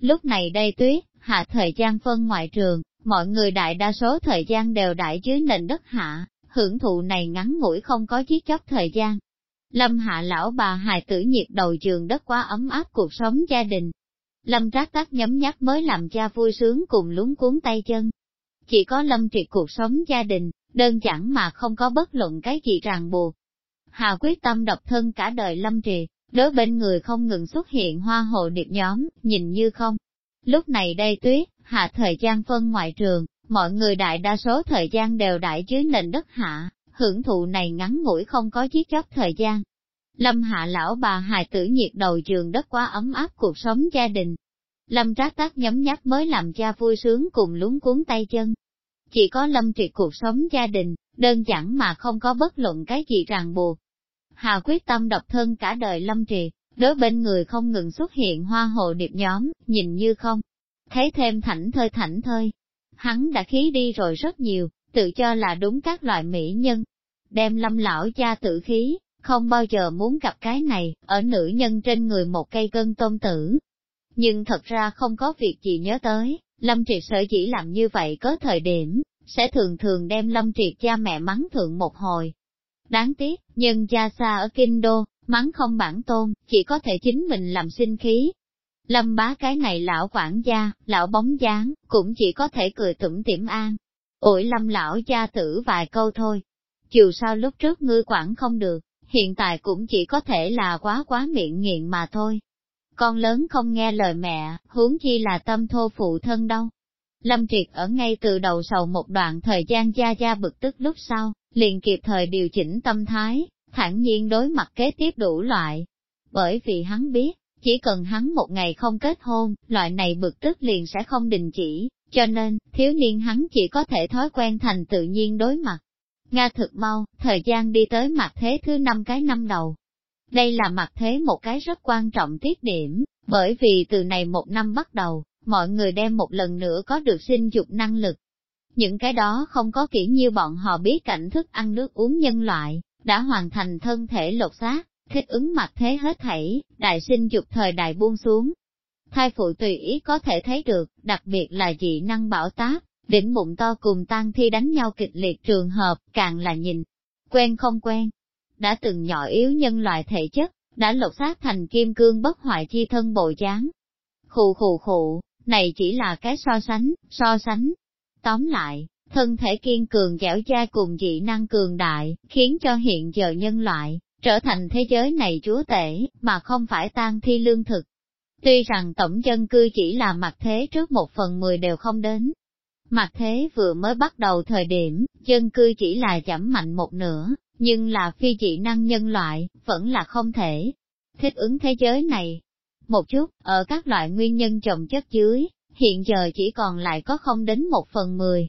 Lúc này đây tuyết, hạ thời gian phân ngoại trường, mọi người đại đa số thời gian đều đại dưới nền đất hạ, hưởng thụ này ngắn ngủi không có chiếc chóc thời gian. Lâm hạ lão bà hài tử nhiệt đầu trường đất quá ấm áp cuộc sống gia đình. Lâm trác tác nhấm nhắc mới làm cha vui sướng cùng lúng cuốn tay chân. Chỉ có lâm triệt cuộc sống gia đình, đơn giản mà không có bất luận cái gì ràng buộc. Hà quyết tâm độc thân cả đời lâm triệt, đối bên người không ngừng xuất hiện hoa hồ điệp nhóm, nhìn như không. Lúc này đây tuyết, hạ thời gian phân ngoại trường, mọi người đại đa số thời gian đều đại dưới nền đất hạ, hưởng thụ này ngắn ngủi không có chiếc chóc thời gian. Lâm hạ lão bà hài tử nhiệt đầu giường đất quá ấm áp cuộc sống gia đình. Lâm trác tác nhấm nhắc mới làm cha vui sướng cùng lúng cuốn tay chân. Chỉ có lâm triệt cuộc sống gia đình, đơn giản mà không có bất luận cái gì ràng buộc. Hà quyết tâm độc thân cả đời lâm triệt, đối bên người không ngừng xuất hiện hoa hồ điệp nhóm, nhìn như không. Thấy thêm thảnh thơi thảnh thơi. Hắn đã khí đi rồi rất nhiều, tự cho là đúng các loại mỹ nhân. Đem lâm lão cha tự khí, không bao giờ muốn gặp cái này, ở nữ nhân trên người một cây cân tôm tử. Nhưng thật ra không có việc gì nhớ tới, Lâm Triệt sở chỉ làm như vậy có thời điểm, sẽ thường thường đem Lâm Triệt cha mẹ mắng thượng một hồi. Đáng tiếc, nhân cha xa ở Kinh Đô, mắng không bản tôn, chỉ có thể chính mình làm sinh khí. Lâm bá cái này lão quản gia, lão bóng dáng, cũng chỉ có thể cười tủm tỉm an. Ủi lâm lão gia tử vài câu thôi. Dù sao lúc trước ngươi quản không được, hiện tại cũng chỉ có thể là quá quá miệng nghiện mà thôi. Con lớn không nghe lời mẹ, huống chi là tâm thô phụ thân đâu. Lâm Triệt ở ngay từ đầu sầu một đoạn thời gian gia gia bực tức lúc sau, liền kịp thời điều chỉnh tâm thái, thản nhiên đối mặt kế tiếp đủ loại. Bởi vì hắn biết, chỉ cần hắn một ngày không kết hôn, loại này bực tức liền sẽ không đình chỉ, cho nên, thiếu niên hắn chỉ có thể thói quen thành tự nhiên đối mặt. Nga thực mau, thời gian đi tới mặt thế thứ năm cái năm đầu. Đây là mặt thế một cái rất quan trọng tiết điểm, bởi vì từ này một năm bắt đầu, mọi người đem một lần nữa có được sinh dục năng lực. Những cái đó không có kỹ như bọn họ biết cảnh thức ăn nước uống nhân loại, đã hoàn thành thân thể lột xác, thích ứng mặt thế hết thảy, đại sinh dục thời đại buông xuống. Thai phụ tùy ý có thể thấy được, đặc biệt là dị năng bảo táp, đỉnh bụng to cùng tan thi đánh nhau kịch liệt trường hợp, càng là nhìn, quen không quen. Đã từng nhỏ yếu nhân loại thể chất, đã lột xác thành kim cương bất hoại chi thân bộ dáng. Khù khù khụ, này chỉ là cái so sánh, so sánh. Tóm lại, thân thể kiên cường dẻo dai cùng dị năng cường đại, khiến cho hiện giờ nhân loại, trở thành thế giới này chúa tể, mà không phải tan thi lương thực. Tuy rằng tổng dân cư chỉ là mặt thế trước một phần mười đều không đến. Mặt thế vừa mới bắt đầu thời điểm, dân cư chỉ là giảm mạnh một nửa, nhưng là phi dị năng nhân loại, vẫn là không thể thích ứng thế giới này. Một chút, ở các loại nguyên nhân trồng chất dưới, hiện giờ chỉ còn lại có không đến một phần mười,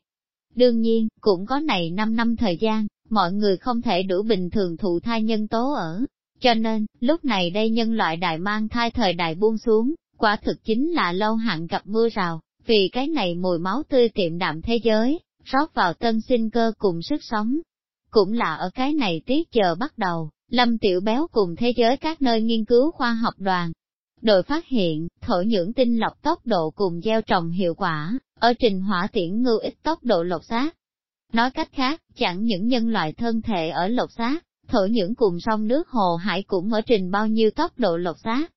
Đương nhiên, cũng có này 5 năm thời gian, mọi người không thể đủ bình thường thụ thai nhân tố ở. Cho nên, lúc này đây nhân loại đại mang thai thời đại buông xuống, quả thực chính là lâu hạn gặp mưa rào, vì cái này mùi máu tươi tiệm đạm thế giới, rót vào tân sinh cơ cùng sức sống. Cũng là ở cái này tiết chờ bắt đầu, Lâm Tiểu Béo cùng thế giới các nơi nghiên cứu khoa học đoàn. Đội phát hiện, thổ nhưỡng tinh lọc tốc độ cùng gieo trồng hiệu quả, ở trình hỏa tiễn ngưu ít tốc độ lột xác. Nói cách khác, chẳng những nhân loại thân thể ở lột xác, thổ nhưỡng cùng sông nước hồ hải cũng ở trình bao nhiêu tốc độ lột xác.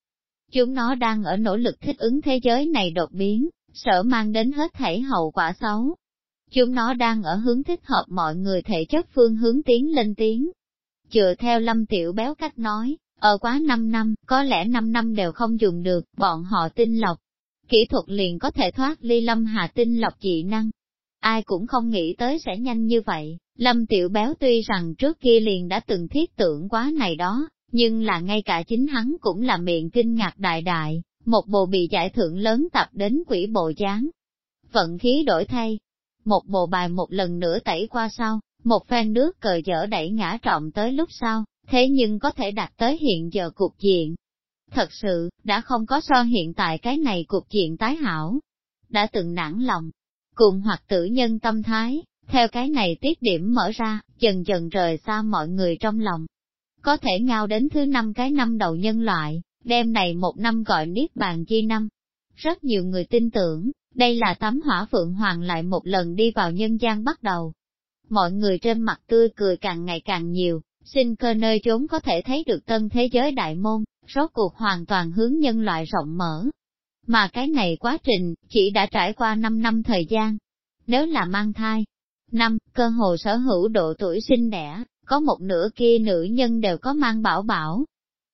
Chúng nó đang ở nỗ lực thích ứng thế giới này đột biến, sợ mang đến hết thảy hậu quả xấu. Chúng nó đang ở hướng thích hợp mọi người thể chất phương hướng tiến lên tiến. Chừa theo lâm tiểu béo cách nói, ở quá 5 năm, có lẽ 5 năm đều không dùng được, bọn họ tinh lọc, kỹ thuật liền có thể thoát ly lâm hà tinh lọc dị năng. Ai cũng không nghĩ tới sẽ nhanh như vậy, lâm tiểu béo tuy rằng trước kia liền đã từng thiết tưởng quá này đó, nhưng là ngay cả chính hắn cũng là miệng kinh ngạc đại đại, một bộ bị giải thưởng lớn tập đến quỷ bộ dáng. Vận khí đổi thay, một bộ bài một lần nữa tẩy qua sau, một phen nước cờ dở đẩy ngã trọng tới lúc sau, thế nhưng có thể đạt tới hiện giờ cục diện, Thật sự, đã không có so hiện tại cái này cục diện tái hảo. Đã từng nản lòng, cùng hoặc tử nhân tâm thái, theo cái này tiết điểm mở ra, dần dần rời xa mọi người trong lòng. Có thể ngao đến thứ năm cái năm đầu nhân loại, đêm này một năm gọi niết bàn chi năm. Rất nhiều người tin tưởng, đây là tấm hỏa phượng hoàng lại một lần đi vào nhân gian bắt đầu. Mọi người trên mặt tươi cười càng ngày càng nhiều, sinh cơ nơi chốn có thể thấy được tân thế giới đại môn, rốt cuộc hoàn toàn hướng nhân loại rộng mở. Mà cái này quá trình, chỉ đã trải qua 5 năm thời gian. Nếu là mang thai, năm, cơ hồ sở hữu độ tuổi sinh đẻ, có một nửa kia nữ nhân đều có mang bảo bảo.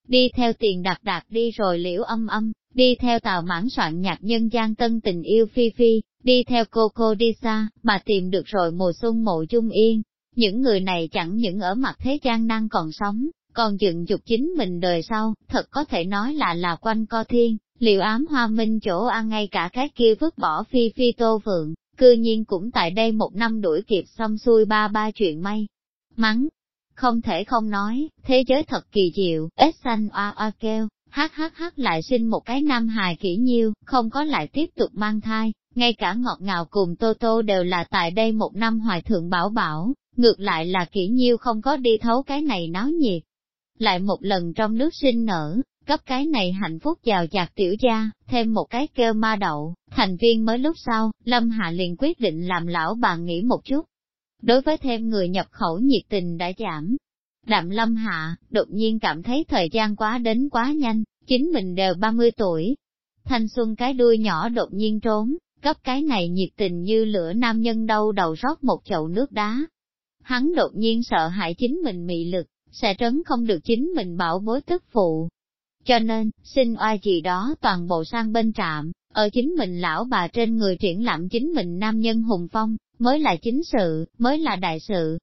Đi theo tiền đặc đạt đi rồi liễu âm âm, đi theo tàu mãn soạn nhạc nhân gian tân tình yêu phi phi, đi theo cô cô đi xa, mà tìm được rồi mùa xuân mộ chung yên. Những người này chẳng những ở mặt thế gian năng còn sống, còn dựng dục chính mình đời sau, thật có thể nói là là quanh co thiên, liệu ám hoa minh chỗ ăn ngay cả cái kia vứt bỏ phi phi tô vượng, cư nhiên cũng tại đây một năm đuổi kịp xong xuôi ba ba chuyện may. Mắng, không thể không nói, thế giới thật kỳ diệu, ít xanh oa oa kêu, hát hát hát lại sinh một cái nam hài kỹ nhiêu, không có lại tiếp tục mang thai, ngay cả ngọt ngào cùng Tô Tô đều là tại đây một năm hoài thượng bảo bảo, ngược lại là kỹ nhiêu không có đi thấu cái này náo nhiệt. Lại một lần trong nước sinh nở, cấp cái này hạnh phúc giàu chạc tiểu gia, thêm một cái kêu ma đậu, thành viên mới lúc sau, Lâm Hạ liền quyết định làm lão bà nghĩ một chút. Đối với thêm người nhập khẩu nhiệt tình đã giảm, Đạm lâm hạ, đột nhiên cảm thấy thời gian quá đến quá nhanh, chính mình đều 30 tuổi. Thanh xuân cái đuôi nhỏ đột nhiên trốn, cấp cái này nhiệt tình như lửa nam nhân đâu đầu rót một chậu nước đá. Hắn đột nhiên sợ hãi chính mình mị lực, sẽ trấn không được chính mình bảo bối tức phụ. Cho nên, xin oai gì đó toàn bộ sang bên trạm, ở chính mình lão bà trên người triển lãm chính mình nam nhân hùng phong, mới là chính sự, mới là đại sự,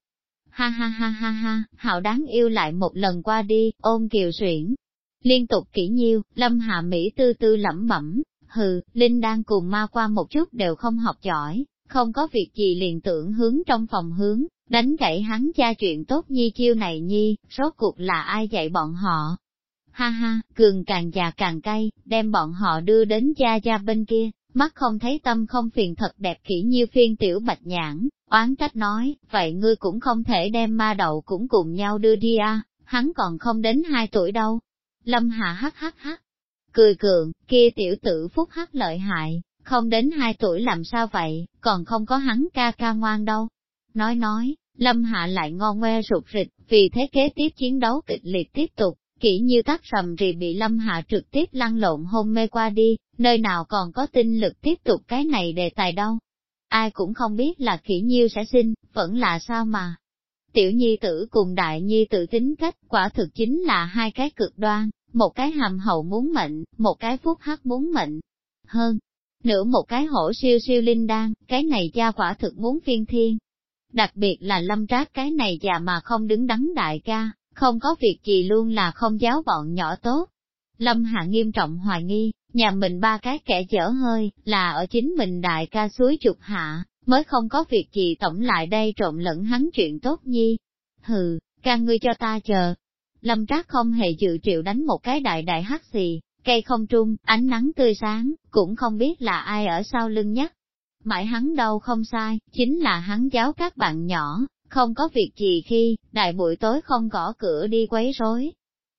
Ha ha ha ha ha, hạo đáng yêu lại một lần qua đi, ôm kiều xuyển. Liên tục kỹ nhiêu, lâm hạ Mỹ tư tư lẩm bẩm, hừ, Linh đang cùng ma qua một chút đều không học giỏi, không có việc gì liền tưởng hướng trong phòng hướng, đánh gãy hắn cha chuyện tốt nhi chiêu này nhi, rốt cuộc là ai dạy bọn họ. Ha ha, cường càng già càng cay, đem bọn họ đưa đến cha gia bên kia, mắt không thấy tâm không phiền thật đẹp kỹ như phiên tiểu bạch nhãn, oán trách nói, vậy ngươi cũng không thể đem ma đậu cũng cùng nhau đưa đi à, hắn còn không đến hai tuổi đâu. Lâm hà hắc hắc hắc, cười cường, kia tiểu tử phúc hắc lợi hại, không đến hai tuổi làm sao vậy, còn không có hắn ca ca ngoan đâu. Nói nói, Lâm Hạ lại ngon ngoe rụt rịch, vì thế kế tiếp chiến đấu kịch liệt tiếp tục, kỹ như tắt sầm rì bị Lâm Hạ trực tiếp lăn lộn hôn mê qua đi, nơi nào còn có tinh lực tiếp tục cái này đề tài đâu. Ai cũng không biết là kỹ nhiêu sẽ sinh, vẫn là sao mà. Tiểu nhi tử cùng đại nhi tử tính cách quả thực chính là hai cái cực đoan, một cái hàm hậu muốn mệnh, một cái phúc hắc muốn mệnh. Hơn, nữa một cái hổ siêu siêu linh đan, cái này cha quả thực muốn phiên thiên. Đặc biệt là lâm trác cái này già mà không đứng đắn đại ca, không có việc gì luôn là không giáo bọn nhỏ tốt. Lâm Hạ nghiêm trọng hoài nghi, nhà mình ba cái kẻ dở hơi, là ở chính mình đại ca suối trục hạ, mới không có việc gì tổng lại đây trộn lẫn hắn chuyện tốt nhi. Hừ, ca ngươi cho ta chờ. Lâm Trác không hề dự triệu đánh một cái đại đại hắc xì, cây không trung, ánh nắng tươi sáng, cũng không biết là ai ở sau lưng nhắc. Mãi hắn đâu không sai, chính là hắn giáo các bạn nhỏ, không có việc gì khi, đại buổi tối không gõ cửa đi quấy rối.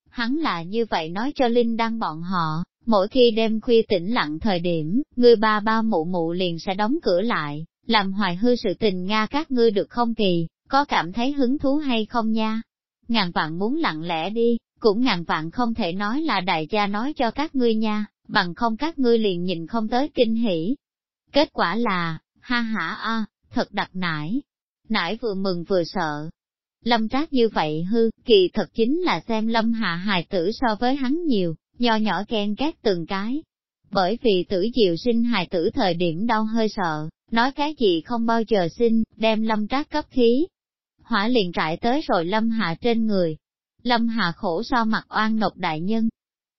Hắn là như vậy nói cho Linh Đăng bọn họ, mỗi khi đêm khuya tĩnh lặng thời điểm, người ba ba mụ mụ liền sẽ đóng cửa lại, làm hoài hư sự tình Nga các ngươi được không kỳ, có cảm thấy hứng thú hay không nha? Ngàn vạn muốn lặng lẽ đi, cũng ngàn vạn không thể nói là đại gia nói cho các ngươi nha, bằng không các ngươi liền nhìn không tới kinh hỉ. Kết quả là, ha ha a, thật đặc nải, nải vừa mừng vừa sợ. Lâm trác như vậy hư, kỳ thật chính là xem lâm hạ hài tử so với hắn nhiều, nho nhỏ ghen ghét từng cái. Bởi vì tử diệu sinh hài tử thời điểm đau hơi sợ, nói cái gì không bao giờ sinh, đem lâm trác cấp khí. Hỏa liền trại tới rồi lâm hạ trên người. Lâm hạ khổ so mặt oan nộp đại nhân.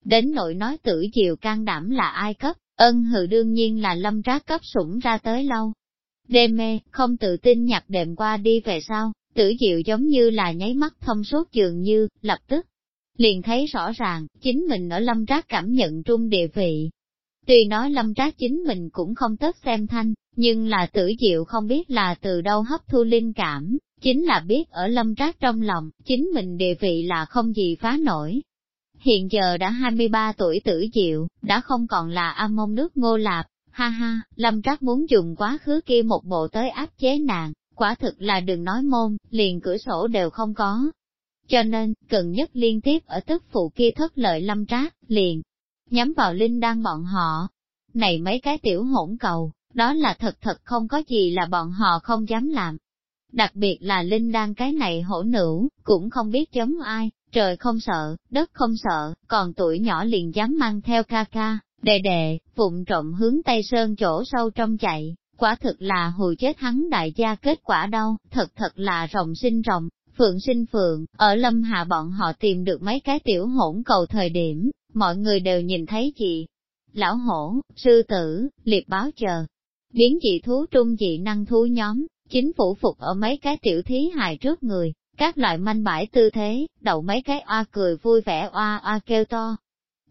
Đến nội nói tử diệu can đảm là ai cấp, ân hự đương nhiên là lâm trác cấp sủng ra tới lâu. Đêm mê, không tự tin nhặt đệm qua đi về sau, tử diệu giống như là nháy mắt thông suốt dường như, lập tức, liền thấy rõ ràng, chính mình ở lâm trác cảm nhận trung địa vị. Tuy nói lâm trác chính mình cũng không tất xem thanh, nhưng là tử diệu không biết là từ đâu hấp thu linh cảm, chính là biết ở lâm trác trong lòng, chính mình địa vị là không gì phá nổi hiện giờ đã 23 tuổi tử diệu, đã không còn là âm mông nước ngô lạp, ha ha, Lâm Trác muốn dùng quá khứ kia một bộ tới áp chế nàng, quả thực là đừng nói môn, liền cửa sổ đều không có. Cho nên, cần nhất liên tiếp ở tức phụ kia thất lợi Lâm Trác, liền, nhắm vào Linh đan bọn họ. Này mấy cái tiểu hỗn cầu, đó là thật thật không có gì là bọn họ không dám làm. Đặc biệt là Linh đan cái này hổ nữ, cũng không biết chống ai, trời không sợ, đất không sợ, còn tuổi nhỏ liền dám mang theo ca ca, đệ đệ, vụng trộm hướng Tây Sơn chỗ sâu trong chạy, quả thực là hù chết hắn đại gia kết quả đâu, thật thật là rồng sinh rồng, phượng sinh phượng, ở lâm hạ bọn họ tìm được mấy cái tiểu hỗn cầu thời điểm, mọi người đều nhìn thấy chị. Lão hổ, sư tử, liệt báo chờ, biến dị thú trung dị năng thú nhóm, chính phủ phục ở mấy cái tiểu thí hài trước người, các loại manh bãi tư thế, đậu mấy cái oa cười vui vẻ oa oa kêu to.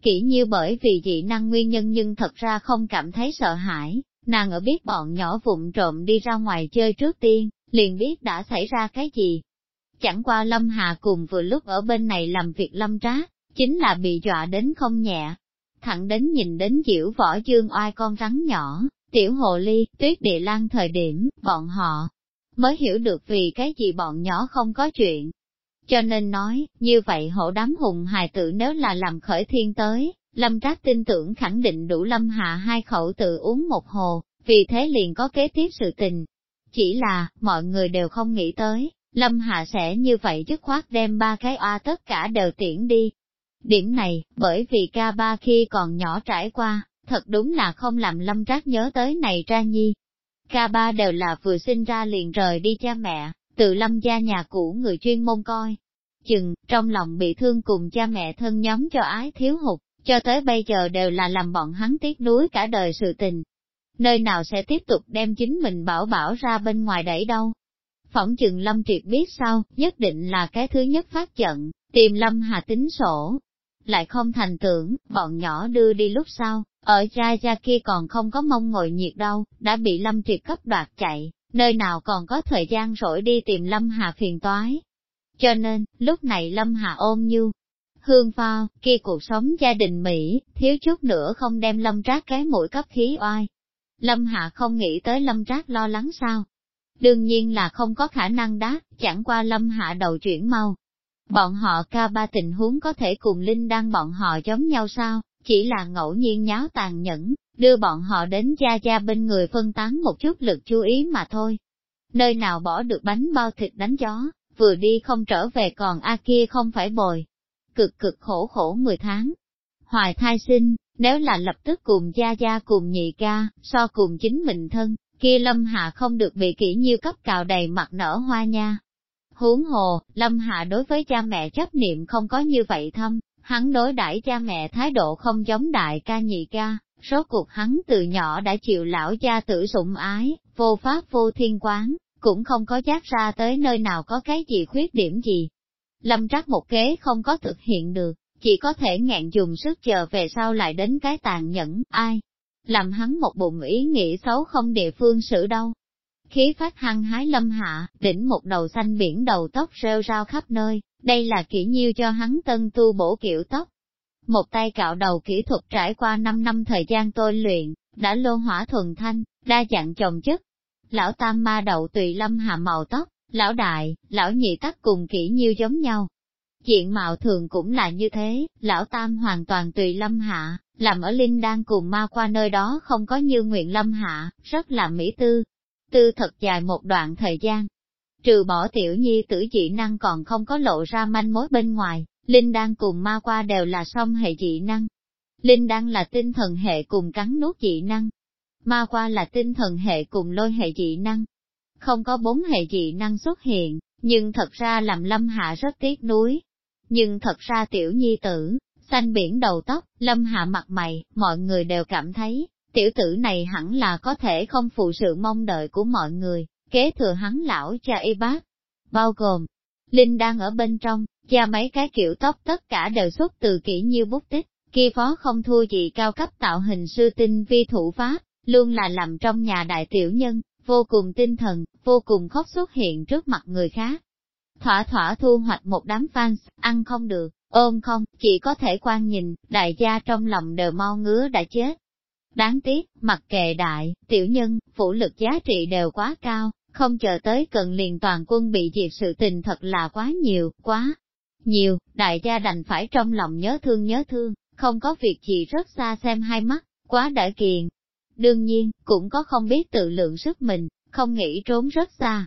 Kỹ như bởi vì dị năng nguyên nhân nhưng thật ra không cảm thấy sợ hãi, nàng ở biết bọn nhỏ vụng trộm đi ra ngoài chơi trước tiên, liền biết đã xảy ra cái gì. Chẳng qua Lâm Hà cùng vừa lúc ở bên này làm việc lâm trát chính là bị dọa đến không nhẹ. Thẳng đến nhìn đến diễu võ dương oai con rắn nhỏ, tiểu hồ ly, tuyết địa lan thời điểm, bọn họ mới hiểu được vì cái gì bọn nhỏ không có chuyện. Cho nên nói, như vậy hộ đám hùng hài tử nếu là làm khởi thiên tới, lâm trác tin tưởng khẳng định đủ lâm hạ hai khẩu tự uống một hồ, vì thế liền có kế tiếp sự tình. Chỉ là, mọi người đều không nghĩ tới, lâm hạ sẽ như vậy dứt khoát đem ba cái oa tất cả đều tiễn đi, Điểm này, bởi vì ca ba khi còn nhỏ trải qua, thật đúng là không làm lâm trác nhớ tới này ra nhi. Ca ba đều là vừa sinh ra liền rời đi cha mẹ, tự lâm gia nhà cũ người chuyên môn coi. Chừng, trong lòng bị thương cùng cha mẹ thân nhóm cho ái thiếu hụt, cho tới bây giờ đều là làm bọn hắn tiếc nuối cả đời sự tình. Nơi nào sẽ tiếp tục đem chính mình bảo bảo ra bên ngoài đẩy đâu. Phỏng chừng Lâm Triệt biết sao, nhất định là cái thứ nhất phát giận, tìm Lâm Hà tính sổ, lại không thành tưởng, bọn nhỏ đưa đi lúc sau, ở ra ra kia còn không có mông ngồi nhiệt đâu, đã bị Lâm Triệt cấp đoạt chạy, nơi nào còn có thời gian rỗi đi tìm Lâm Hà phiền toái. Cho nên, lúc này Lâm Hà ôm như hương phao, kia cuộc sống gia đình Mỹ, thiếu chút nữa không đem Lâm Trác cái mũi cấp khí oai. Lâm Hạ không nghĩ tới Lâm Trác lo lắng sao? Đương nhiên là không có khả năng đáp, chẳng qua Lâm Hạ đầu chuyển mau, Bọn họ ca ba tình huống có thể cùng Linh đang bọn họ giống nhau sao, chỉ là ngẫu nhiên nháo tàn nhẫn, đưa bọn họ đến gia gia bên người phân tán một chút lực chú ý mà thôi. Nơi nào bỏ được bánh bao thịt đánh chó, vừa đi không trở về còn A kia không phải bồi. Cực cực khổ khổ 10 tháng. Hoài thai sinh, nếu là lập tức cùng gia gia cùng nhị ca, so cùng chính mình thân, kia lâm hạ không được bị kỹ như cấp cào đầy mặt nở hoa nha, Huống hồ, Lâm Hạ đối với cha mẹ chấp niệm không có như vậy thâm, hắn đối đãi cha mẹ thái độ không giống đại ca nhị ca, rốt cuộc hắn từ nhỏ đã chịu lão cha tử sủng ái, vô pháp vô thiên quán, cũng không có giác ra tới nơi nào có cái gì khuyết điểm gì. Lâm trắc một kế không có thực hiện được, chỉ có thể ngẹn dùng sức chờ về sau lại đến cái tàn nhẫn, ai? Làm hắn một bụng ý nghĩ xấu không địa phương xử đâu khí phát hăng hái lâm hạ, đỉnh một đầu xanh biển đầu tóc rêu rao khắp nơi, đây là kỹ nhiêu cho hắn tân tu bổ kiểu tóc. Một tay cạo đầu kỹ thuật trải qua 5 năm thời gian tôi luyện, đã lô hỏa thuần thanh, đa dạng chồng chất. Lão tam ma đầu tùy lâm hạ màu tóc, lão đại, lão nhị tắc cùng kỹ nhiêu giống nhau. diện mạo thường cũng là như thế, lão tam hoàn toàn tùy lâm hạ, làm ở Linh đang cùng ma qua nơi đó không có như nguyện lâm hạ, rất là mỹ tư, tư thật dài một đoạn thời gian. Trừ bỏ tiểu nhi tử dị năng còn không có lộ ra manh mối bên ngoài, Linh Đan cùng ma qua đều là song hệ dị năng. Linh Đan là tinh thần hệ cùng cắn nuốt dị năng. Ma qua là tinh thần hệ cùng lôi hệ dị năng. Không có bốn hệ dị năng xuất hiện, nhưng thật ra làm lâm hạ rất tiếc nuối. Nhưng thật ra tiểu nhi tử, xanh biển đầu tóc, lâm hạ mặt mày, mọi người đều cảm thấy, Tiểu tử này hẳn là có thể không phụ sự mong đợi của mọi người, kế thừa hắn lão cha y bác. Bao gồm, Linh đang ở bên trong, cha mấy cái kiểu tóc tất cả đều xuất từ kỹ như bút tích, kia phó không thua gì cao cấp tạo hình sư tinh vi thủ pháp, luôn là làm trong nhà đại tiểu nhân, vô cùng tinh thần, vô cùng khóc xuất hiện trước mặt người khác. Thỏa thỏa thu hoạch một đám fans, ăn không được, ôm không, chỉ có thể quan nhìn, đại gia trong lòng đều mau ngứa đã chết. Đáng tiếc, mặc kệ đại, tiểu nhân, phủ lực giá trị đều quá cao, không chờ tới cần liền toàn quân bị diệt sự tình thật là quá nhiều, quá nhiều, đại gia đành phải trong lòng nhớ thương nhớ thương, không có việc gì rất xa xem hai mắt, quá đã kiền. Đương nhiên, cũng có không biết tự lượng sức mình, không nghĩ trốn rất xa.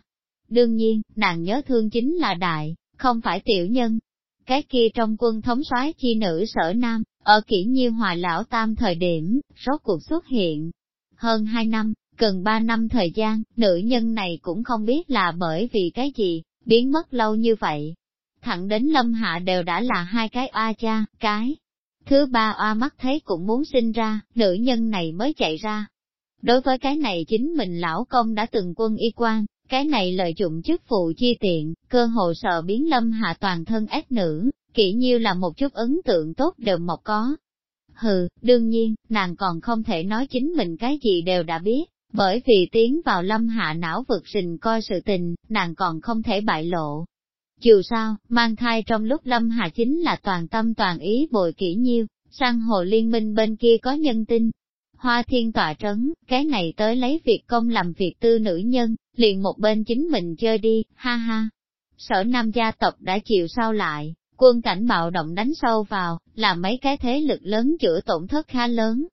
Đương nhiên, nàng nhớ thương chính là đại, không phải tiểu nhân. Cái kia trong quân thống soái chi nữ sở nam, ở kỷ nhiêu hòa lão tam thời điểm, rốt cuộc xuất hiện. Hơn hai năm, gần ba năm thời gian, nữ nhân này cũng không biết là bởi vì cái gì, biến mất lâu như vậy. Thẳng đến lâm hạ đều đã là hai cái oa cha, cái. Thứ ba oa mắt thấy cũng muốn sinh ra, nữ nhân này mới chạy ra. Đối với cái này chính mình lão công đã từng quân y quan, cái này lợi dụng chức phụ chi tiện, cơ hồ sợ biến lâm hạ toàn thân ác nữ, kỹ nhiêu là một chút ấn tượng tốt đều một có. Hừ, đương nhiên, nàng còn không thể nói chính mình cái gì đều đã biết, bởi vì tiến vào lâm hạ não vực rình coi sự tình, nàng còn không thể bại lộ. Dù sao, mang thai trong lúc lâm hạ chính là toàn tâm toàn ý bồi kỹ nhiêu, sang hồ liên minh bên kia có nhân tin. Hoa thiên tọa trấn, cái này tới lấy việc công làm việc tư nữ nhân, liền một bên chính mình chơi đi, ha ha. Sở nam gia tộc đã chịu sao lại, quân cảnh bạo động đánh sâu vào, làm mấy cái thế lực lớn chữa tổn thất khá lớn.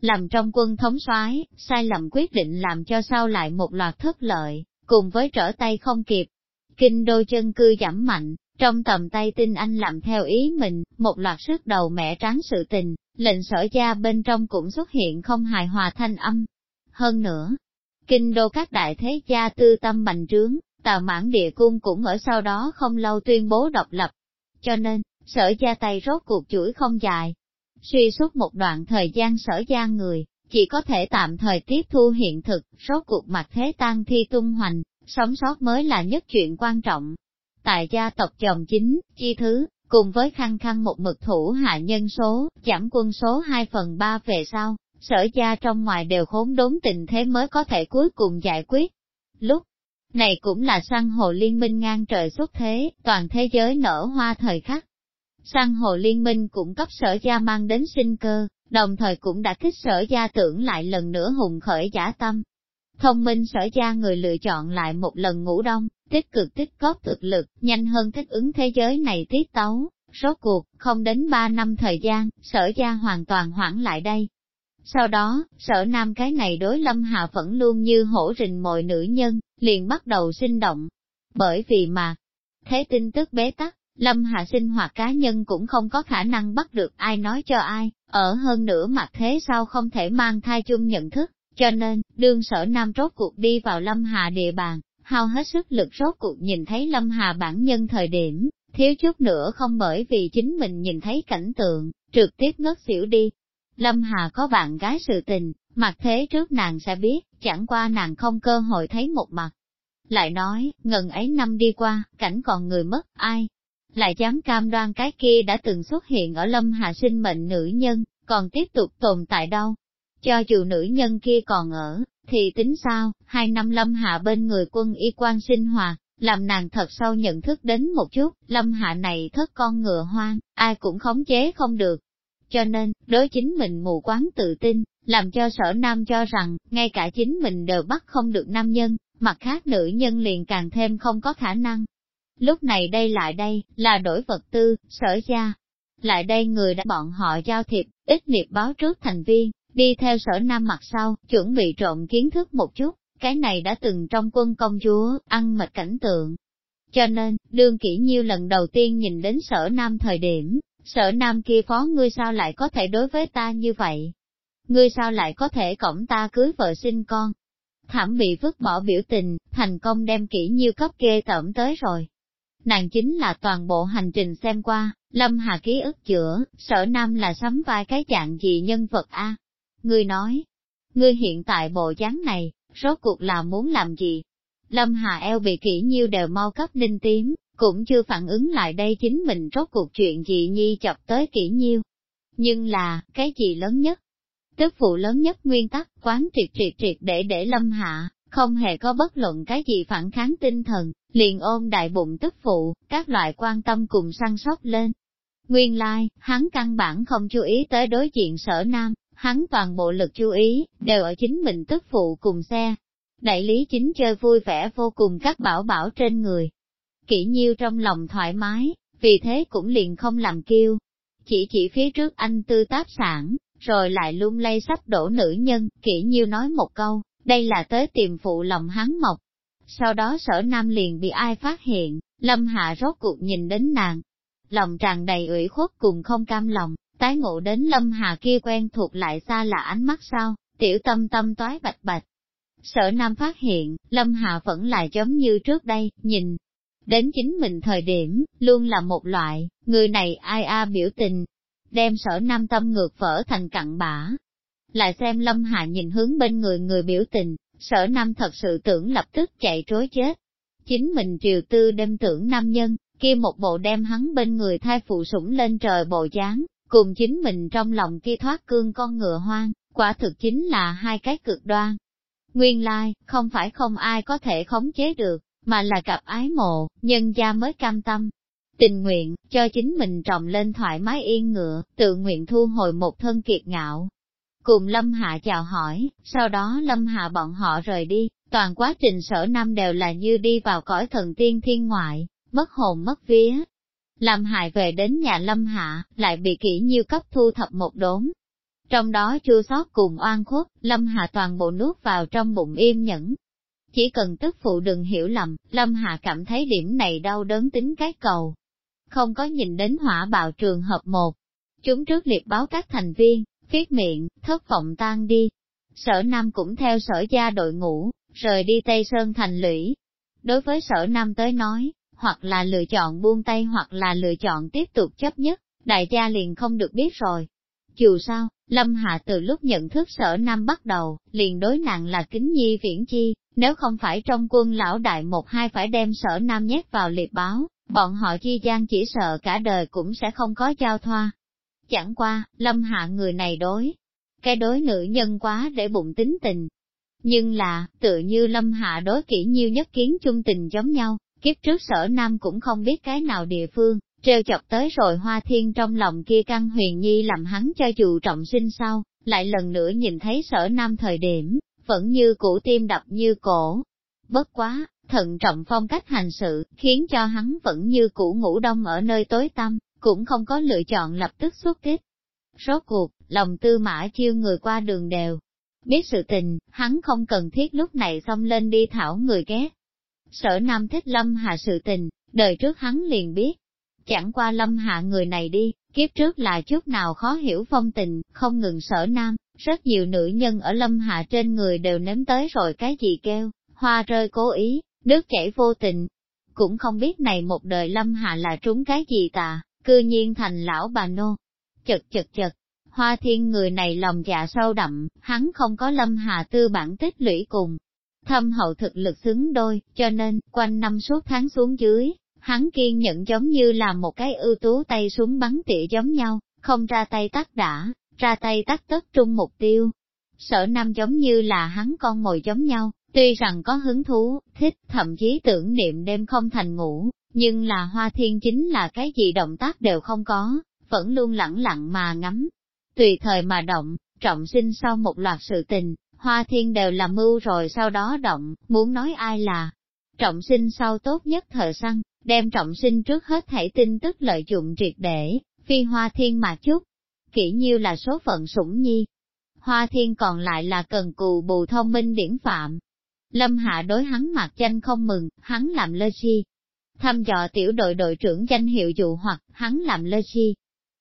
Làm trong quân thống soái, sai lầm quyết định làm cho sau lại một loạt thất lợi, cùng với trở tay không kịp. Kinh đô chân cư giảm mạnh, trong tầm tay tin anh làm theo ý mình, một loạt sức đầu mẹ tráng sự tình, lệnh sở gia bên trong cũng xuất hiện không hài hòa thanh âm. Hơn nữa, kinh đô các đại thế gia tư tâm bành trướng, tào mãn địa cung cũng ở sau đó không lâu tuyên bố độc lập. Cho nên, sở gia tay rốt cuộc chuỗi không dài. Suy suốt một đoạn thời gian sở gia người, chỉ có thể tạm thời tiếp thu hiện thực, rốt cuộc mặt thế tan thi tung hoành, sống sót mới là nhất chuyện quan trọng. Tại gia tộc chồng chính, chi thứ, cùng với khăn khăn một mực thủ hạ nhân số, giảm quân số 2 phần 3 về sau, sở gia trong ngoài đều khốn đốn tình thế mới có thể cuối cùng giải quyết. Lúc này cũng là săn hồ liên minh ngang trời xuất thế, toàn thế giới nở hoa thời khắc. Săn hồ liên minh cũng cấp sở gia mang đến sinh cơ, đồng thời cũng đã kích sở gia tưởng lại lần nữa hùng khởi giả tâm. Thông minh sở gia người lựa chọn lại một lần ngủ đông, tích cực tích góp thực lực, nhanh hơn thích ứng thế giới này tiết tấu. Rốt cuộc, không đến ba năm thời gian, sở gia hoàn toàn hoãn lại đây, sau đó, sở nam cái này đối lâm hạ vẫn luôn như hổ rình mọi nữ nhân, liền bắt đầu sinh động. Bởi vì mà, thế tin tức bế tắc, lâm hạ sinh hoạt cá nhân cũng không có khả năng bắt được ai nói cho ai, ở hơn nữa mặt thế sao không thể mang thai chung nhận thức, cho nên, đương sở nam rốt cuộc đi vào lâm hạ địa bàn, hao hết sức lực rốt cuộc nhìn thấy lâm hà bản nhân thời điểm, thiếu chút nữa không bởi vì chính mình nhìn thấy cảnh tượng, trực tiếp ngất xỉu đi, Lâm Hà có bạn gái sự tình, mặt thế trước nàng sẽ biết, chẳng qua nàng không cơ hội thấy một mặt. Lại nói, ngần ấy năm đi qua, cảnh còn người mất, ai? Lại dám cam đoan cái kia đã từng xuất hiện ở Lâm Hà sinh mệnh nữ nhân, còn tiếp tục tồn tại đâu? Cho dù nữ nhân kia còn ở, thì tính sao, hai năm Lâm Hạ bên người quân y quan sinh hoạt, làm nàng thật sâu nhận thức đến một chút, Lâm Hạ này thất con ngựa hoang, ai cũng khống chế không được, cho nên, đối chính mình mù quáng tự tin, làm cho sở nam cho rằng, ngay cả chính mình đều bắt không được nam nhân, mặt khác nữ nhân liền càng thêm không có khả năng. Lúc này đây lại đây, là đổi vật tư, sở gia. Lại đây người đã bọn họ giao thiệp, ít liệt báo trước thành viên, đi theo sở nam mặt sau, chuẩn bị trộn kiến thức một chút, cái này đã từng trong quân công chúa, ăn mệt cảnh tượng. Cho nên, đương kỹ nhiêu lần đầu tiên nhìn đến sở nam thời điểm, Sở nam kia phó ngươi sao lại có thể đối với ta như vậy? Ngươi sao lại có thể cổng ta cưới vợ sinh con? Thảm bị vứt bỏ biểu tình, thành công đem kỹ nhiêu cấp ghê tởm tới rồi. Nàng chính là toàn bộ hành trình xem qua, lâm hà ký ức chữa, sở nam là sắm vai cái dạng gì nhân vật a Ngươi nói, ngươi hiện tại bộ dáng này, rốt cuộc là muốn làm gì? Lâm Hà eo bị kỹ nhiêu đều mau cấp ninh tím, cũng chưa phản ứng lại đây chính mình rốt cuộc chuyện gì nhi chọc tới kỹ nhiêu. Nhưng là, cái gì lớn nhất? Tức phụ lớn nhất nguyên tắc, quán triệt triệt triệt để để lâm hạ, không hề có bất luận cái gì phản kháng tinh thần, liền ôm đại bụng tức phụ, các loại quan tâm cùng săn sóc lên. Nguyên lai, like, hắn căn bản không chú ý tới đối diện sở nam, hắn toàn bộ lực chú ý, đều ở chính mình tức phụ cùng xe. Đại lý chính chơi vui vẻ vô cùng các bảo bảo trên người kỹ nhiêu trong lòng thoải mái, vì thế cũng liền không làm kêu. Chỉ chỉ phía trước anh tư táp sản, rồi lại lung lay sắp đổ nữ nhân, kỹ nhiêu nói một câu, đây là tới tìm phụ lòng hắn mộc. Sau đó sở nam liền bị ai phát hiện, lâm hạ rốt cuộc nhìn đến nàng. Lòng tràn đầy ủy khuất cùng không cam lòng, tái ngộ đến lâm hạ kia quen thuộc lại xa là ánh mắt sao, tiểu tâm tâm toái bạch bạch. Sở nam phát hiện, lâm hạ vẫn lại giống như trước đây, nhìn, đến chính mình thời điểm, luôn là một loại, người này ai a biểu tình, đem sở nam tâm ngược vỡ thành cặn bã. Lại xem lâm hạ nhìn hướng bên người người biểu tình, sở nam thật sự tưởng lập tức chạy trối chết. Chính mình triều tư đem tưởng nam nhân, kia một bộ đem hắn bên người thai phụ sủng lên trời bộ dáng, cùng chính mình trong lòng kia thoát cương con ngựa hoang, quả thực chính là hai cái cực đoan. Nguyên lai, không phải không ai có thể khống chế được, mà là cặp ái mộ, nhân gia mới cam tâm. Tình nguyện, cho chính mình trọng lên thoải mái yên ngựa, tự nguyện thu hồi một thân kiệt ngạo. Cùng Lâm Hạ chào hỏi, sau đó Lâm Hạ bọn họ rời đi, toàn quá trình sở năm đều là như đi vào cõi thần tiên thiên ngoại, mất hồn mất vía. Làm hại về đến nhà Lâm Hạ, lại bị kỹ nhiêu cấp thu thập một đốn. Trong đó chua sót cùng oan khuất, Lâm Hạ toàn bộ nuốt vào trong bụng im nhẫn, chỉ cần tức phụ đừng hiểu lầm, Lâm Hạ cảm thấy điểm này đau đớn tính cái cầu. Không có nhìn đến hỏa bạo trường hợp một. Chúng trước liệt báo các thành viên, viết miệng, thất vọng tan đi. Sở Nam cũng theo sở gia đội ngũ, rời đi Tây Sơn thành lũy. Đối với sở Nam tới nói, hoặc là lựa chọn buông tay hoặc là lựa chọn tiếp tục chấp nhất, đại gia liền không được biết rồi. Dù sao, Lâm Hạ từ lúc nhận thức sở Nam bắt đầu, liền đối nặng là kính nhi viễn chi, nếu không phải trong quân lão đại một hai phải đem sở nam nhét vào liệt báo, bọn họ chi gian chỉ sợ cả đời cũng sẽ không có giao thoa. Chẳng qua, lâm hạ người này đối, cái đối nữ nhân quá để bụng tính tình. Nhưng là, tự như lâm hạ đối kỹ nhiêu nhất kiến chung tình giống nhau, kiếp trước sở nam cũng không biết cái nào địa phương, treo chọc tới rồi hoa thiên trong lòng kia căn huyền nhi làm hắn cho dù trọng sinh sau, lại lần nữa nhìn thấy sở nam thời điểm, vẫn như cũ tim đập như cổ. Bất quá, thận trọng phong cách hành sự, khiến cho hắn vẫn như cũ ngủ đông ở nơi tối tăm, cũng không có lựa chọn lập tức xuất kích. Rốt cuộc, lòng tư mã chiêu người qua đường đều. Biết sự tình, hắn không cần thiết lúc này xông lên đi thảo người ghét. Sở Nam thích Lâm Hạ sự tình, đời trước hắn liền biết. Chẳng qua Lâm Hạ người này đi, kiếp trước là chút nào khó hiểu phong tình, không ngừng sở Nam, rất nhiều nữ nhân ở lâm hạ trên người đều nếm tới rồi cái gì kêu, hoa rơi cố ý, nước chảy vô tình. Cũng không biết này một đời lâm hạ là trúng cái gì tà, cư nhiên thành lão bà nô. Chật chật chật, hoa thiên người này lòng dạ sâu đậm, hắn không có lâm hạ tư bản tích lũy cùng. Thâm hậu thực lực xứng đôi, cho nên, quanh năm suốt tháng xuống dưới, hắn kiên nhẫn giống như là một cái ưu tú tay súng bắn tỉa giống nhau, không ra tay tắt đã, ra tay tắt tất trung mục tiêu. Sở Nam giống như là hắn con mồi giống nhau, tuy rằng có hứng thú, thích, thậm chí tưởng niệm đêm không thành ngủ, nhưng là hoa thiên chính là cái gì động tác đều không có, vẫn luôn lẳng lặng mà ngắm. Tùy thời mà động, trọng sinh sau một loạt sự tình, hoa thiên đều làm mưu rồi sau đó động, muốn nói ai là trọng sinh sau tốt nhất thời săn, đem trọng sinh trước hết thảy tin tức lợi dụng triệt để, phi hoa thiên mà chút, kỹ nhiêu là số phận sủng nhi. Hoa thiên còn lại là cần cù bù thông minh điển phạm. Lâm hạ đối hắn mặt danh không mừng, hắn làm lơ chi. Thăm dò tiểu đội đội trưởng danh hiệu dụ hoặc hắn làm lơ chi.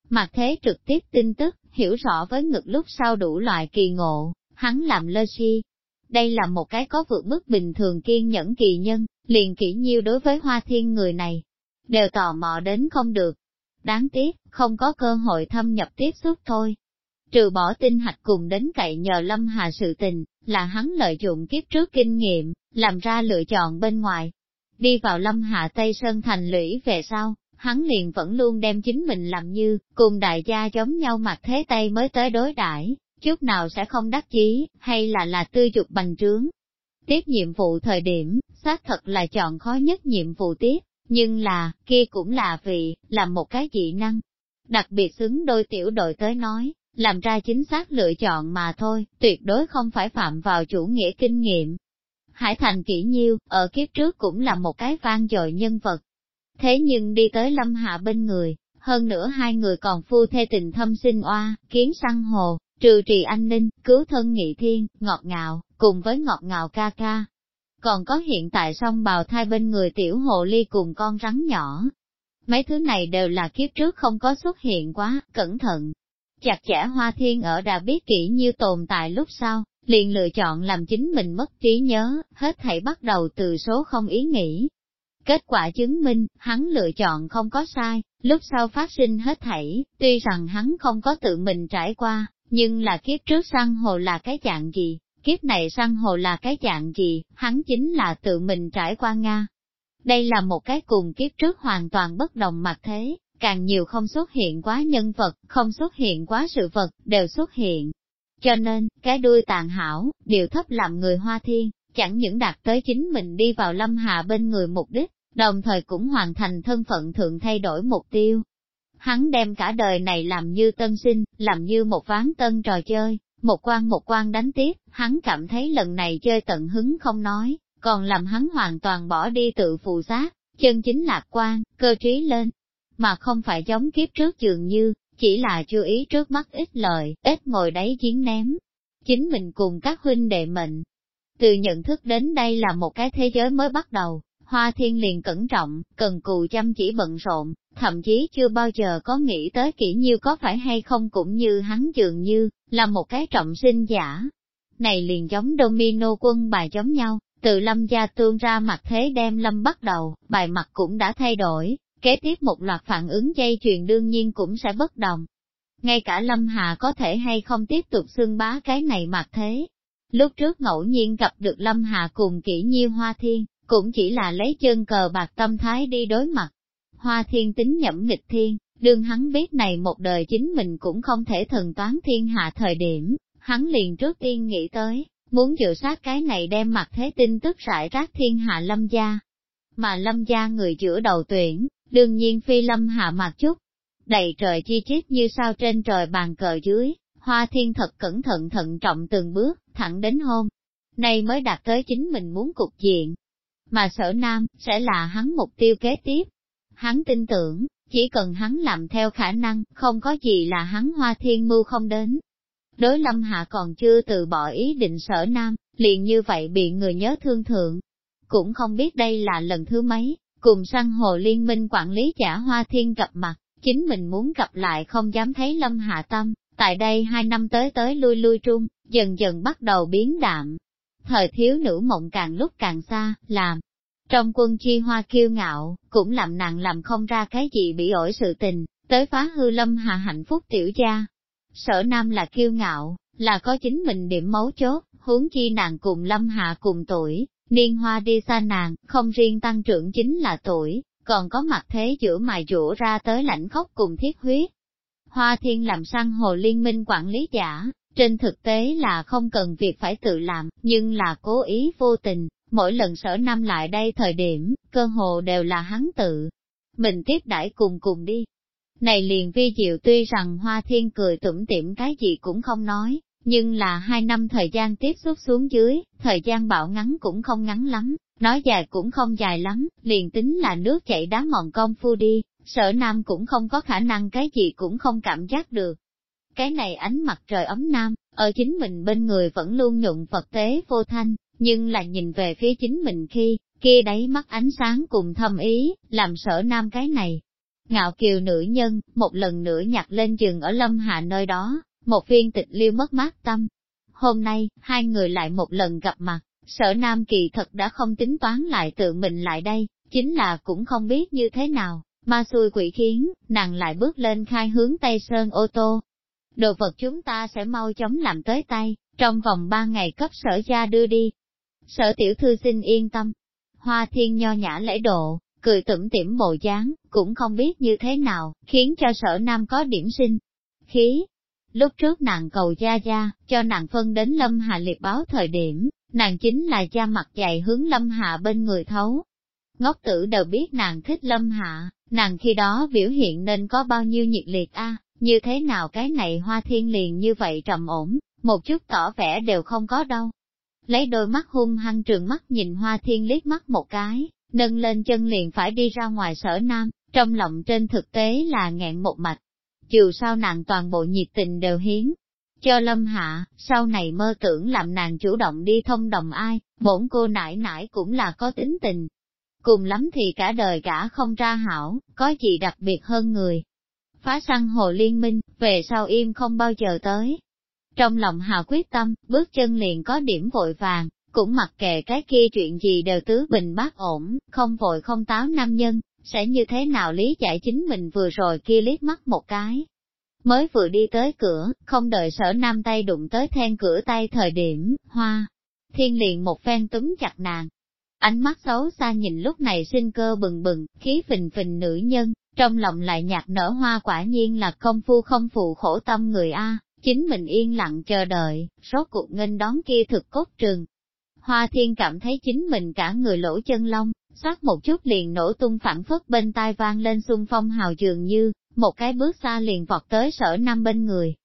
Mặt thế trực tiếp tin tức, hiểu rõ với ngực lúc sau đủ loại kỳ ngộ, hắn làm lơ chi. Đây là một cái có vượt mức bình thường kiên nhẫn kỳ nhân, liền kỹ nhiêu đối với hoa thiên người này. Đều tò mò đến không được, Đáng tiếc, không có cơ hội thâm nhập tiếp xúc thôi. Trừ bỏ tinh hạch cùng đến cậy nhờ Lâm Hà sự tình, là hắn lợi dụng kiếp trước kinh nghiệm, làm ra lựa chọn bên ngoài. Đi vào Lâm Hạ Tây Sơn thành lũy về sau, hắn liền vẫn luôn đem chính mình làm như, cùng đại gia giống nhau mặt thế Tây mới tới đối đãi chút nào sẽ không đắc chí, hay là là tư dục bành trướng. Tiếp nhiệm vụ thời điểm, xác thật là chọn khó nhất nhiệm vụ tiếp, nhưng là, kia cũng là vì, là một cái dị năng. Đặc biệt xứng đôi tiểu đội tới nói, làm ra chính xác lựa chọn mà thôi, tuyệt đối không phải phạm vào chủ nghĩa kinh nghiệm. Hải Thành kỹ nhiêu, ở kiếp trước cũng là một cái vang dội nhân vật. Thế nhưng đi tới lâm hạ bên người, hơn nữa hai người còn phu thê tình thâm sinh oa, kiến săn hồ, trừ trì an ninh, cứu thân nghị thiên, ngọt ngào, cùng với ngọt ngào ca ca. Còn có hiện tại song bào thai bên người tiểu hồ ly cùng con rắn nhỏ. Mấy thứ này đều là kiếp trước không có xuất hiện quá, cẩn thận. Chặt chẽ hoa thiên ở đã biết kỹ như tồn tại lúc sau, liền lựa chọn làm chính mình mất trí nhớ, hết thảy bắt đầu từ số không ý nghĩ. Kết quả chứng minh, hắn lựa chọn không có sai, lúc sau phát sinh hết thảy, tuy rằng hắn không có tự mình trải qua, nhưng là kiếp trước sang hồ là cái dạng gì, kiếp này săn hồ là cái dạng gì, hắn chính là tự mình trải qua Nga. Đây là một cái cùng kiếp trước hoàn toàn bất đồng mặt thế, càng nhiều không xuất hiện quá nhân vật, không xuất hiện quá sự vật, đều xuất hiện. Cho nên, cái đuôi tàn hảo, điều thấp làm người hoa thiên, chẳng những đạt tới chính mình đi vào lâm hạ bên người mục đích, đồng thời cũng hoàn thành thân phận thượng thay đổi mục tiêu. Hắn đem cả đời này làm như tân sinh, làm như một ván tân trò chơi, một quan một quan đánh tiếp, hắn cảm thấy lần này chơi tận hứng không nói, còn làm hắn hoàn toàn bỏ đi tự phụ giác, chân chính lạc quan, cơ trí lên, mà không phải giống kiếp trước dường như, chỉ là chú ý trước mắt ít lời, ít ngồi đáy chiến ném. Chính mình cùng các huynh đệ mệnh. Từ nhận thức đến đây là một cái thế giới mới bắt đầu, Hoa Thiên liền cẩn trọng, cần cù chăm chỉ bận rộn, thậm chí chưa bao giờ có nghĩ tới kỹ nhiêu có phải hay không cũng như hắn dường như, là một cái trọng sinh giả. Này liền giống domino quân bài giống nhau, từ lâm gia tương ra mặt thế đem lâm bắt đầu, bài mặt cũng đã thay đổi, kế tiếp một loạt phản ứng dây chuyền đương nhiên cũng sẽ bất đồng. Ngay cả lâm hà có thể hay không tiếp tục xưng bá cái này mặt thế. Lúc trước ngẫu nhiên gặp được lâm hà cùng kỹ nhiêu hoa thiên, cũng chỉ là lấy chân cờ bạc tâm thái đi đối mặt. Hoa thiên tính nhẫm nghịch thiên, đương hắn biết này một đời chính mình cũng không thể thần toán thiên hạ thời điểm, hắn liền trước tiên nghĩ tới, muốn dự sát cái này đem mặt thế tin tức rải rác thiên hạ lâm gia. Mà lâm gia người chữa đầu tuyển, đương nhiên phi lâm hạ mặt chút. Đầy trời chi chít như sao trên trời bàn cờ dưới, hoa thiên thật cẩn thận thận trọng từng bước, thẳng đến hôm. Nay mới đạt tới chính mình muốn cục diện, mà sở nam, sẽ là hắn mục tiêu kế tiếp. Hắn tin tưởng, chỉ cần hắn làm theo khả năng, không có gì là hắn hoa thiên mưu không đến. Đối lâm hạ còn chưa từ bỏ ý định sở nam, liền như vậy bị người nhớ thương thượng. Cũng không biết đây là lần thứ mấy, cùng săn hồ liên minh quản lý giả hoa thiên gặp mặt, chính mình muốn gặp lại không dám thấy lâm hạ tâm, tại đây hai năm tới tới lui lui trung, dần dần bắt đầu biến đạm, thời thiếu nữ mộng càng lúc càng xa, làm. Trong quân chi hoa kiêu ngạo, cũng làm nàng làm không ra cái gì bị ổi sự tình, tới phá hư lâm hà hạnh phúc tiểu gia. Sở nam là kiêu ngạo, là có chính mình điểm mấu chốt, huống chi nàng cùng lâm hạ cùng tuổi, niên hoa đi xa nàng, không riêng tăng trưởng chính là tuổi, còn có mặt thế giữa mài rũa ra tới lãnh khốc cùng thiết huyết. Hoa thiên làm sang hồ liên minh quản lý giả, trên thực tế là không cần việc phải tự làm, nhưng là cố ý vô tình, mỗi lần sở năm lại đây thời điểm, cơ hồ đều là hắn tự. Mình tiếp đãi cùng cùng đi. Này liền vi diệu tuy rằng Hoa Thiên cười tủm tỉm cái gì cũng không nói, nhưng là hai năm thời gian tiếp xúc xuống dưới, thời gian bạo ngắn cũng không ngắn lắm, nói dài cũng không dài lắm, liền tính là nước chảy đá mòn công phu đi, sở nam cũng không có khả năng cái gì cũng không cảm giác được, cái này ánh mặt trời ấm nam, ở chính mình bên người vẫn luôn nhuận Phật tế vô thanh, nhưng là nhìn về phía chính mình khi, kia đáy mắt ánh sáng cùng thâm ý, làm sở nam cái này. Ngạo kiều nữ nhân, một lần nữa nhặt lên giường ở lâm hạ nơi đó, một viên tịch liêu mất mát tâm. Hôm nay, hai người lại một lần gặp mặt, sở nam kỳ thật đã không tính toán lại tự mình lại đây, chính là cũng không biết như thế nào, ma xui quỷ khiến, nàng lại bước lên khai hướng Tây Sơn ô tô, đồ vật chúng ta sẽ mau chóng làm tới tay, trong vòng ba ngày cấp sở gia đưa đi. Sở tiểu thư xin yên tâm. Hoa thiên nho nhã lễ độ, cười tủm tỉm bộ dáng, cũng không biết như thế nào, khiến cho sở nam có điểm sinh. Khí. Lúc trước nàng cầu gia gia, cho nàng phân đến lâm hạ liệt báo thời điểm, nàng chính là cha mặt dày hướng lâm hạ bên người thấu. Ngốc tử đều biết nàng thích lâm hạ, nàng khi đó biểu hiện nên có bao nhiêu nhiệt liệt a như thế nào cái này hoa thiên liền như vậy trầm ổn, một chút tỏ vẻ đều không có đâu. Lấy đôi mắt hung hăng trường mắt nhìn hoa thiên liếc mắt một cái, nâng lên chân liền phải đi ra ngoài sở nam, trong lòng trên thực tế là nghẹn một mạch. Dù sao nàng toàn bộ nhiệt tình đều hiến, cho lâm hạ, sau này mơ tưởng làm nàng chủ động đi thông đồng ai, bổn cô nải nải cũng là có tính tình. Cùng lắm thì cả đời cả không ra hảo, có gì đặc biệt hơn người. Phá săn hồ liên minh, về sau im không bao giờ tới. Trong lòng hà quyết tâm, bước chân liền có điểm vội vàng, cũng mặc kệ cái kia chuyện gì đều tứ bình bát ổn, không vội không táo nam nhân, sẽ như thế nào lý giải chính mình vừa rồi kia liếc mắt một cái. Mới vừa đi tới cửa, không đợi sở nam tay đụng tới then cửa tay thời điểm, hoa, thiên liền một phen túm chặt nàng. Ánh mắt xấu xa nhìn lúc này sinh cơ bừng bừng, khí phình phình nữ nhân, trong lòng lại nhạt nở hoa quả nhiên là công phu không phụ khổ tâm người A, chính mình yên lặng chờ đợi, rốt cuộc nghênh đón kia thực cốt trường. Hoa thiên cảm thấy chính mình cả người lỗ chân lông, xoát một chút liền nổ tung phản phất bên tai vang lên xung phong hào dường như, một cái bước xa liền vọt tới sở năm bên người.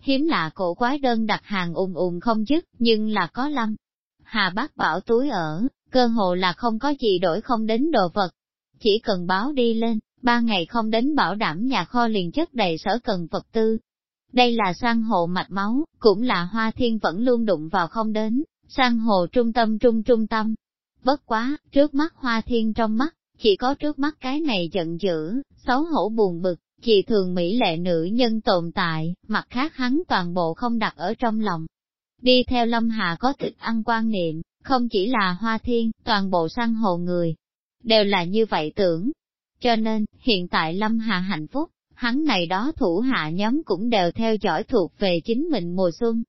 Hiếm lạ cổ quái đơn đặt hàng ùn ùn không dứt, nhưng là có lâm. Hà bác bảo túi ở, cơ hồ là không có gì đổi không đến đồ vật. Chỉ cần báo đi lên, ba ngày không đến bảo đảm nhà kho liền chất đầy sở cần vật tư. Đây là sang hồ mạch máu, cũng là hoa thiên vẫn luôn đụng vào không đến, sang hồ trung tâm trung trung tâm. Bất quá, trước mắt hoa thiên trong mắt, chỉ có trước mắt cái này giận dữ, xấu hổ buồn bực, chỉ thường mỹ lệ nữ nhân tồn tại, mặt khác hắn toàn bộ không đặt ở trong lòng. Đi theo Lâm Hà có thực ăn quan niệm, không chỉ là hoa thiên, toàn bộ sang hồ người, đều là như vậy tưởng. Cho nên, hiện tại Lâm Hà hạnh phúc, hắn này đó thủ hạ nhóm cũng đều theo dõi thuộc về chính mình mùa xuân.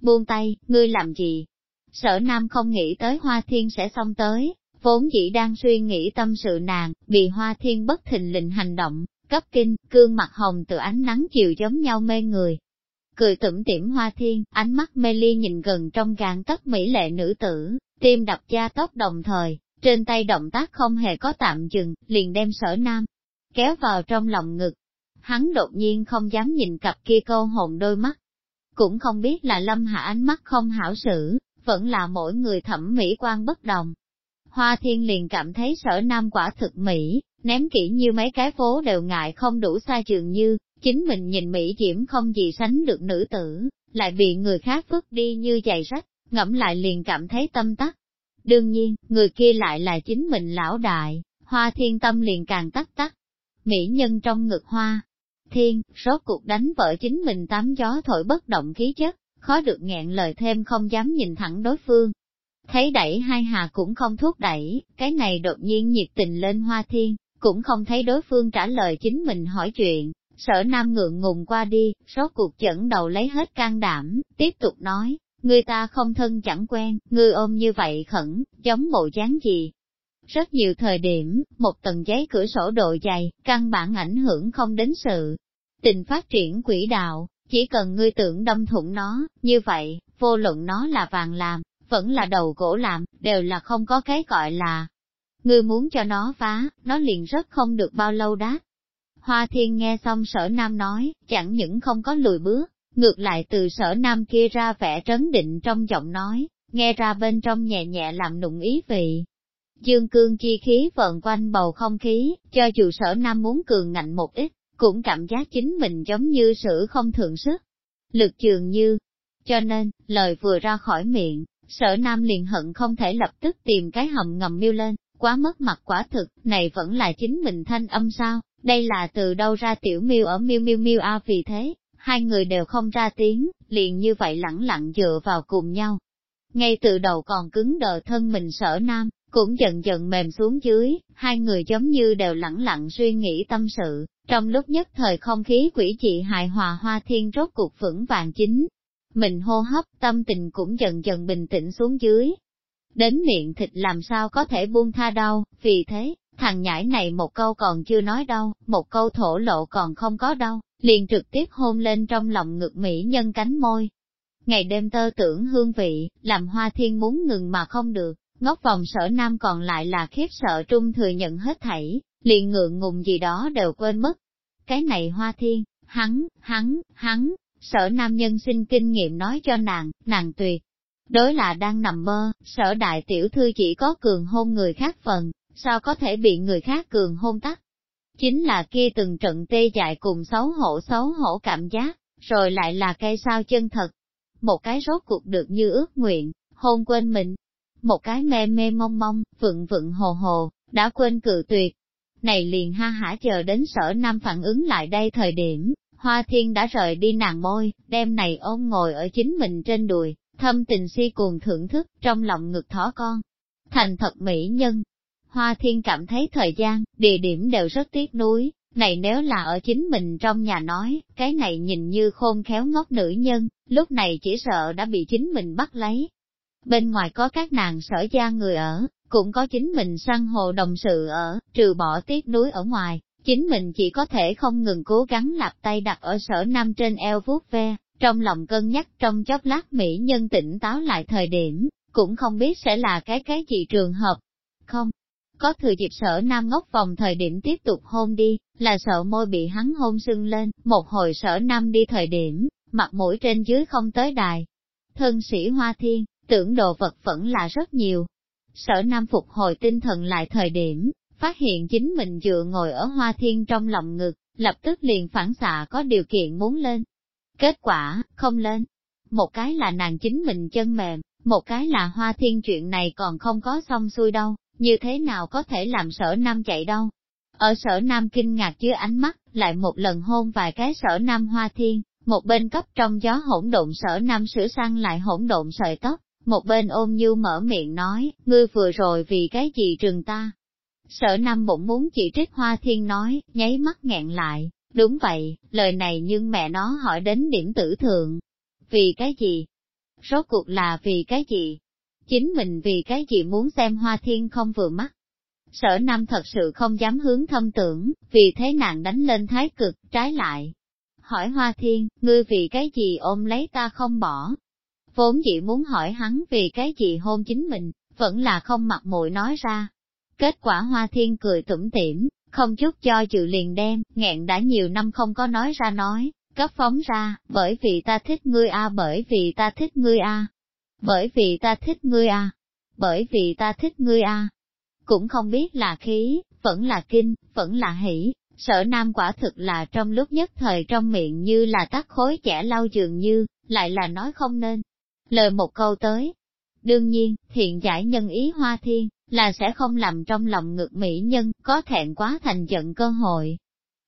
Buông tay, ngươi làm gì? Sở Nam không nghĩ tới Hoa Thiên sẽ xong tới, vốn dĩ đang suy nghĩ tâm sự nàng, bị Hoa Thiên bất thình lình hành động, cấp kinh, cương mặt hồng từ ánh nắng chiều giống nhau mê người. Cười tủm tỉm hoa thiên, ánh mắt mê ly nhìn gần trong gàn tất mỹ lệ nữ tử, tim đập da tóc đồng thời, trên tay động tác không hề có tạm dừng, liền đem sở nam, kéo vào trong lòng ngực. Hắn đột nhiên không dám nhìn cặp kia câu hồn đôi mắt. Cũng không biết là lâm hạ ánh mắt không hảo xử, vẫn là mỗi người thẩm mỹ quan bất đồng. Hoa thiên liền cảm thấy sở nam quả thực mỹ, ném kỹ như mấy cái phố đều ngại không đủ xa trường như, chính mình nhìn Mỹ Diễm không gì sánh được nữ tử, lại bị người khác vứt đi như giày rách, ngẫm lại liền cảm thấy tâm tắc. Đương nhiên, người kia lại là chính mình lão đại, hoa thiên tâm liền càng tắc tắc. Mỹ nhân trong ngực hoa, thiên, rốt cuộc đánh vợ chính mình tám gió thổi bất động khí chất, khó được nghẹn lời thêm không dám nhìn thẳng đối phương. Thấy đẩy hai hà cũng không thuốc đẩy, cái này đột nhiên nhiệt tình lên hoa thiên, cũng không thấy đối phương trả lời chính mình hỏi chuyện, sở nam ngượng ngùng qua đi, rốt cuộc chẩn đầu lấy hết can đảm, tiếp tục nói, người ta không thân chẳng quen, ngươi ôm như vậy khẩn, giống bộ dáng gì. Rất nhiều thời điểm, một tầng giấy cửa sổ độ dày, căn bản ảnh hưởng không đến sự tình phát triển quỹ đạo, chỉ cần ngươi tưởng đâm thủng nó, như vậy, vô luận nó là vàng làm, vẫn là đầu gỗ làm, đều là không có cái gọi là Ngươi muốn cho nó phá, nó liền rất không được bao lâu đát. Hoa thiên nghe xong sở nam nói, chẳng những không có lùi bước, ngược lại từ sở nam kia ra vẻ trấn định trong giọng nói, nghe ra bên trong nhẹ nhẹ làm nụng ý vị. Dương cương chi khí vờn quanh bầu không khí, cho dù sở nam muốn cường ngạnh một ít, cũng cảm giác chính mình giống như sử không thường sức. Lực trường như, cho nên, lời vừa ra khỏi miệng, sở nam liền hận không thể lập tức tìm cái hầm ngầm miêu lên, quá mất mặt quả thực, này vẫn là chính mình thanh âm sao, đây là từ đâu ra tiểu miêu ở miêu miêu miêu a vì thế, hai người đều không ra tiếng, liền như vậy lẳng lặng dựa vào cùng nhau. Ngay từ đầu còn cứng đờ thân mình sở nam, cũng dần dần mềm xuống dưới, hai người giống như đều lẳng lặng suy nghĩ tâm sự, trong lúc nhất thời không khí quỷ dị hài hòa hoa thiên rốt cuộc vững vàng chính. Mình hô hấp, tâm tình cũng dần dần bình tĩnh xuống dưới, đến miệng thịt làm sao có thể buông tha đâu, vì thế, thằng nhãi này một câu còn chưa nói đâu, một câu thổ lộ còn không có đâu, liền trực tiếp hôn lên trong lòng ngực mỹ nhân cánh môi. Ngày đêm tơ tưởng hương vị, làm hoa thiên muốn ngừng mà không được, ngóc vòng sở nam còn lại là khiếp sợ trung thừa nhận hết thảy, liền ngượng ngùng gì đó đều quên mất. Cái này hoa thiên, hắn, hắn, hắn, sở nam nhân sinh kinh nghiệm nói cho nàng, nàng tuyệt. Đối là đang nằm mơ, sở đại tiểu thư chỉ có cường hôn người khác phần, sao có thể bị người khác cường hôn tắt. Chính là kia từng trận tê dại cùng xấu hổ xấu hổ cảm giác, rồi lại là cây sao chân thật. Một cái rốt cuộc được như ước nguyện, hôn quên mình. Một cái mê mê mong mong, vựng vựng hồ hồ, đã quên cự tuyệt. Này liền ha hả chờ đến sở nam phản ứng lại đây thời điểm, Hoa Thiên đã rời đi nàng môi, đem này ôm ngồi ở chính mình trên đùi, thâm tình si cuồng thưởng thức, trong lòng ngực thỏ con. Thành thật mỹ nhân. Hoa Thiên cảm thấy thời gian, địa điểm đều rất tiếc nuối, này nếu là ở chính mình trong nhà nói, cái này nhìn như khôn khéo ngốc nữ nhân, lúc này chỉ sợ đã bị chính mình bắt lấy. Bên ngoài có các nàng sở gia người ở, cũng có chính mình săn hồ đồng sự ở, trừ bỏ tiếc núi ở ngoài, chính mình chỉ có thể không ngừng cố gắng lạp tay đặt ở sở nam trên eo vuốt ve, trong lòng cân nhắc trong chốc lát mỹ nhân tỉnh táo lại thời điểm, cũng không biết sẽ là cái cái gì trường hợp. Không, có thừa dịp sở nam ngốc vòng thời điểm tiếp tục hôn đi, là sợ môi bị hắn hôn sưng lên, một hồi sở nam đi thời điểm, mặt mũi trên dưới không tới đài. Thân sĩ hoa thiên, tưởng đồ vật vẫn là rất nhiều. Sở nam phục hồi tinh thần lại thời điểm, phát hiện chính mình dựa ngồi ở hoa thiên trong lòng ngực, lập tức liền phản xạ có điều kiện muốn lên. Kết quả, không lên. Một cái là nàng chính mình chân mềm, một cái là hoa thiên chuyện này còn không có xong xuôi đâu, như thế nào có thể làm sở nam chạy đâu. Ở sở nam kinh ngạc dưới ánh mắt, lại một lần hôn vài cái sở nam hoa thiên, một bên cấp trong gió hỗn độn sở nam sửa sang lại hỗn độn sợi tóc, một bên ôm như mở miệng nói, ngươi vừa rồi vì cái gì trừng ta, Sở Nam bụng muốn chỉ trích Hoa Thiên nói, nháy mắt nghẹn lại, đúng vậy, lời này nhưng mẹ nó hỏi đến điểm tử thượng. Vì cái gì? Rốt cuộc là vì cái gì? Chính mình vì cái gì muốn xem Hoa Thiên không vừa mắt? Sở Nam thật sự không dám hướng thâm tưởng, vì thế nàng đánh lên thái cực, trái lại. Hỏi Hoa Thiên, ngươi vì cái gì ôm lấy ta không bỏ? Vốn dĩ muốn hỏi hắn vì cái gì hôn chính mình, vẫn là không mặt mũi nói ra, Kết quả Hoa Thiên cười tủm tỉm, không chút cho dự liền đem, nghẹn đã nhiều năm không có nói ra nói, cấp phóng ra, bởi vì ta thích ngươi a bởi vì ta thích ngươi a bởi vì ta thích ngươi a bởi vì ta thích ngươi a Cũng không biết là khí, vẫn là kinh, vẫn là hỷ, sở nam quả thực là trong lúc nhất thời trong miệng như là tắt khối trẻ lau dường như, lại là nói không nên. Lời một câu tới. Đương nhiên, thiện giải nhân ý hoa thiên, là sẽ không làm trong lòng ngực mỹ nhân, có thẹn quá thành giận cơ hội.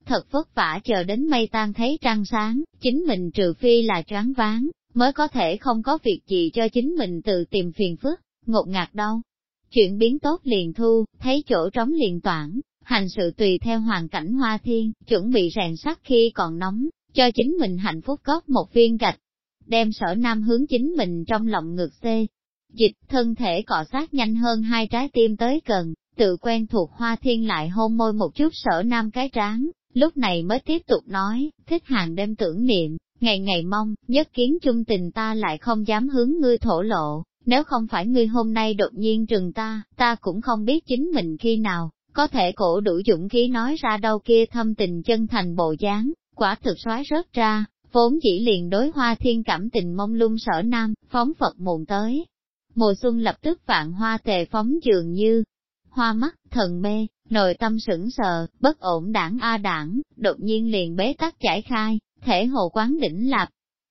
Thật vất vả chờ đến mây tan thấy trăng sáng, chính mình trừ phi là choáng váng, mới có thể không có việc gì cho chính mình tự tìm phiền phức, ngột ngạt đâu. Chuyện biến tốt liền thu, thấy chỗ trống liền toản, hành sự tùy theo hoàn cảnh hoa thiên, chuẩn bị rèn sắt khi còn nóng, cho chính mình hạnh phúc góp một viên gạch. Đem sở nam hướng chính mình trong lòng ngực xê, dịch, thân thể cọ sát nhanh hơn hai trái tim tới gần, tự quen thuộc hoa thiên lại hôn môi một chút sở nam cái tráng, lúc này mới tiếp tục nói, thích hàng đêm tưởng niệm, ngày ngày mong, nhất kiến chung tình ta lại không dám hướng ngươi thổ lộ, nếu không phải ngươi hôm nay đột nhiên trừng ta, ta cũng không biết chính mình khi nào, có thể cổ đủ dũng khí nói ra đâu kia thâm tình chân thành bộ dáng, quả thực xoáy rớt ra, vốn chỉ liền đối hoa thiên cảm tình mong lung sở nam, phóng Phật muộn tới, Mùa xuân lập tức vạn hoa tề phóng dường như, hoa mắt, thần mê, nội tâm sững sờ, bất ổn đảng a đảng, đột nhiên liền bế tắc giải khai, thể hồ quán đỉnh lạp.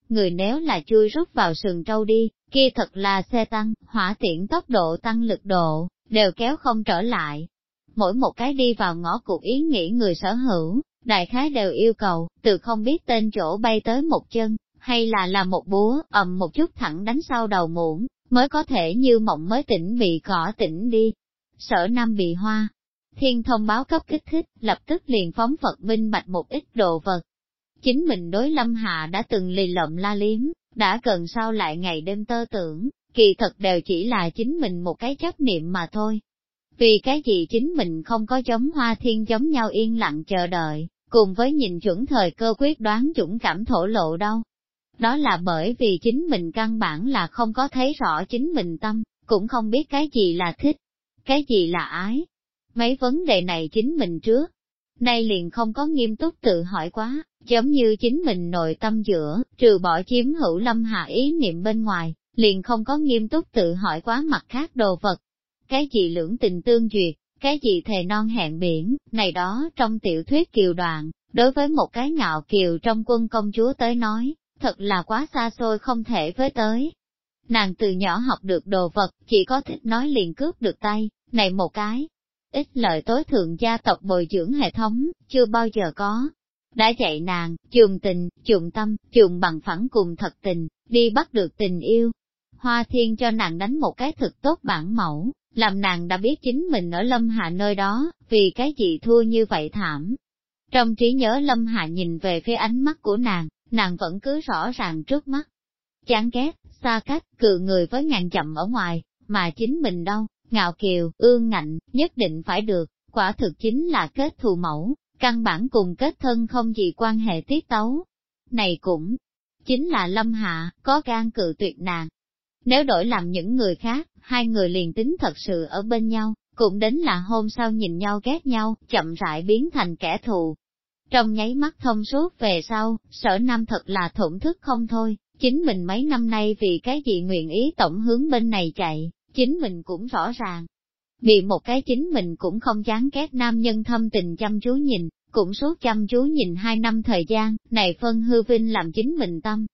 Người nếu là chui rút vào sườn trâu đi, kia thật là xe tăng, hỏa tiễn tốc độ tăng lực độ, đều kéo không trở lại. Mỗi một cái đi vào ngõ cụt ý nghĩ người sở hữu, đại khái đều yêu cầu, từ không biết tên chỗ bay tới một chân, hay là là một búa, ầm một chút thẳng đánh sau đầu muỗng, mới có thể như mộng mới tỉnh bị cỏ tỉnh đi. Sở Nam bị hoa, thiên thông báo cấp kích thích, lập tức liền phóng Phật minh bạch một ít đồ vật. Chính mình đối lâm hạ đã từng lì lợm la liếm, đã gần sau lại ngày đêm tơ tưởng, kỳ thật đều chỉ là chính mình một cái chấp niệm mà thôi. Vì cái gì chính mình không có giống hoa thiên giống nhau yên lặng chờ đợi, cùng với nhìn chuẩn thời cơ quyết đoán dũng cảm thổ lộ đâu. Đó là bởi vì chính mình căn bản là không có thấy rõ chính mình tâm, cũng không biết cái gì là thích, cái gì là ái. Mấy vấn đề này chính mình trước. Nay liền không có nghiêm túc tự hỏi quá, giống như chính mình nội tâm giữa, trừ bỏ chiếm hữu lâm hạ ý niệm bên ngoài, liền không có nghiêm túc tự hỏi quá mặt khác đồ vật. Cái gì lưỡng tình tương duyệt, cái gì thề non hẹn biển, này đó trong tiểu thuyết kiều đoạn, đối với một cái ngạo kiều trong quân công chúa tới nói, thật là quá xa xôi không thể với tới. Nàng từ nhỏ học được đồ vật, chỉ có thích nói liền cướp được tay, này một cái. Ít lợi tối thượng gia tộc bồi dưỡng hệ thống, chưa bao giờ có. Đã dạy nàng, trường tình, trường tâm, trường bằng phẳng cùng thật tình, đi bắt được tình yêu. Hoa thiên cho nàng đánh một cái thực tốt bản mẫu, làm nàng đã biết chính mình ở Lâm Hạ nơi đó, vì cái gì thua như vậy thảm. Trong trí nhớ Lâm Hạ nhìn về phía ánh mắt của nàng, nàng vẫn cứ rõ ràng trước mắt. Chán ghét, xa cách, cự người với ngàn chậm ở ngoài, mà chính mình đâu, ngạo kiều, ương ngạnh, nhất định phải được, quả thực chính là kết thù mẫu, căn bản cùng kết thân không gì quan hệ tiết tấu. Này cũng, chính là lâm hạ, có gan cự tuyệt nàng. Nếu đổi làm những người khác, hai người liền tính thật sự ở bên nhau, cũng đến là hôm sau nhìn nhau ghét nhau, chậm rãi biến thành kẻ thù. Trong nháy mắt thông suốt về sau, sở nam thật là thổn thức không thôi, chính mình mấy năm nay vì cái gì nguyện ý tổng hướng bên này chạy, chính mình cũng rõ ràng. bị một cái chính mình cũng không chán ghét nam nhân thâm tình chăm chú nhìn, cũng suốt chăm chú nhìn hai năm thời gian, này phân hư vinh làm chính mình tâm.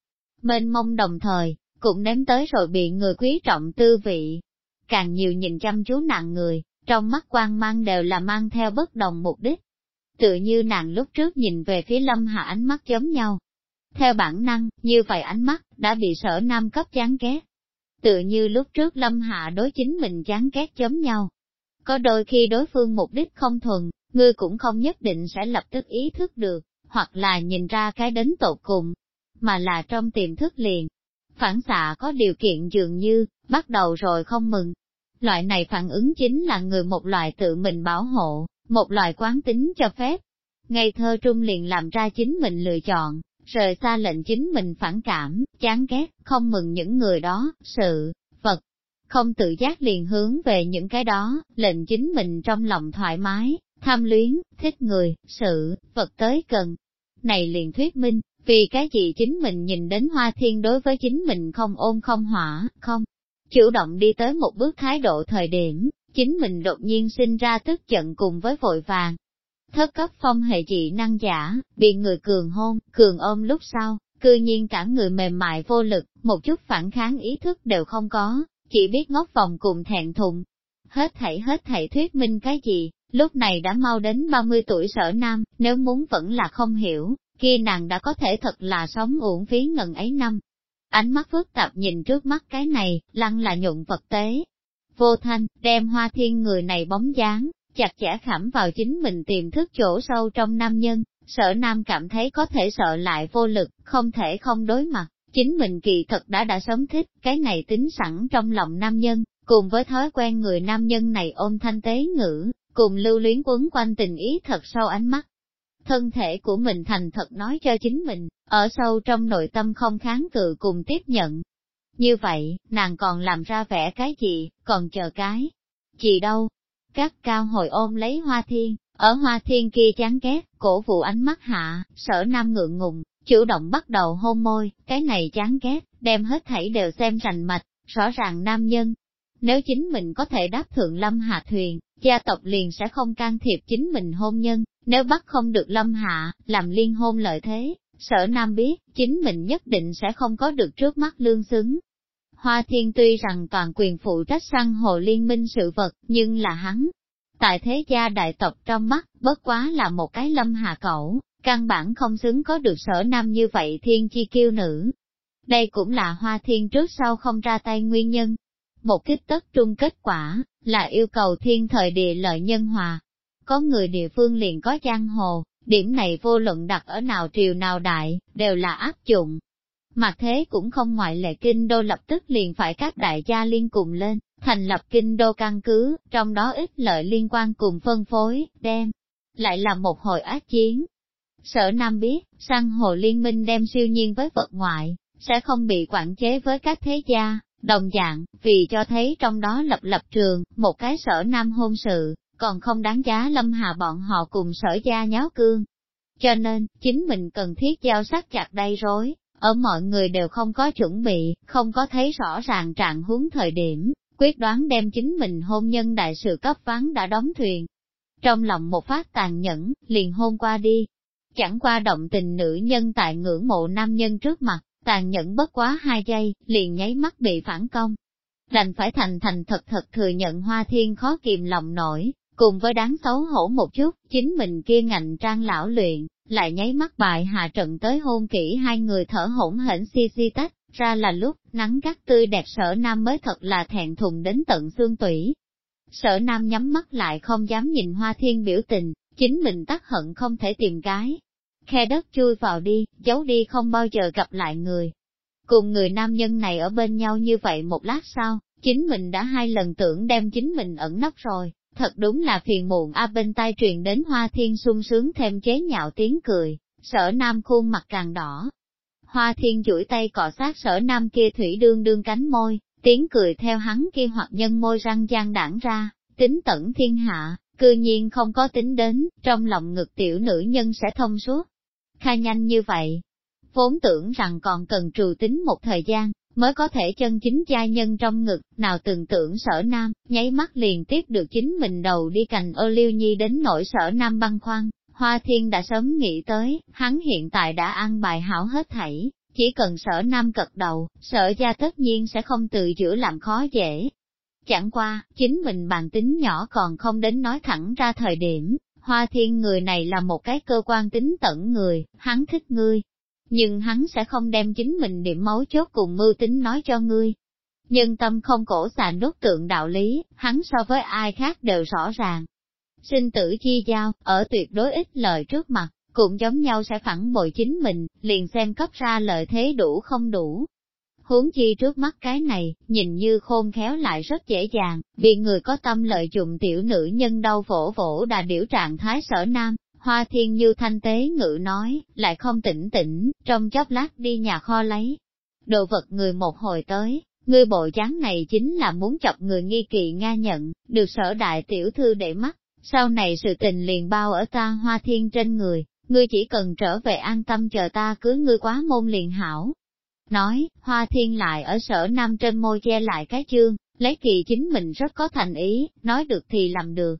Mênh mông đồng thời, cũng nếm tới rồi bị người quý trọng tư vị. Càng nhiều nhìn chăm chú nặng người, trong mắt quan mang đều là mang theo bất đồng mục đích. Tự như nàng lúc trước nhìn về phía lâm hạ ánh mắt giống nhau. Theo bản năng, như vậy ánh mắt, đã bị sở nam cấp chán ghét. Tự như lúc trước lâm hạ đối chính mình chán ghét chấm nhau. Có đôi khi đối phương mục đích không thuần, ngươi cũng không nhất định sẽ lập tức ý thức được, hoặc là nhìn ra cái đến tột cùng, mà là trong tiềm thức liền. Phản xạ có điều kiện dường như, bắt đầu rồi không mừng. Loại này phản ứng chính là người một loại tự mình bảo hộ, một loại quán tính cho phép. Ngây thơ trung liền làm ra chính mình lựa chọn, rời xa lệnh chính mình phản cảm, chán ghét, không mừng những người đó, sự, vật, không tự giác liền hướng về những cái đó, lệnh chính mình trong lòng thoải mái, tham luyến, thích người, sự, vật tới gần. Này liền thuyết minh, vì cái gì chính mình nhìn đến hoa thiên đối với chính mình không ôn không hỏa, không chủ động đi tới một bước thái độ thời điểm, chính mình đột nhiên sinh ra tức giận cùng với vội vàng. Thất cấp phong hệ dị năng giả, bị người cường hôn, cường ôm lúc sau, cư nhiên cả người mềm mại vô lực, một chút phản kháng ý thức đều không có, chỉ biết ngóc vòng cùng thẹn thùng. Hết thảy hết thảy thuyết minh cái gì, lúc này đã mau đến 30 tuổi sở nam, nếu muốn vẫn là không hiểu, kia nàng đã có thể thật là sống uổng phí ngần ấy năm. Ánh mắt phức tạp nhìn trước mắt cái này, lăng là nhuận vật tế. Vô thanh, đem hoa thiên người này bóng dáng, chặt chẽ khảm vào chính mình tiềm thức chỗ sâu trong nam nhân, sở nam cảm thấy có thể sợ lại vô lực, không thể không đối mặt. Chính mình kỳ thật đã đã sớm thích, cái này tính sẵn trong lòng nam nhân, cùng với thói quen người nam nhân này ôm thanh tế ngữ, cùng lưu luyến quấn quanh tình ý thật sâu ánh mắt. Thân thể của mình thành thật nói cho chính mình, ở sâu trong nội tâm không kháng cự cùng tiếp nhận. Như vậy, nàng còn làm ra vẻ cái gì, còn chờ cái gì đâu. Các cao hồi ôm lấy hoa thiên, ở hoa thiên kia chán ghét, cổ vụ ánh mắt hạ, sở nam ngượng ngùng, chủ động bắt đầu hôn môi, cái này chán ghét, đem hết thảy đều xem rành mạch, rõ ràng nam nhân. Nếu chính mình có thể đáp thượng lâm hạ thuyền, gia tộc liền sẽ không can thiệp chính mình hôn nhân, nếu bắt không được lâm hạ, làm liên hôn lợi thế, sở nam biết, chính mình nhất định sẽ không có được trước mắt lương xứng. Hoa thiên tuy rằng toàn quyền phụ trách săn hồ liên minh sự vật, nhưng là hắn. Tại thế gia đại tộc trong mắt, bất quá là một cái lâm hạ cẩu, căn bản không xứng có được sở nam như vậy thiên chi kiêu nữ. Đây cũng là hoa thiên trước sau không ra tay nguyên nhân. Một kích tất trung kết quả, là yêu cầu thiên thời địa lợi nhân hòa. Có người địa phương liền có giang hồ, điểm này vô luận đặt ở nào triều nào đại, đều là áp dụng. Mặt thế cũng không ngoại lệ kinh đô lập tức liền phải các đại gia liên cùng lên, thành lập kinh đô căn cứ, trong đó ít lợi liên quan cùng phân phối, đem, lại là một hồi ác chiến, Sở Nam biết, sang hồ liên minh đem siêu nhiên với vật ngoại, sẽ không bị quản chế với các thế gia, đồng dạng, vì cho thấy trong đó lập lập trường, một cái sở Nam hôn sự, còn không đáng giá lâm hà bọn họ cùng sở gia nháo cương. Cho nên, chính mình cần thiết giao sắc chặt đây rối, ở mọi người đều không có chuẩn bị, không có thấy rõ ràng trạng huống thời điểm, quyết đoán đem chính mình hôn nhân đại sự cấp ván đã đóng thuyền. Trong lòng một phát tàn nhẫn, liền hôn qua đi. Chẳng qua động tình nữ nhân tại ngưỡng mộ nam nhân trước mặt, tàn nhẫn bất quá hai giây, liền nháy mắt bị phản công. Đành phải thành thành thật thật thừa nhận hoa thiên khó kìm lòng nổi, cùng với đáng xấu hổ một chút, chính mình kia ngạnh trang lão luyện, lại nháy mắt bại hạ trận tới hôn kỹ hai người thở hỗn hển si si tách, ra là lúc, nắng gắt tươi đẹp sở nam mới thật là thẹn thùng đến tận xương tủy. Sở nam nhắm mắt lại không dám nhìn hoa thiên biểu tình, chính mình tắc hận không thể tìm cái. Khe đất chui vào đi, giấu đi không bao giờ gặp lại người. Cùng người nam nhân này ở bên nhau như vậy một lát sau, chính mình đã hai lần tưởng đem chính mình ẩn nấp rồi, thật đúng là phiền muộn a bên tai truyền đến hoa thiên sung sướng thêm chế nhạo tiếng cười, sở nam khuôn mặt càng đỏ. Hoa thiên duỗi tay cọ sát sở nam kia thủy đương đương cánh môi, tiếng cười theo hắn kia hoặc nhân môi răng gian đảng ra, tính tẩn thiên hạ, cư nhiên không có tính đến, trong lòng ngực tiểu nữ nhân sẽ thông suốt. Khai nhanh như vậy, vốn tưởng rằng còn cần trù tính một thời gian, mới có thể chân chính gia nhân trong ngực, nào từng tưởng sở nam, nháy mắt liền tiếp được chính mình đầu đi cành ô liêu nhi đến nỗi sở nam băng khoăn. Hoa thiên đã sớm nghĩ tới, hắn hiện tại đã ăn bài hảo hết thảy, chỉ cần sở nam cật đầu, sở gia tất nhiên sẽ không từ giữa làm khó dễ. Chẳng qua, chính mình bàn tính nhỏ còn không đến nói thẳng ra thời điểm, hoa thiên người này là một cái cơ quan tính tận người, hắn thích ngươi, nhưng hắn sẽ không đem chính mình điểm mấu chốt cùng mưu tính nói cho ngươi. Nhân tâm không cổ xà nốt tượng đạo lý, hắn so với ai khác đều rõ ràng. Sinh tử chi giao, ở tuyệt đối ít lời trước mặt, cũng giống nhau sẽ phản bội chính mình, liền xem cấp ra lợi thế đủ không đủ. Huống chi trước mắt cái này, nhìn như khôn khéo lại rất dễ dàng, vì người có tâm lợi dụng tiểu nữ nhân đau vỗ vỗ đà điểu trạng thái sở nam, Hoa thiên như thanh tế ngự nói, lại không tỉnh tỉnh, trong chốc lát đi nhà kho lấy. Đồ vật người một hồi tới, Ngươi bộ dáng này chính là muốn chọc người nghi kỳ Nga nhận, được sở đại tiểu thư để mắt, sau này sự tình liền bao ở ta hoa thiên trên người, ngươi chỉ cần trở về an tâm chờ ta cưới ngươi quá môn liền hảo. Nói, hoa thiên lại ở sở nam trên môi che lại cái chương, lấy kỳ chính mình rất có thành ý, nói được thì làm được,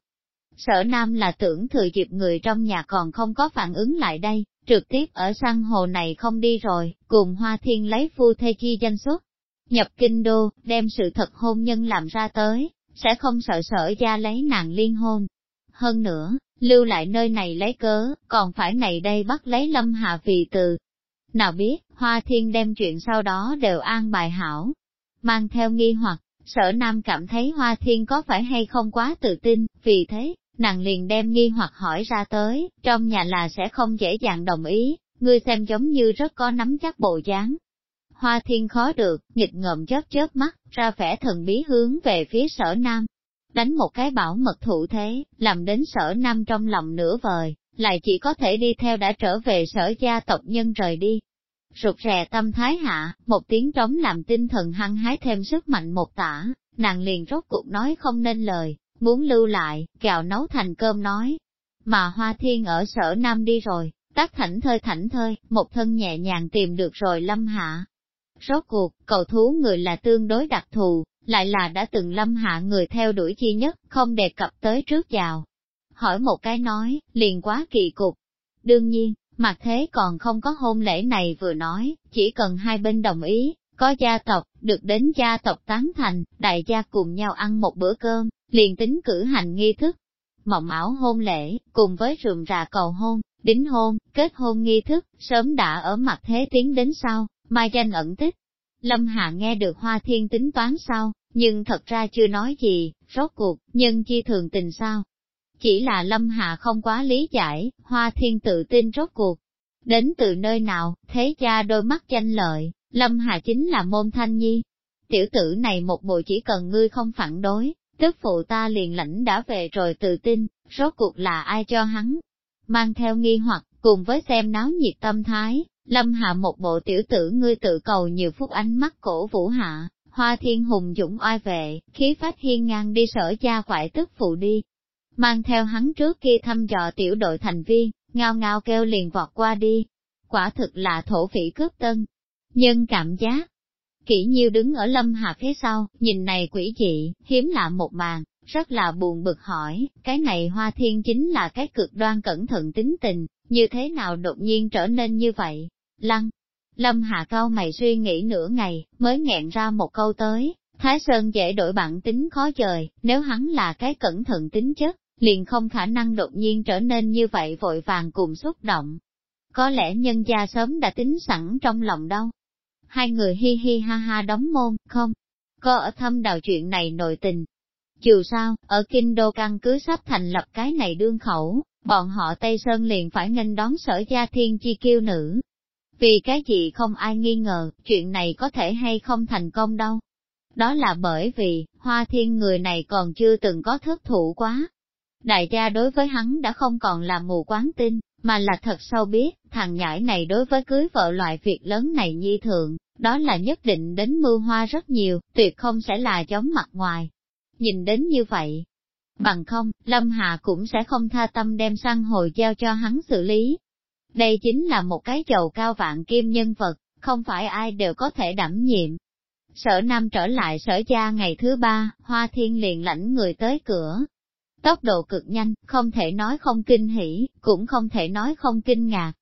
Sở Nam là tưởng thừa dịp người trong nhà còn không có phản ứng lại đây, trực tiếp ở săn hồ này không đi rồi, cùng Hoa Thiên lấy phu thê chi danh xuất. Nhập kinh đô, đem sự thật hôn nhân làm ra tới, sẽ không sợ sở gia lấy nàng liên hôn. Hơn nữa, lưu lại nơi này lấy cớ, còn phải này đây bắt lấy lâm hạ vì từ. Nào biết, Hoa Thiên đem chuyện sau đó đều an bài hảo, mang theo nghi hoặc, sở nam cảm thấy Hoa Thiên có phải hay không quá tự tin, vì thế, nàng liền đem nghi hoặc hỏi ra tới, trong nhà là sẽ không dễ dàng đồng ý, ngươi xem giống như rất có nắm chắc bộ dáng. Hoa thiên khó được, nghịch ngợm chớp chớp mắt, ra vẻ thần bí hướng về phía sở nam. Đánh một cái bảo mật thủ thế, làm đến sở nam trong lòng nửa vời, lại chỉ có thể đi theo đã trở về sở gia tộc nhân rời đi. Rụt rè tâm thái hạ, một tiếng trống làm tinh thần hăng hái thêm sức mạnh một tả, nàng liền rốt cuộc nói không nên lời, muốn lưu lại, gạo nấu thành cơm nói. Mà Hoa Thiên ở sở Nam đi rồi, tác thảnh thơi thảnh thơi, một thân nhẹ nhàng tìm được rồi lâm hạ. Rốt cuộc, cầu thú người là tương đối đặc thù, lại là đã từng lâm hạ người theo đuổi chi nhất, không đề cập tới trước chào. Hỏi một cái nói, liền quá kỳ cục. Đương nhiên, mặt thế còn không có hôn lễ này vừa nói, chỉ cần hai bên đồng ý, có gia tộc, được đến gia tộc tán thành, đại gia cùng nhau ăn một bữa cơm, liền tính cử hành nghi thức. Mộng ảo hôn lễ, cùng với rườm rà cầu hôn, đính hôn, kết hôn nghi thức, sớm đã ở mặt thế tiến đến sau, mai danh ẩn tích. Lâm Hạ nghe được Hoa Thiên tính toán sau, nhưng thật ra chưa nói gì, rốt cuộc, nhân chi thường tình sao. Chỉ là Lâm Hạ không quá lý giải, Hoa Thiên tự tin rốt cuộc. Đến từ nơi nào, thế cha đôi mắt danh lợi, Lâm Hà chính là môn thanh nhi. Tiểu tử này một bộ chỉ cần ngươi không phản đối, tức phụ ta liền lãnh đã về rồi tự tin, rốt cuộc là ai cho hắn. Mang theo nghi hoặc, cùng với xem náo nhiệt tâm thái, Lâm Hạ một bộ tiểu tử ngươi tự cầu nhiều phút ánh mắt cổ vũ hạ, hoa thiên hùng dũng oai vệ, khí phách hiên ngang đi sở gia quại tức phụ đi. mang theo hắn trước kia thăm dò tiểu đội thành viên, ngao ngao kêu liền vọt qua đi. Quả thực là thổ phỉ cướp tân nhân cảm giác, kỹ nhiêu đứng ở lâm hà phía sau, nhìn này quỷ dị, hiếm lạ một màn, rất là buồn bực hỏi, cái này hoa thiên chính là cái cực đoan cẩn thận tính tình, như thế nào đột nhiên trở nên như vậy? Lăng, lâm hà cao mày suy nghĩ nửa ngày, mới nghẹn ra một câu tới, Thái Sơn dễ đổi bản tính khó dời, nếu hắn là cái cẩn thận tính chất, liền không khả năng đột nhiên trở nên như vậy vội vàng cùng xúc động. Có lẽ nhân gia sớm đã tính sẵn trong lòng đâu. Hai người hi hi ha ha đóng môn, không? Có ở thâm đào chuyện này nội tình. Dù sao, ở Kinh Đô căn cứ sắp thành lập cái này đương khẩu, bọn họ Tây Sơn liền phải nghênh đón sở gia thiên chi kiêu nữ. Vì cái gì không ai nghi ngờ, chuyện này có thể hay không thành công đâu. Đó là bởi vì, hoa thiên người này còn chưa từng có thất thủ quá, Đại gia đối với hắn đã không còn là mù quán tin, mà là thật sâu biết, thằng nhãi này đối với cưới vợ loại việc lớn này nhi thượng, đó là nhất định đến mưu hoa rất nhiều, tuyệt không sẽ là giống mặt ngoài. Nhìn đến như vậy, bằng không, Lâm Hà cũng sẽ không tha tâm đem săn hồi giao cho hắn xử lý. Đây chính là một cái chầu cao vạn kim nhân vật, không phải ai đều có thể đảm nhiệm. Sở Nam trở lại sở gia ngày thứ ba, Hoa Thiên liền lãnh người tới cửa, Tốc độ cực nhanh, không thể nói không kinh hỉ, cũng không thể nói không kinh ngạc.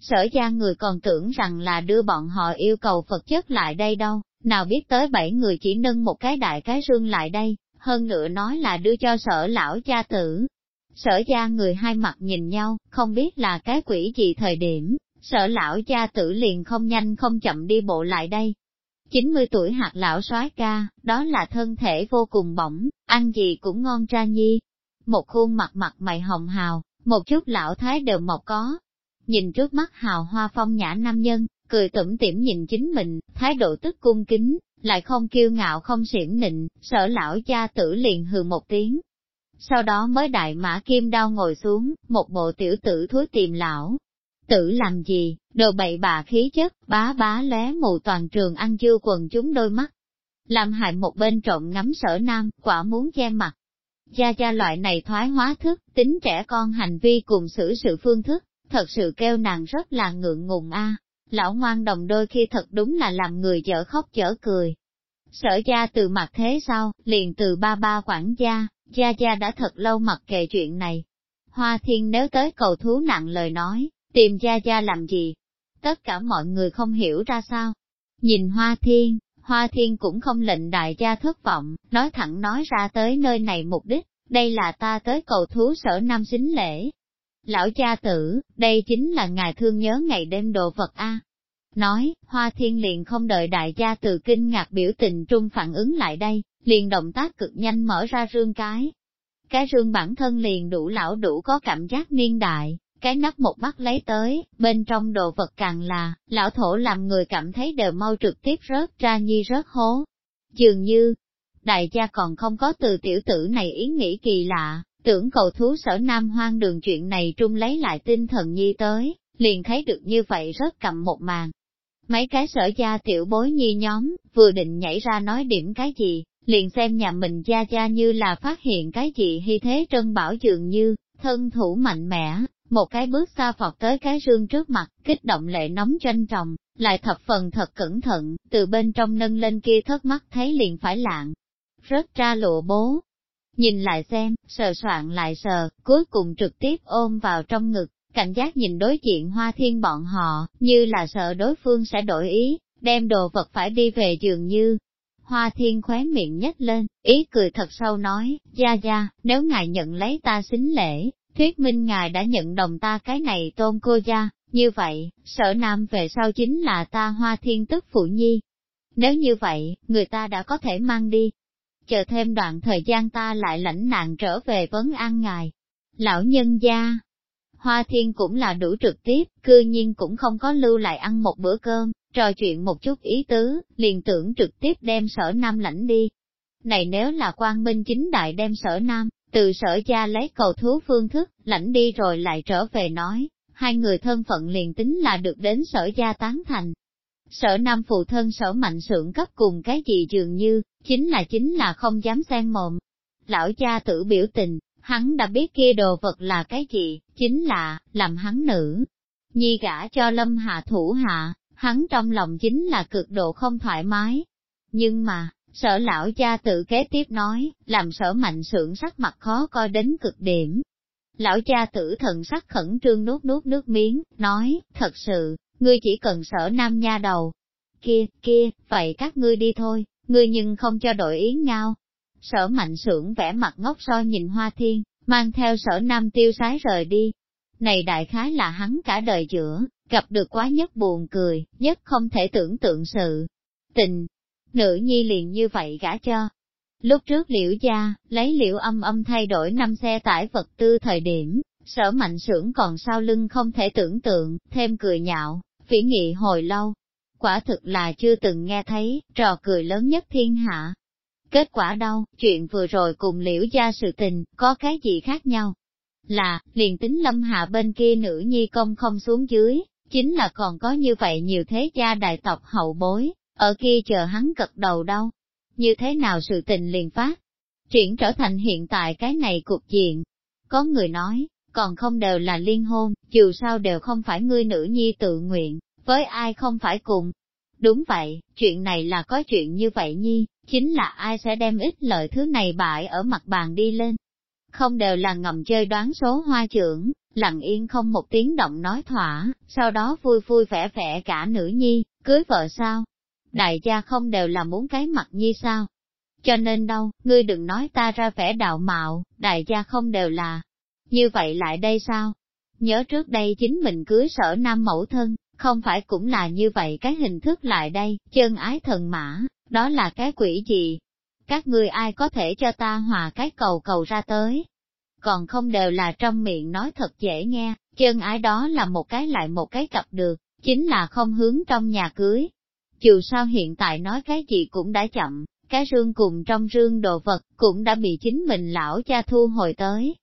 Sở gia người còn tưởng rằng là đưa bọn họ yêu cầu Phật chất lại đây đâu, nào biết tới bảy người chỉ nâng một cái đại cái rương lại đây, hơn nữa nói là đưa cho sở lão cha tử. Sở gia người hai mặt nhìn nhau, không biết là cái quỷ gì thời điểm, sở lão cha tử liền không nhanh không chậm đi bộ lại đây. 90 tuổi hạt lão soái ca, đó là thân thể vô cùng bỏng, ăn gì cũng ngon tra nhi, một khuôn mặt mặt mày hồng hào, một chút lão thái đều mọc có. Nhìn trước mắt hào hoa phong nhã nam nhân, cười tủm tỉm nhìn chính mình, thái độ tức cung kính, lại không kiêu ngạo không xỉm nịnh, sợ lão cha tử liền hừ một tiếng. Sau đó mới đại mã kim đao ngồi xuống, một bộ tiểu tử thúi tìm lão. Tử làm gì, đồ bậy bà khí chất, bá bá lé mù toàn trường ăn chưa quần chúng đôi mắt. Làm hại một bên trộm ngắm sở nam, quả muốn che mặt, Gia gia loại này thoái hóa thức, tính trẻ con hành vi cùng xử sự phương thức, thật sự kêu nàng rất là ngượng ngùng a. Lão ngoan đồng đôi khi thật đúng là làm người dở khóc dở cười. Sở gia từ mặt thế sau, liền từ ba ba quản gia, gia gia đã thật lâu mặc kệ chuyện này. Hoa thiên nếu tới cầu thú nặng lời nói, tìm gia gia làm gì? Tất cả mọi người không hiểu ra sao. Nhìn hoa thiên, Hoa Thiên cũng không lệnh đại gia thất vọng, nói thẳng nói ra tới nơi này mục đích, đây là ta tới cầu thú sở nam xính lễ. Lão cha tử, đây chính là ngài thương nhớ ngày đêm đồ vật A. Nói, Hoa Thiên liền không đợi đại gia từ kinh ngạc biểu tình trung phản ứng lại đây, liền động tác cực nhanh mở ra rương cái. Cái rương bản thân liền đủ lão đủ có cảm giác niên đại, cái nắp một mắt lấy tới, bên trong đồ vật càng là, lão thổ làm người cảm thấy đều mau trực tiếp rớt ra nhi rớt hố. Dường như, đại gia còn không có từ tiểu tử này ý nghĩ kỳ lạ, tưởng cầu thú sở nam hoang đường chuyện này trung lấy lại tinh thần nhi tới, liền thấy được như vậy rất cầm một màn. Mấy cái sở gia tiểu bối nhi nhóm, vừa định nhảy ra nói điểm cái gì, liền xem nhà mình gia gia như là phát hiện cái gì hy thế trân bảo dường như, thân thủ mạnh mẽ, một cái bước xa phọt tới cái rương trước mặt, kích động lệ nóng tranh trọng, lại thập phần thật cẩn thận, từ bên trong nâng lên kia thất mắt thấy liền phải lạng. Rớt ra lụa bố. Nhìn lại xem, sờ soạn lại sờ, cuối cùng trực tiếp ôm vào trong ngực, cảnh giác nhìn đối diện hoa thiên bọn họ, như là sợ đối phương sẽ đổi ý, đem đồ vật phải đi về dường như. Hoa thiên khóe miệng nhếch lên, ý cười thật sâu nói, gia gia, nếu ngài nhận lấy ta xính lễ, Thuyết minh ngài đã nhận đồng ta cái này tôn cô gia, như vậy, sở nam về sau chính là ta hoa thiên tức phụ nhi. Nếu như vậy, người ta đã có thể mang đi. Chờ thêm đoạn thời gian ta lại lãnh nạn trở về vấn an ngài. Lão nhân gia, hoa thiên cũng là đủ trực tiếp, cư nhiên cũng không có lưu lại ăn một bữa cơm, trò chuyện một chút ý tứ, liền tưởng trực tiếp đem sở nam lãnh đi. Này nếu là quan minh chính đại đem sở nam, từ sở gia lấy cầu thú phương thức, lãnh đi rồi lại trở về nói, hai người thân phận liền tính là được đến sở gia tán thành. Sở nam phụ thân sở mạnh sưởng cấp cùng cái gì dường như, chính là chính là không dám xen mồm. Lão cha tử biểu tình, hắn đã biết kia đồ vật là cái gì, chính là, làm hắn nữ. Nhi gả cho lâm hạ thủ hạ, hắn trong lòng chính là cực độ không thoải mái. Nhưng mà, sở lão cha tự kế tiếp nói, làm sở mạnh sưởng sắc mặt khó coi đến cực điểm. Lão cha tử thần sắc khẩn trương nuốt nuốt nước miếng, nói, thật sự, ngươi chỉ cần sở nam nha đầu. Kia, kia, vậy các ngươi đi thôi, ngươi nhưng không cho đội ý ngao. Sở mạnh sưởng vẽ mặt ngốc so nhìn hoa thiên, mang theo sở nam tiêu sái rời đi. Này đại khái là hắn cả đời giữa, gặp được quá nhất buồn cười, nhất không thể tưởng tượng sự. Tình, nữ nhi liền như vậy gả cho. Lúc trước liễu gia, lấy liễu âm âm thay đổi năm xe tải vật tư thời điểm, sở mạnh sưởng còn sau lưng không thể tưởng tượng, thêm cười nhạo, phỉ nghị hồi lâu. Quả thực là chưa từng nghe thấy, trò cười lớn nhất thiên hạ. Kết quả đâu, chuyện vừa rồi cùng liễu gia sự tình, có cái gì khác nhau? Là, liền tính lâm hạ bên kia nữ nhi công không xuống dưới, chính là còn có như vậy nhiều thế gia đại tộc hậu bối, ở kia chờ hắn cật đầu đâu. Như thế nào sự tình liền phát, triển trở thành hiện tại cái này cục diện. Có người nói, còn không đều là liên hôn, dù sao đều không phải ngươi nữ nhi tự nguyện, với ai không phải cùng. Đúng vậy, chuyện này là có chuyện như vậy nhi, chính là ai sẽ đem ít lợi thứ này bại ở mặt bàn đi lên. Không đều là ngầm chơi đoán số hoa trưởng, lặng yên không một tiếng động nói thỏa, sau đó vui vui vẻ vẻ cả nữ nhi, cưới vợ sao? Đại gia không đều là muốn cái mặt nhi sao? Cho nên đâu, ngươi đừng nói ta ra vẻ đạo mạo, đại gia không đều là. Như vậy lại đây sao? Nhớ trước đây chính mình cưới sở nam mẫu thân, không phải cũng là như vậy cái hình thức lại đây, chân ái thần mã, đó là cái quỷ gì? Các ngươi ai có thể cho ta hòa cái cầu cầu ra tới? Còn không đều là trong miệng nói thật dễ nghe, chân ái đó là một cái lại một cái cặp được, chính là không hướng trong nhà cưới. Dù sao hiện tại nói cái gì cũng đã chậm, cái rương cùng trong rương đồ vật cũng đã bị chính mình lão cha thu hồi tới.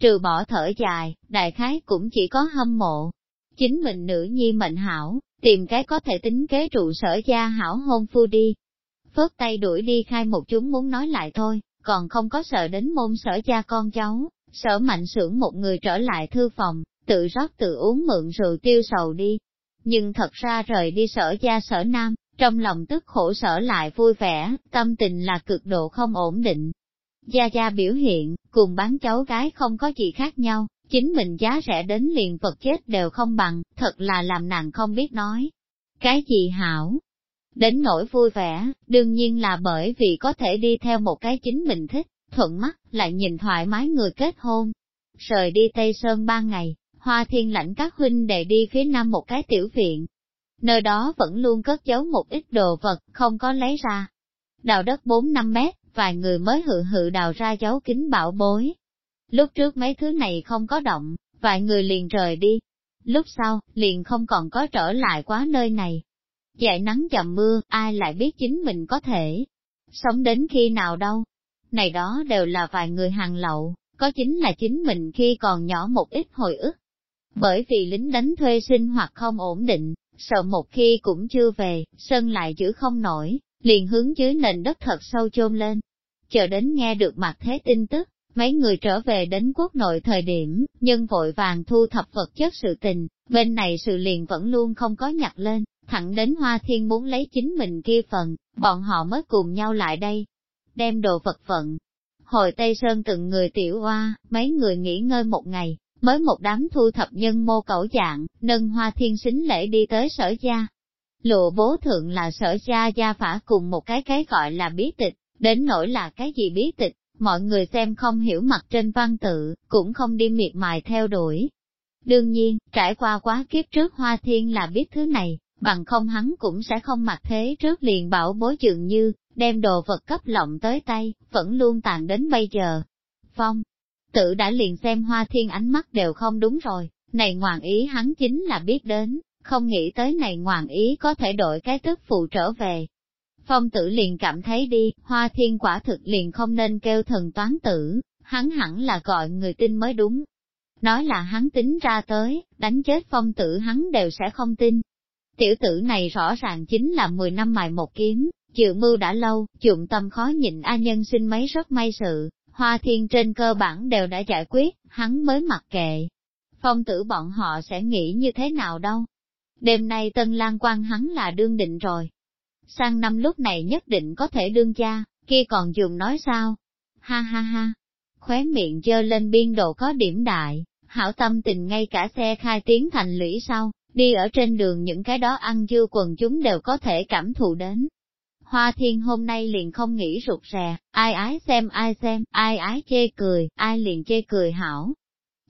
Trừ bỏ thở dài, đại khái cũng chỉ có hâm mộ, Chính mình nữ nhi mệnh hảo, tìm cái có thể tính kế trụ sở gia hảo hôn phu đi. Phớt tay đuổi đi khai một chúng muốn nói lại thôi, còn không có sợ đến môn sở gia con cháu, sở mạnh sưởng một người trở lại thư phòng, tự rót tự uống mượn rượu tiêu sầu đi. Nhưng thật ra rời đi sở gia sở nam, trong lòng tức khổ sở lại vui vẻ, tâm tình là cực độ không ổn định. Gia Gia biểu hiện, cùng bán cháu gái không có gì khác nhau, chính mình giá rẻ đến liền vật chết đều không bằng, thật là làm nàng không biết nói. Cái gì hảo? Đến nỗi vui vẻ, đương nhiên là bởi vì có thể đi theo một cái chính mình thích, thuận mắt, lại nhìn thoải mái người kết hôn. Rời đi Tây Sơn ba ngày, Hoa Thiên lãnh các huynh đệ đi phía nam một cái tiểu viện. Nơi đó vẫn luôn cất giấu một ít đồ vật, không có lấy ra. Đào đất 4-5 mét, vài người mới hự hự đào ra giấu kính bảo bối, Lúc trước mấy thứ này không có động, vài người liền rời đi. Lúc sau, liền không còn có trở lại quá nơi này. Dạy nắng dầm mưa, ai lại biết chính mình có thể sống đến khi nào đâu. Này đó đều là vài người hàng lậu, có chính là chính mình khi còn nhỏ một ít hồi ức. Bởi vì lính đánh thuê sinh hoạt không ổn định, sợ một khi cũng chưa về, sân lại giữ không nổi, liền hướng dưới nền đất thật sâu chôn lên. Chờ đến nghe được mặt thế tin tức, Mấy người trở về đến quốc nội thời điểm, nhân vội vàng thu thập vật chất sự tình, bên này sự liền vẫn luôn không có nhặt lên, thẳng đến Hoa Thiên muốn lấy chính mình kia phần, bọn họ mới cùng nhau lại đây, đem đồ vật vận. Hồi Tây Sơn từng người tiểu hoa, mấy người nghỉ ngơi một ngày, mới một đám thu thập nhân mô cẩu dạng, nâng Hoa Thiên xính lễ đi tới sở gia. Lụa bố thượng là sở gia gia phả cùng một cái cái gọi là bí tịch, đến nỗi là cái gì bí tịch, mọi người xem không hiểu mặt trên văn tự, cũng không đi miệt mài theo đuổi. Đương nhiên, trải qua quá kiếp trước Hoa Thiên là biết thứ này, bằng không hắn cũng sẽ không mặc thế trước liền bảo bối dường như, đem đồ vật cấp lộng tới tay, vẫn luôn tàn đến bây giờ. Phong, tự đã liền xem Hoa Thiên ánh mắt đều không đúng rồi, này ngoạn ý hắn chính là biết đến, không nghĩ tới này ngoạn ý có thể đổi cái tức phụ trở về, Phong tử liền cảm thấy đi, hoa thiên quả thực liền không nên kêu thần toán tử, hắn hẳn là gọi người tin mới đúng. Nói là hắn tính ra tới, đánh chết phong tử hắn đều sẽ không tin. Tiểu tử này rõ ràng chính là 10 năm mài một kiếm, chịu mưu đã lâu, dụng tâm khó nhịn A nhân sinh mấy rất may sự, Hoa thiên trên cơ bản đều đã giải quyết, hắn mới mặc kệ. Phong tử bọn họ sẽ nghĩ như thế nào đâu. Đêm nay tân Lan quan hắn là đương định rồi. Sang năm lúc này nhất định có thể đương cha, kia còn dùng nói sao? Ha ha ha, khóe miệng dơ lên biên độ có điểm đại, hảo tâm tình ngay cả xe khai tiến thành lũy sau, đi ở trên đường những cái đó ăn dư quần chúng đều có thể cảm thụ đến. Hoa thiên hôm nay liền không nghĩ rụt rè, ai ái xem ai xem, ai ái chê cười, ai liền chê cười hảo.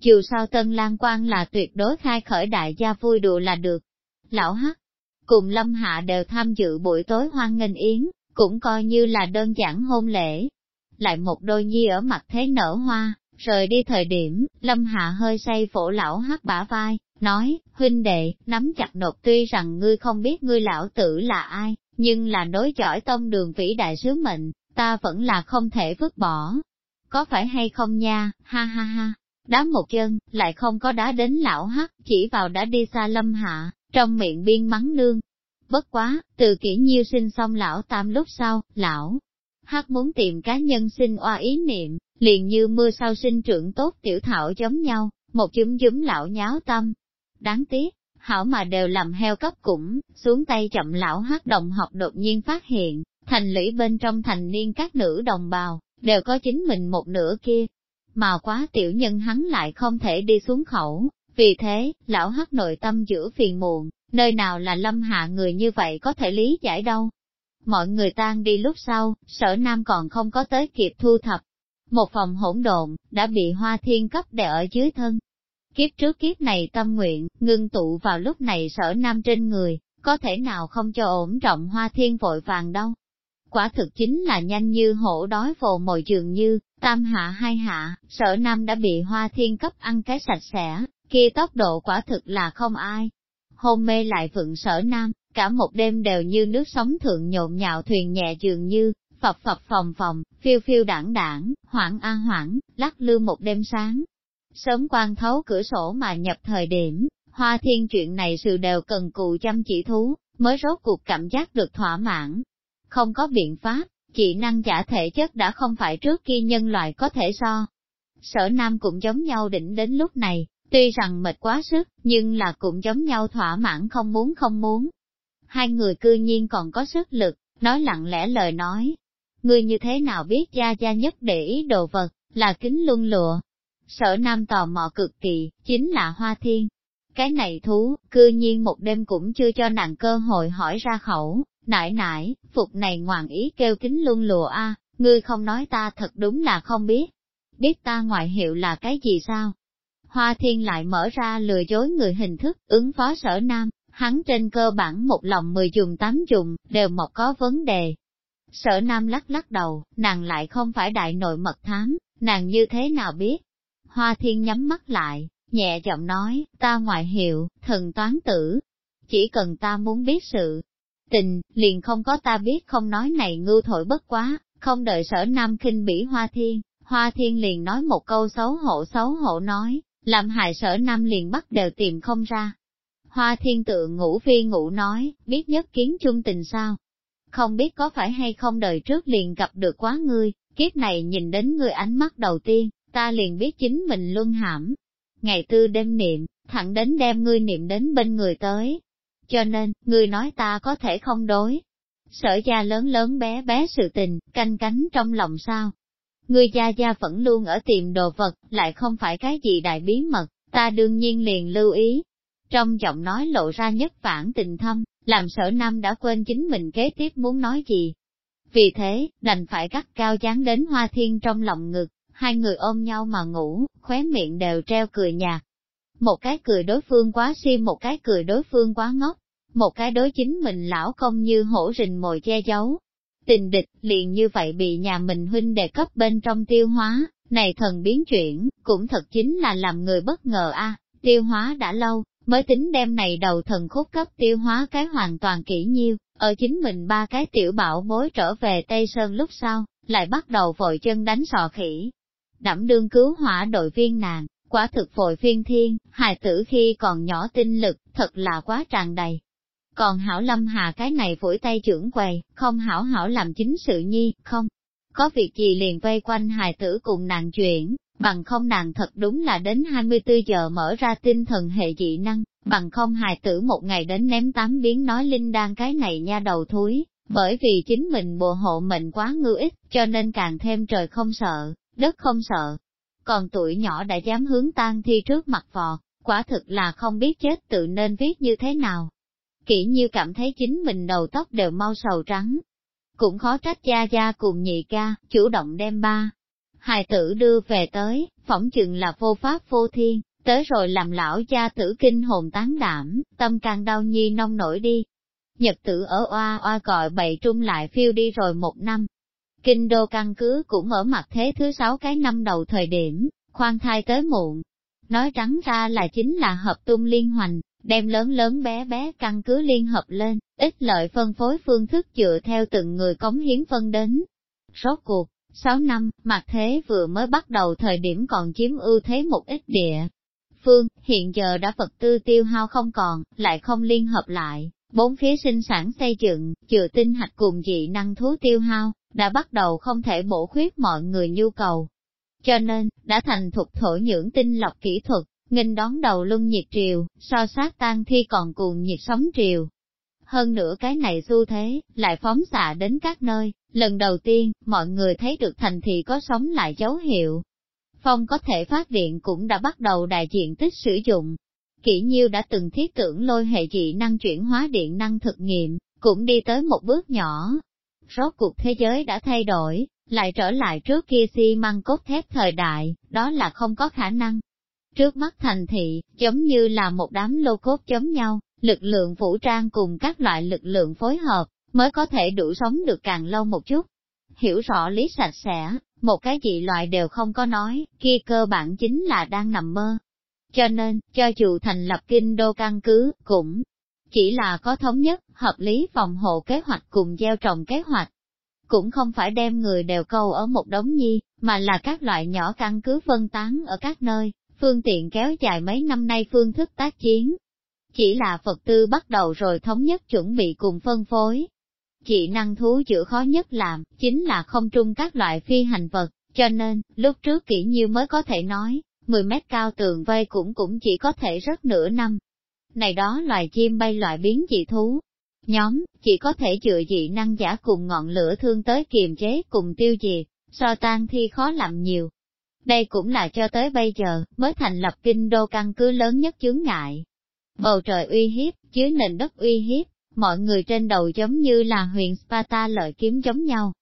Dù sao Tân Lan Quan là tuyệt đối khai khởi đại gia vui đùa là được. Lão Hắc, cùng Lâm Hạ đều tham dự buổi tối hoan nghênh yến, cũng coi như là đơn giản hôn lễ. Lại một đôi nhi ở mặt thế nở hoa, rời đi thời điểm, Lâm Hạ hơi say phổ lão hắc bả vai, nói, huynh đệ, nắm chặt nộp tuy rằng ngươi không biết ngươi lão tử là ai, nhưng là nối dõi tông đường vĩ đại sứ mệnh, ta vẫn là không thể vứt bỏ. Có phải hay không nha, ha ha ha, đá một chân, lại không có đá đến lão hắc, chỉ vào đã đi xa lâm hạ, trong miệng biên mắng nương. Bất quá, từ kỹ nhiêu sinh xong lão tam lúc sau, lão hắc muốn tìm cá nhân sinh oa ý niệm, liền như mưa sau sinh trưởng tốt tiểu thảo giống nhau, một chúm chúm lão nháo tâm. Đáng tiếc, hảo mà đều làm heo cấp cũng, xuống tay chậm lão hát đồng học đột nhiên phát hiện, thành lũy bên trong thành niên các nữ đồng bào, đều có chính mình một nửa kia. Mà quá tiểu nhân hắn lại không thể đi xuống khẩu, vì thế, lão hắc nội tâm giữa phiền muộn, nơi nào là lâm hạ người như vậy có thể lý giải đâu. Mọi người tan đi lúc sau, sở nam còn không có tới kịp thu thập. Một phòng hỗn độn, đã bị hoa thiên cấp đè ở dưới thân, Kiếp trước kiếp này tâm nguyện, ngưng tụ vào lúc này sở nam trên người, có thể nào không cho ổn trọng hoa thiên vội vàng đâu. Quả thực chính là nhanh như hổ đói vồ mồi trường như, tam hạ hai hạ, sở nam đã bị hoa thiên cấp ăn cái sạch sẽ, kia tốc độ quả thực là không ai. Hôn mê lại vựng sở nam, cả một đêm đều như nước sóng thượng nhộn nhạo thuyền nhẹ dường như, phập phập phòng phòng, phiêu phiêu đảng đảng, hoảng a hoảng, lắc lư một đêm sáng, Sớm quan thấu cửa sổ mà nhập thời điểm, hoa thiên chuyện này sự đều cần cù chăm chỉ thú, mới rốt cuộc cảm giác được thỏa mãn. Không có biện pháp, chỉ năng giả thể chất đã không phải trước kia nhân loại có thể so. Sở nam cũng giống nhau đỉnh đến lúc này, tuy rằng mệt quá sức, nhưng là cũng giống nhau thỏa mãn không muốn không muốn. Hai người cư nhiên còn có sức lực, nói lặng lẽ lời nói. Ngươi như thế nào biết gia gia nhất để ý đồ vật, là kính luân lụa, Sở Nam tò mò cực kỳ, chính là Hoa Thiên. Cái này thú, cư nhiên một đêm cũng chưa cho nàng cơ hội hỏi ra khẩu, nải nải, phục này ngoạn ý kêu kính luôn lùa a, ngươi không nói ta thật đúng là không biết. Biết ta ngoại hiệu là cái gì sao? Hoa Thiên lại mở ra lừa dối người hình thức, ứng phó sở Nam, hắn trên cơ bản một lòng mười dùng tám dùng, đều một có vấn đề. Sở Nam lắc lắc đầu, nàng lại không phải đại nội mật thám, nàng như thế nào biết, Hoa thiên nhắm mắt lại, nhẹ giọng nói, ta ngoại hiệu, thần toán tử. Chỉ cần ta muốn biết sự tình, liền không có ta biết không nói này ngưu thổi bất quá, không đợi sở nam kinh bỉ hoa thiên, hoa thiên liền nói một câu xấu hổ xấu hổ nói, làm hại sở nam liền bắt đều tìm không ra. Hoa thiên tự ngủ phi ngủ nói, biết nhất kiến chung tình sao? Không biết có phải hay không đời trước liền gặp được quá ngươi, kiếp này nhìn đến ngươi ánh mắt đầu tiên, ta liền biết chính mình luân hãm. Ngày tư đêm niệm, thẳng đến đem ngươi niệm đến bên người tới. Cho nên, ngươi nói ta có thể không đối. Sở gia lớn lớn bé bé sự tình, canh cánh trong lòng sao. Ngươi gia gia vẫn luôn ở tìm đồ vật, lại không phải cái gì đại bí mật, ta đương nhiên liền lưu ý. Trong giọng nói lộ ra nhất phản tình thâm, làm sở nam đã quên chính mình kế tiếp muốn nói gì. Vì thế, đành phải cắt cao chán đến hoa thiên trong lòng ngực, hai người ôm nhau mà ngủ, khóe miệng đều treo cười nhạt. Một cái cười đối phương quá si một cái cười đối phương quá ngốc, một cái đối chính mình lão công như hổ rình mồi che giấu. Tình địch liền như vậy bị nhà mình huynh đề cấp bên trong tiêu hóa, này thần biến chuyển, cũng thật chính là làm người bất ngờ a. À, tiêu hóa đã lâu, mới tính đem này đầu thần khúc cấp tiêu hóa cái hoàn toàn kỹ nhiêu, ở chính mình ba cái tiểu bảo bối trở về Tây Sơn lúc sau, lại bắt đầu vội chân đánh sò khỉ, đảm đương cứu hỏa đội viên nàng, quả thực vội phiên thiên, hài tử khi còn nhỏ tinh lực, thật là quá tràn đầy. Còn hảo lâm hà cái này vũi tay trưởng quầy, không hảo hảo làm chính sự nhi, không. có việc gì liền vây quanh hài tử cùng nàng chuyển, bằng không nàng thật đúng là đến 24 giờ mở ra tinh thần hệ dị năng, bằng không hài tử một ngày đến ném tám biến nói linh đan cái này nha đầu thúi, bởi vì chính mình bùa hộ mệnh quá ngư ích, cho nên càng thêm trời không sợ, đất không sợ. Còn tuổi nhỏ đã dám hướng tan thi trước mặt vò, quả thực là không biết chết tự nên viết như thế nào. Kỷ như cảm thấy chính mình đầu tóc đều mau sầu trắng. Cũng khó trách gia gia cùng nhị ca, chủ động đem ba. Hài tử đưa về tới, phỏng chừng là vô pháp vô thiên, tới rồi làm lão gia tử kinh hồn tán đảm, tâm càng đau nhi nông nổi đi. Nhật tử ở oa oa gọi bậy trung lại phiêu đi rồi một năm. Kinh đô căn cứ cũng ở mặt thế thứ sáu cái năm đầu thời điểm, khoan thai tới muộn. Nói trắng ra là chính là hợp tung liên hoành, đem lớn lớn bé bé căn cứ liên hợp lên, ít lợi phân phối phương thức dựa theo từng người cống hiến phân đến. Rốt cuộc, 6 năm, mặt thế vừa mới bắt đầu thời điểm còn chiếm ưu thế một ít địa. Phương, hiện giờ đã vật tư tiêu hao không còn, lại không liên hợp lại, bốn phía sinh sản xây dựng, chừa tinh hạch cùng dị năng thú tiêu hao, đã bắt đầu không thể bổ khuyết mọi người nhu cầu. Cho nên, đã thành thục thổ nhưỡng tinh lọc kỹ thuật, nghênh đón đầu luân nhiệt triều, so sát tan thi còn cuồng nhiệt sóng triều. Hơn nữa cái này xu thế, lại phóng xạ đến các nơi, lần đầu tiên, mọi người thấy được thành thị có sống lại dấu hiệu. Phong có thể phát điện cũng đã bắt đầu đại diện tích sử dụng. Kỷ nhiêu đã từng thiết tưởng lôi hệ dị năng chuyển hóa điện năng thực nghiệm, cũng đi tới một bước nhỏ. Rốt cuộc thế giới đã thay đổi, lại trở lại trước kia xi măng cốt thép thời đại, đó là không có khả năng. Trước mắt thành thị, giống như là một đám lô cốt chống nhau, lực lượng vũ trang cùng các loại lực lượng phối hợp, mới có thể đủ sống được càng lâu một chút. Hiểu rõ lý sạch sẽ, một cái dị loại đều không có nói, kia cơ bản chính là đang nằm mơ. Cho nên, cho dù thành lập kinh đô căn cứ, cũng chỉ là có thống nhất, hợp lý phòng hộ kế hoạch cùng gieo trồng kế hoạch. Cũng không phải đem người đều câu ở một đống nhi, mà là các loại nhỏ căn cứ phân tán ở các nơi, phương tiện kéo dài mấy năm nay phương thức tác chiến. Chỉ là Phật tư bắt đầu rồi thống nhất chuẩn bị cùng phân phối. Chị năng thú chữa khó nhất làm, chính là không trung các loại phi hành vật, cho nên, lúc trước kỹ nhiêu mới có thể nói, 10 mét cao tường vây cũng cũng chỉ có thể rất nửa năm. Này đó loài chim bay loại biến dị thú, nhóm, chỉ có thể dựa dị năng giả cùng ngọn lửa thương tới kiềm chế cùng tiêu diệt, so tan thi khó làm nhiều, đây cũng là cho tới bây giờ, mới thành lập kinh đô căn cứ lớn nhất chướng ngại. Bầu trời uy hiếp, dưới nền đất uy hiếp, mọi người trên đầu giống như là huyện Sparta lợi kiếm giống nhau.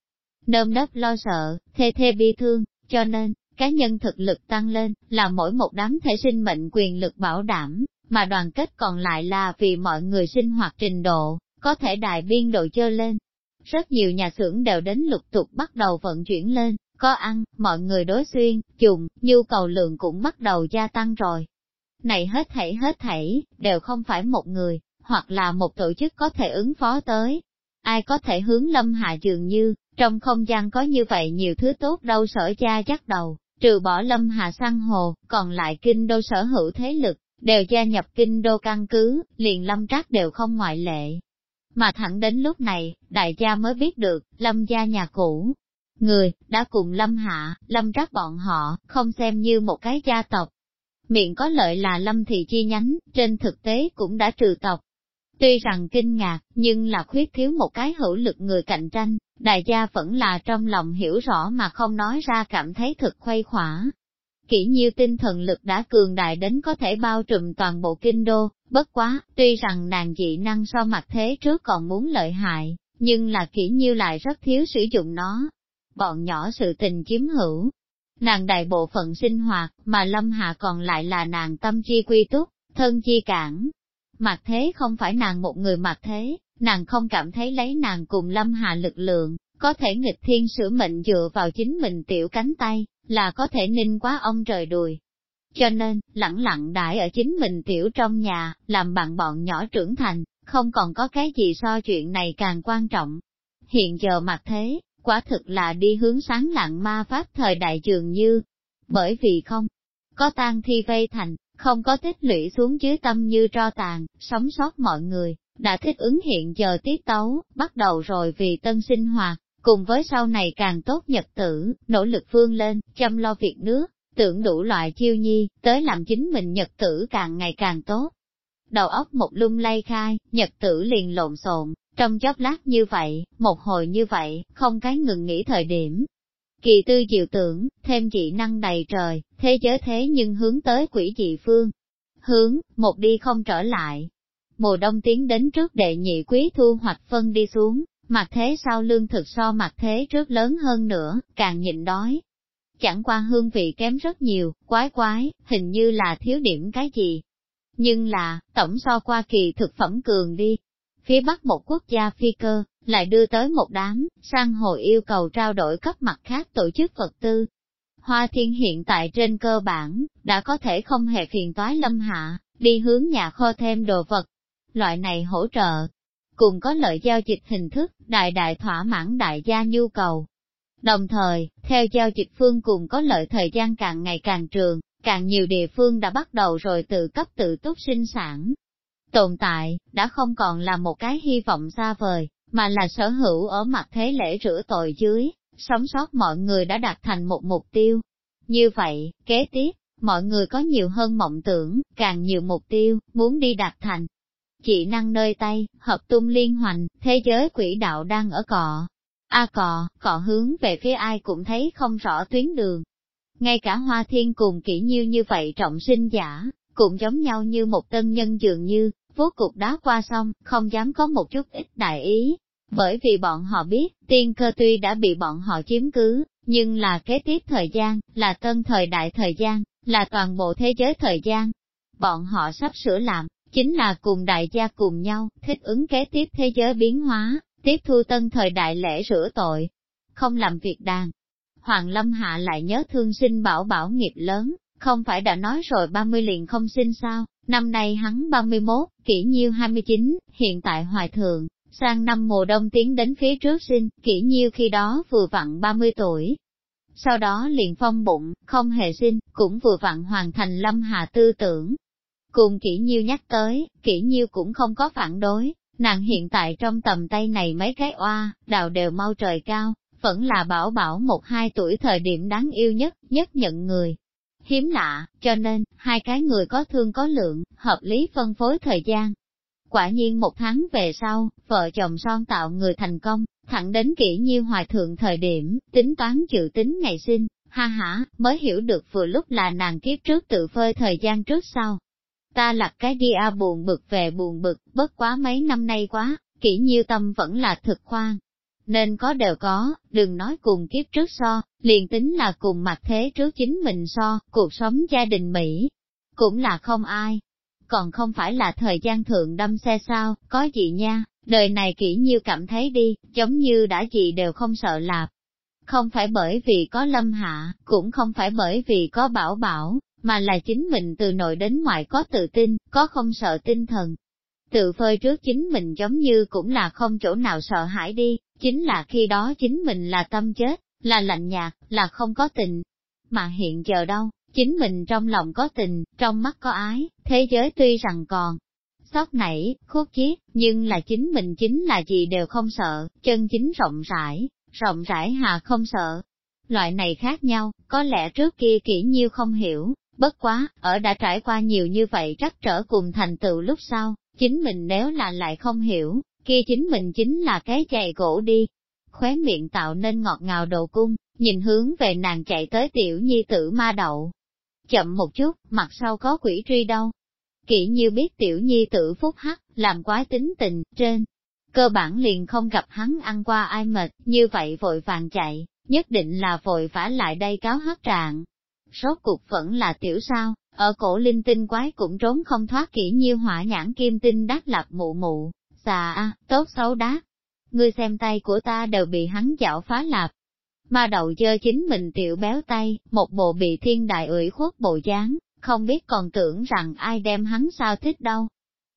Nơm đất lo sợ, thê thê bi thương, cho nên, cá nhân thực lực tăng lên, là mỗi một đám thể sinh mệnh quyền lực bảo đảm, mà đoàn kết còn lại là vì mọi người sinh hoạt trình độ, có thể đại biên độ chơi lên. Rất nhiều nhà xưởng đều đến lục tục bắt đầu vận chuyển lên, có ăn, mọi người đối xuyên, dùng, nhu cầu lượng cũng bắt đầu gia tăng rồi. Này hết thảy hết thảy, đều không phải một người, hoặc là một tổ chức có thể ứng phó tới. Ai có thể hướng lâm hạ dường như, trong không gian có như vậy nhiều thứ tốt đâu sở cha chắc đầu, trừ bỏ lâm hà sang hồ, còn lại kinh đô sở hữu thế lực, đều gia nhập kinh đô căn cứ, liền lâm trác đều không ngoại lệ. Mà thẳng đến lúc này, đại gia mới biết được, lâm gia nhà cũ, người, đã cùng lâm hạ, lâm trác bọn họ, không xem như một cái gia tộc. Miệng có lợi là lâm thị chi nhánh, trên thực tế cũng đã trừ tộc. Tuy rằng kinh ngạc, nhưng là khuyết thiếu một cái hữu lực người cạnh tranh, đại gia vẫn là trong lòng hiểu rõ mà không nói ra cảm thấy thực khuây khỏa. Kỷ nhiêu tinh thần lực đã cường đại đến có thể bao trùm toàn bộ kinh đô, bất quá, tuy rằng nàng dị năng so mặt thế trước còn muốn lợi hại, nhưng là kỷ nhiêu lại rất thiếu sử dụng nó, bọn nhỏ sự tình chiếm hữu. Nàng đại bộ phận sinh hoạt, mà Lâm Hạ còn lại là nàng tâm chi quy túc, thân chi cản. Mặt thế không phải nàng một người mặt thế, nàng không cảm thấy lấy nàng cùng Lâm Hạ lực lượng, có thể nghịch thiên sửa mệnh dựa vào chính mình tiểu cánh tay, là có thể ninh quá ông trời đùi. Cho nên, lẳng lặng đại ở chính mình tiểu trong nhà, làm bạn bọn nhỏ trưởng thành, không còn có cái gì so chuyện này càng quan trọng. Hiện giờ mặt thế, quả thực là đi hướng sáng lặng ma pháp thời đại trường như, bởi vì không có tan thi vây thành, không có tích lũy xuống dưới tâm như tro tàn, sống sót mọi người, đã thích ứng hiện giờ tiết tấu, bắt đầu rồi vì tân sinh hoạt, cùng với sau này càng tốt nhật tử, nỗ lực vươn lên, chăm lo việc nước, tưởng đủ loại chiêu nhi, tới làm chính mình nhật tử càng ngày càng tốt. Đầu óc một lung lay khai, nhật tử liền lộn xộn, trong chốc lát như vậy, một hồi như vậy, không cái ngừng nghỉ thời điểm. Kỳ tư diệu tưởng, thêm dị năng đầy trời, thế giới thế nhưng hướng tới quỷ dị phương. Hướng, một đi không trở lại. Mùa đông tiến đến trước đệ nhị quý thu hoạch phân đi xuống, mặt thế sau lương thực so mặt thế trước lớn hơn nữa, càng nhịn đói. Chẳng qua hương vị kém rất nhiều, quái quái, hình như là thiếu điểm cái gì. Nhưng là, tổng so qua kỳ thực phẩm cường đi. Phía bắc một quốc gia phi cơ, lại đưa tới một đám, sang hồ yêu cầu trao đổi cấp mặt khác tổ chức vật tư. Hoa thiên hiện tại trên cơ bản, đã có thể không hề phiền toái lâm hạ, đi hướng nhà kho thêm đồ vật. Loại này hỗ trợ, cùng có lợi giao dịch hình thức, đại đại thỏa mãn đại gia nhu cầu. Đồng thời, theo giao dịch phương cùng có lợi thời gian càng ngày càng trường, càng nhiều địa phương đã bắt đầu rồi tự cấp tự túc sinh sản. Tồn tại, đã không còn là một cái hy vọng xa vời, mà là sở hữu ở mặt thế lễ rửa tội dưới, sống sót mọi người đã đạt thành một mục tiêu. Như vậy, kế tiếp, mọi người có nhiều hơn mộng tưởng, càng nhiều mục tiêu, muốn đi đạt thành, Chị năng nơi tay, hợp tung liên hoành, thế giới quỹ đạo đang ở cọ. A cọ, cọ hướng về phía ai cũng thấy không rõ tuyến đường. Ngay cả hoa thiên cùng kỹ như như vậy trọng sinh giả, cũng giống nhau như một tân nhân dường như, vô cục đá qua xong không dám có một chút ít đại ý. Bởi vì bọn họ biết, tiên cơ tuy đã bị bọn họ chiếm cứ, nhưng là kế tiếp thời gian, là tân thời đại thời gian, là toàn bộ thế giới thời gian. Bọn họ sắp sửa làm, chính là cùng đại gia cùng nhau, thích ứng kế tiếp thế giới biến hóa, tiếp thu tân thời đại lễ rửa tội, không làm việc đàn. Hoàng Lâm Hạ lại nhớ thương sinh bảo bảo nghiệp lớn, không phải đã nói rồi 30 liền không sinh sao, năm nay hắn 31, kỷ nhiêu 29, hiện tại hoài thượng, sang năm mùa đông tiến đến phía trước sinh, kỷ nhiêu khi đó vừa vặn 30 tuổi. Sau đó liền phong bụng, không hề sinh, cũng vừa vặn hoàn thành lâm hạ tư tưởng, Cùng kỹ nhiêu nhắc tới, kỹ nhiêu cũng không có phản đối, nàng hiện tại trong tầm tay này mấy cái oa, đào đều mau trời cao, vẫn là bảo bảo một hai tuổi thời điểm đáng yêu nhất, nhất nhận người. Hiếm lạ, cho nên, hai cái người có thương có lượng, hợp lý phân phối thời gian. Quả nhiên một tháng về sau, vợ chồng son tạo người thành công, thẳng đến kỹ nhiêu hoài thượng thời điểm, tính toán dự tính ngày sinh, ha ha, mới hiểu được vừa lúc là nàng kiếp trước tự phơi thời gian trước sau, Ta lặt cái đi a buồn bực về buồn bực, bất quá mấy năm nay quá, kỹ nhiêu tâm vẫn là thực khoan. Nên có đều có, đừng nói cùng kiếp trước so, liền tính là cùng mặt thế trước chính mình so, cuộc sống gia đình Mỹ, cũng là không ai. Còn không phải là thời gian thượng đâm xe sao, có gì nha, đời này kỹ nhiêu cảm thấy đi, giống như đã gì đều không sợ lạp. Không phải bởi vì có lâm hạ, cũng không phải bởi vì có bảo bảo, mà là chính mình từ nội đến ngoại có tự tin, có không sợ tinh thần. Tự phơi trước chính mình giống như cũng là không chỗ nào sợ hãi đi, chính là khi đó chính mình là tâm chết, là lạnh nhạt, là không có tình. Mà hiện giờ đâu, chính mình trong lòng có tình, trong mắt có ái, thế giới tuy rằng còn sót nảy, khúc chiết, nhưng là chính mình chính là gì đều không sợ, chân chính rộng rãi, rộng rãi hà không sợ. Loại này khác nhau, có lẽ trước kia kỹ nhiêu không hiểu, Bất quá, ở đã trải qua nhiều như vậy trắc trở cùng thành tựu lúc sau, chính mình nếu là lại không hiểu, kia chính mình chính là cái chày gỗ đi. Khóe miệng tạo nên ngọt ngào đầu cung, nhìn hướng về nàng chạy tới tiểu nhi tử ma đậu. Chậm một chút, mặt sau có quỷ truy đâu. Kỹ như biết tiểu nhi tử phúc hắc, làm quái tính tình, trên. Cơ bản liền không gặp hắn ăn qua ai mệt, như vậy vội vàng chạy, nhất định là vội vã lại đây cáo hắc trạng rốt cuộc vẫn là tiểu sao, ở cổ linh tinh quái cũng trốn không thoát kỹ nhiêu hỏa nhãn kim tinh đắc lập mụ mụ, xà a, tốt xấu đá. Ngươi xem tay của ta đều bị hắn dạo phá lạp. Ma đầu dơ chính mình tiểu béo tay, một bộ bị thiên đại ủy khuất bộ dáng, không biết còn tưởng rằng ai đem hắn sao thích đâu.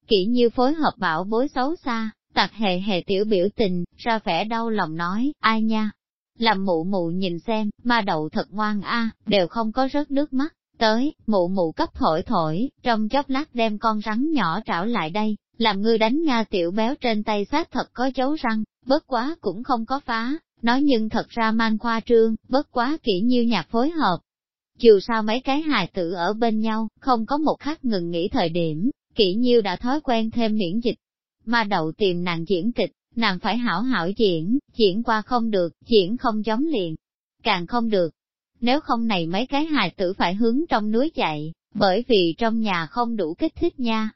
Kỹ như phối hợp bảo bối xấu xa, tặc hề hề tiểu biểu tình, ra vẻ đau lòng nói, ai nha, làm mụ mụ nhìn xem, ma đậu thật ngoan a, đều không có rớt nước mắt. Tới, mụ mụ cấp thổi thổi, trong chốc lát đem con rắn nhỏ trảo lại đây, làm ngươi đánh Nga tiểu béo trên tay sát thật có dấu răng, bớt quá cũng không có phá, nói nhưng thật ra mang khoa trương, bớt quá kỹ nhiêu nhạc phối hợp. Dù sao mấy cái hài tử ở bên nhau, không có một khắc ngừng nghỉ thời điểm, kỹ nhiêu đã thói quen thêm miễn dịch. ma đậu tìm nàng diễn kịch, nàng phải hảo hảo diễn, diễn qua không được, diễn không giống liền, càng không được. Nếu không này mấy cái hài tử phải hướng trong núi chạy, bởi vì trong nhà không đủ kích thích nha.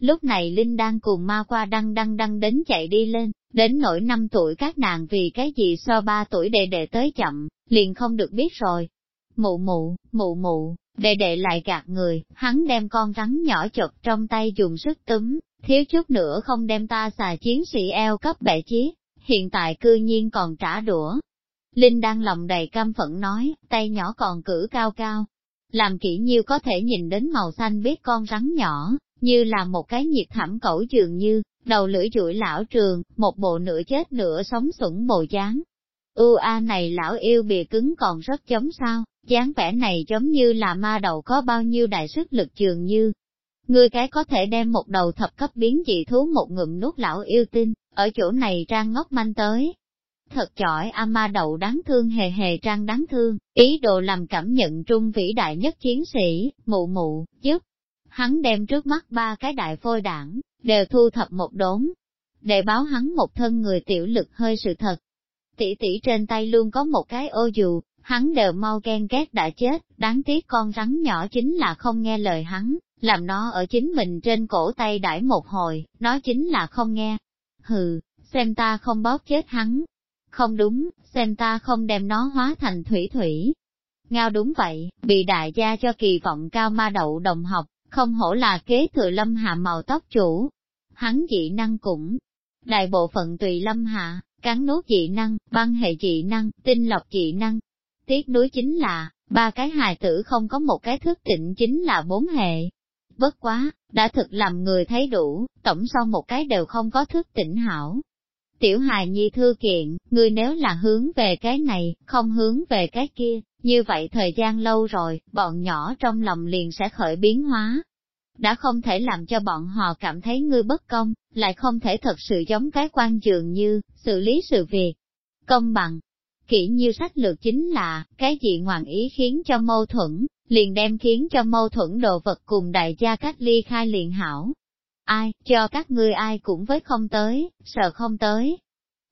Lúc này Linh đang cùng ma qua đăng đăng đăng đến chạy đi lên, đến nỗi năm tuổi các nàng vì cái gì so ba tuổi đệ đệ tới chậm, liền không được biết rồi. Mụ mụ, mụ mụ, đệ đệ lại gạt người, hắn đem con rắn nhỏ chật trong tay dùng sức túm, thiếu chút nữa không đem ta xà chiến sĩ eo cấp bẻ chí, hiện tại cư nhiên còn trả đũa. Linh đang lòng đầy căm phẫn nói, tay nhỏ còn cử cao cao, làm kỹ nhiêu có thể nhìn đến màu xanh biết con rắn nhỏ, như là một cái nhiệt thảm cẩu dường như, đầu lưỡi chuỗi lão trường, một bộ nửa chết nửa sống sủng bồ dáng. Ưu a này lão yêu bìa cứng còn rất giống sao, dáng vẻ này giống như là ma đầu có bao nhiêu đại sức lực trường như. Người cái có thể đem một đầu thập cấp biến dị thú một ngụm nuốt lão yêu tinh, ở chỗ này trang ngốc manh tới, thật chỏi a ma đậu đáng thương hề hề trang đáng thương, ý đồ làm cảm nhận trung vĩ đại nhất chiến sĩ, mụ mụ, giúp. Hắn đem trước mắt ba cái đại phôi đảng, đều thu thập một đốn, để báo hắn một thân người tiểu lực hơi sự thật. Tỷ tỷ trên tay luôn có một cái ô dù, hắn đều mau ghen ghét đã chết, đáng tiếc con rắn nhỏ chính là không nghe lời hắn, làm nó ở chính mình trên cổ tay đãi một hồi, nó chính là không nghe. Hừ, xem ta không bóp chết hắn, không đúng, xem ta không đem nó hóa thành thủy thủy. Ngao đúng vậy, bị đại gia cho kỳ vọng cao ma đậu đồng học, không hổ là kế thừa lâm hạ màu tóc chủ. Hắn dị năng cũng, đại bộ phận tùy lâm hạ, cắn nốt dị năng, băng hệ dị năng, tinh lọc dị năng. Tiếc nuối chính là, ba cái hài tử không có một cái thức tịnh chính là bốn hệ. Bất quá, đã thực làm người thấy đủ, tổng sau một cái đều không có thức tỉnh hảo. Tiểu hài nhi thư kiện, ngươi nếu là hướng về cái này, không hướng về cái kia, như vậy thời gian lâu rồi, bọn nhỏ trong lòng liền sẽ khởi biến hóa. Đã không thể làm cho bọn họ cảm thấy ngươi bất công, lại không thể thật sự giống cái quan trường như, xử lý sự việc. Công bằng, kỹ như sách lược chính là, cái gì ngoạn ý khiến cho mâu thuẫn, liền đem khiến cho mâu thuẫn đồ vật cùng đại gia cách ly khai liền hảo, ai, cho các ngươi ai cũng với không tới, sợ không tới.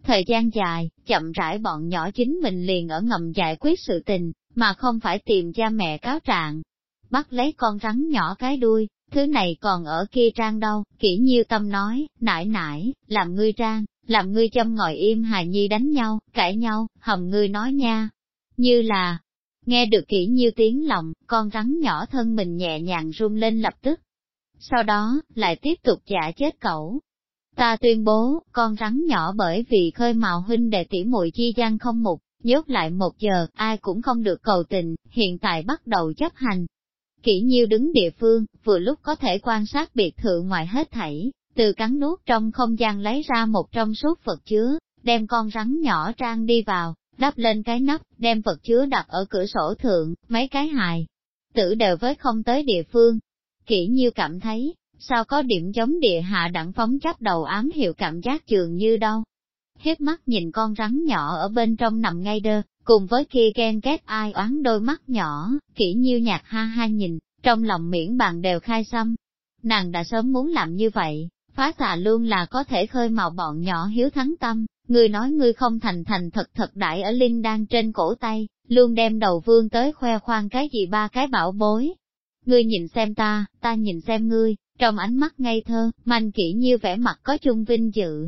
Thời gian dài, chậm rãi bọn nhỏ chính mình liền ở ngầm giải quyết sự tình, mà không phải tìm cha mẹ cáo trạng. Bắt lấy con rắn nhỏ cái đuôi, thứ này còn ở kia trang đâu, kỹ nhiêu tâm nói, nải nải, làm ngươi trang, làm ngươi châm ngồi im hài nhi đánh nhau, cãi nhau, hầm ngươi nói nha. Như là, nghe được kỹ nhiêu tiếng lòng, con rắn nhỏ thân mình nhẹ nhàng run lên lập tức, sau đó, lại tiếp tục giả chết cậu. Ta tuyên bố, con rắn nhỏ bởi vì khơi màu huynh đệ tỉ muội chi gian không mục, nhốt lại một giờ, ai cũng không được cầu tình, hiện tại bắt đầu chấp hành. Kỷ nhiêu đứng địa phương, vừa lúc có thể quan sát biệt thự ngoài hết thảy, từ cắn nuốt trong không gian lấy ra một trong suốt vật chứa, đem con rắn nhỏ trang đi vào, đắp lên cái nắp, đem vật chứa đặt ở cửa sổ thượng, mấy cái hài. Tử đều với không tới địa phương, Kỷ nhiêu cảm thấy, sao có điểm giống địa hạ đẳng phóng chấp đầu ám hiệu cảm giác trường như đâu. Hiếp mắt nhìn con rắn nhỏ ở bên trong nằm ngay đơ, cùng với khi ghen ghét ai oán đôi mắt nhỏ, kỹ nhiêu nhạt ha ha nhìn, trong lòng miễn bàn đều khai xâm. Nàng đã sớm muốn làm như vậy, phá xà luôn là có thể khơi màu bọn nhỏ hiếu thắng tâm, người nói ngươi không thành thành thật thật đại ở linh đang trên cổ tay, luôn đem đầu vương tới khoe khoang cái gì ba cái bảo bối, Ngươi nhìn xem ta, ta nhìn xem ngươi, trong ánh mắt ngây thơ, manh kỹ như vẻ mặt có chung vinh dự.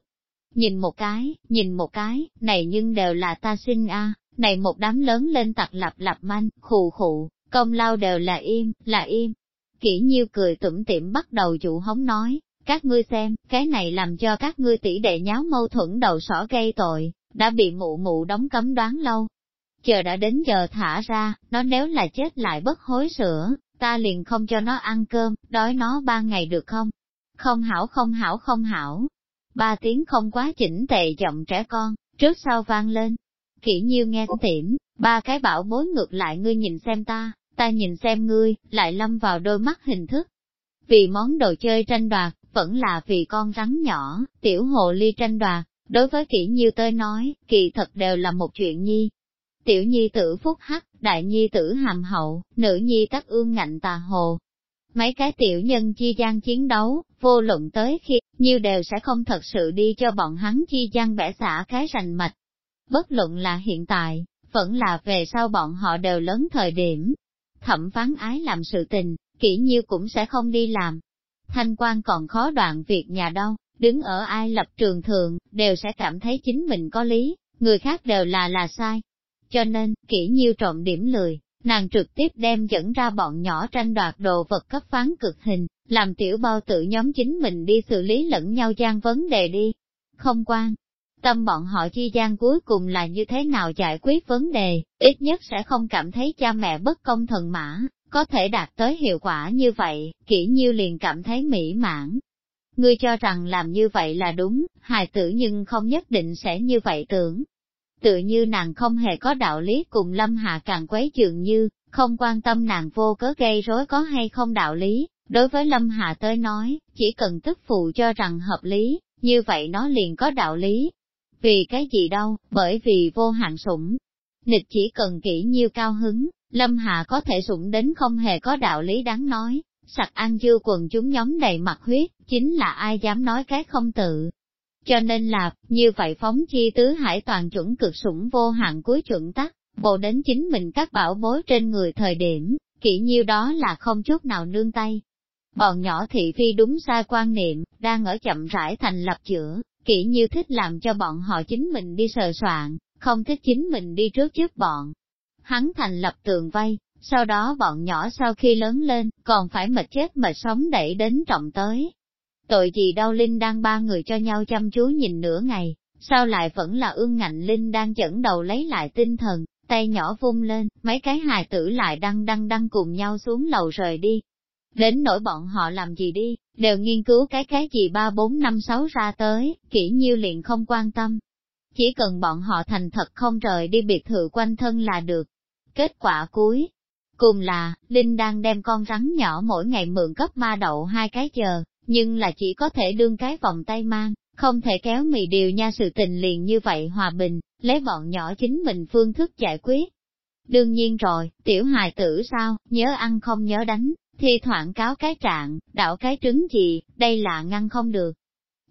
Nhìn một cái, nhìn một cái, này nhưng đều là ta sinh a, này một đám lớn lên tặc lập lập manh, khù khụ, công lao đều là im, là im. Kỹ nhiêu cười tủm tỉm bắt đầu dụ hống nói, các ngươi xem, cái này làm cho các ngươi tỷ đệ nháo mâu thuẫn đầu sỏ gây tội, đã bị mụ mụ đóng cấm đoán lâu. Chờ đã đến giờ thả ra, nó nếu là chết lại bất hối sữa, ta liền không cho nó ăn cơm, đói nó ba ngày được không? Không hảo không hảo không hảo. Ba tiếng không quá chỉnh tệ giọng trẻ con, trước sau vang lên. Kỷ nhiêu nghe tiểm, ba cái bảo bối ngược lại ngươi nhìn xem ta, ta nhìn xem ngươi, lại lâm vào đôi mắt hình thức. Vì món đồ chơi tranh đoạt, vẫn là vì con rắn nhỏ, tiểu hồ ly tranh đoạt, đối với kỹ như tôi nói, kỳ thật đều là một chuyện nhi. Tiểu nhi tử phúc hắc, đại nhi tử hàm hậu, nữ nhi tắc ương ngạnh tà hồ. Mấy cái tiểu nhân chi gian chiến đấu, vô luận tới khi, nhiêu đều sẽ không thật sự đi cho bọn hắn chi gian bẻ xả cái rành mạch. Bất luận là hiện tại, vẫn là về sau bọn họ đều lớn thời điểm. Thẩm phán ái làm sự tình, kỹ nhiêu cũng sẽ không đi làm. Thanh quan còn khó đoạn việc nhà đâu, đứng ở ai lập trường thượng đều sẽ cảm thấy chính mình có lý, người khác đều là là sai. Cho nên, kỹ nhiêu trộm điểm lười, nàng trực tiếp đem dẫn ra bọn nhỏ tranh đoạt đồ vật cấp phán cực hình, làm tiểu bao tự nhóm chính mình đi xử lý lẫn nhau gian vấn đề đi. Không quan, tâm bọn họ chi gian cuối cùng là như thế nào giải quyết vấn đề, ít nhất sẽ không cảm thấy cha mẹ bất công thần mã, có thể đạt tới hiệu quả như vậy, kỹ nhiêu liền cảm thấy mỹ mãn. Ngươi cho rằng làm như vậy là đúng, hài tử nhưng không nhất định sẽ như vậy tưởng. Tự như nàng không hề có đạo lý cùng lâm hạ càng quấy dường như, không quan tâm nàng vô cớ gây rối có hay không đạo lý, đối với lâm hạ tới nói, chỉ cần tức phụ cho rằng hợp lý, như vậy nó liền có đạo lý, vì cái gì đâu, bởi vì vô hạn sủng. Nịch chỉ cần kỹ nhiêu cao hứng, Lâm Hà có thể sủng đến không hề có đạo lý đáng nói, sặc ăn dư quần chúng nhóm đầy mặt huyết, chính là ai dám nói cái không tự. Cho nên là, như vậy phóng chi tứ hải toàn chuẩn cực sủng vô hạn cuối chuẩn tắc, bộ đến chính mình các bảo bối trên người thời điểm, kỹ nhiêu đó là không chút nào nương tay. Bọn nhỏ thị phi đúng sai quan niệm, đang ở chậm rãi thành lập chữa, kỹ nhiêu thích làm cho bọn họ chính mình đi sờ soạn, không thích chính mình đi trước trước bọn. Hắn thành lập tường vây, sau đó bọn nhỏ sau khi lớn lên, còn phải mệt chết mệt sống đẩy đến trọng tới. Tội gì đau Linh đang ba người cho nhau chăm chú nhìn nửa ngày, sao lại vẫn là ương ngạnh Linh đang dẫn đầu lấy lại tinh thần, tay nhỏ vung lên, mấy cái hài tử lại đăng đăng đăng cùng nhau xuống lầu rời đi. Đến nỗi bọn họ làm gì đi, đều nghiên cứu cái cái gì ba bốn năm sáu ra tới, kỹ nhiêu liền không quan tâm. Chỉ cần bọn họ thành thật không rời đi biệt thự quanh thân là được. Kết quả cuối, cùng là, Linh đang đem con rắn nhỏ mỗi ngày mượn cấp ma đậu hai cái chờ, nhưng là chỉ có thể đương cái vòng tay mang, không thể kéo mì điều nha sự tình liền như vậy hòa bình, lấy bọn nhỏ chính mình phương thức giải quyết. Đương nhiên rồi, tiểu hài tử sao, nhớ ăn không nhớ đánh, thi thoảng cáo cái trạng, đảo cái trứng gì, đây là ngăn không được.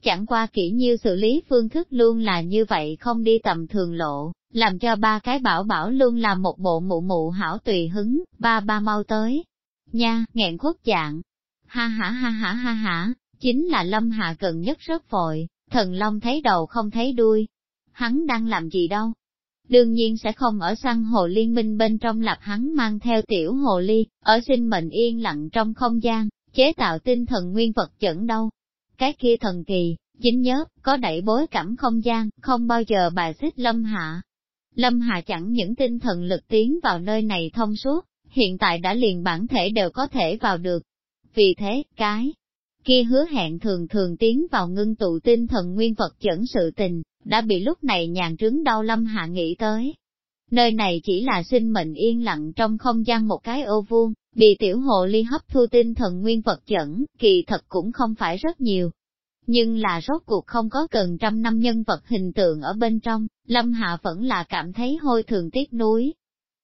Chẳng qua kỹ như xử lý phương thức luôn là như vậy không đi tầm thường lộ, làm cho ba cái bảo bảo luôn là một bộ mụ mụ hảo tùy hứng, ba ba mau tới. Nha, nghẹn khuất dạng. Ha ha ha ha ha ha, chính là lâm hạ gần nhất rất vội, thần long thấy đầu không thấy đuôi. Hắn đang làm gì đâu, đương nhiên sẽ không ở săn hồ liên minh bên trong lập hắn mang theo tiểu hồ ly, ở sinh mệnh yên lặng trong không gian, chế tạo tinh thần nguyên vật chẩn đâu. Cái kia thần kỳ, chính nhớ, có đẩy bối cảm không gian, không bao giờ bài xích lâm hạ. Lâm hạ chẳng những tinh thần lực tiến vào nơi này thông suốt, hiện tại đã liền bản thể đều có thể vào được. Vì thế, cái kia hứa hẹn thường thường tiến vào ngưng tụ tinh thần nguyên vật chẩn sự tình, đã bị lúc này nhàn trứng đau lâm hạ nghĩ tới. Nơi này chỉ là sinh mệnh yên lặng trong không gian một cái ô vuông, bị tiểu hồ ly hấp thu tinh thần nguyên vật dẫn, kỳ thật cũng không phải rất nhiều. Nhưng là rốt cuộc không có cần trăm năm nhân vật hình tượng ở bên trong, Lâm Hạ vẫn là cảm thấy hôi thường tiếc núi.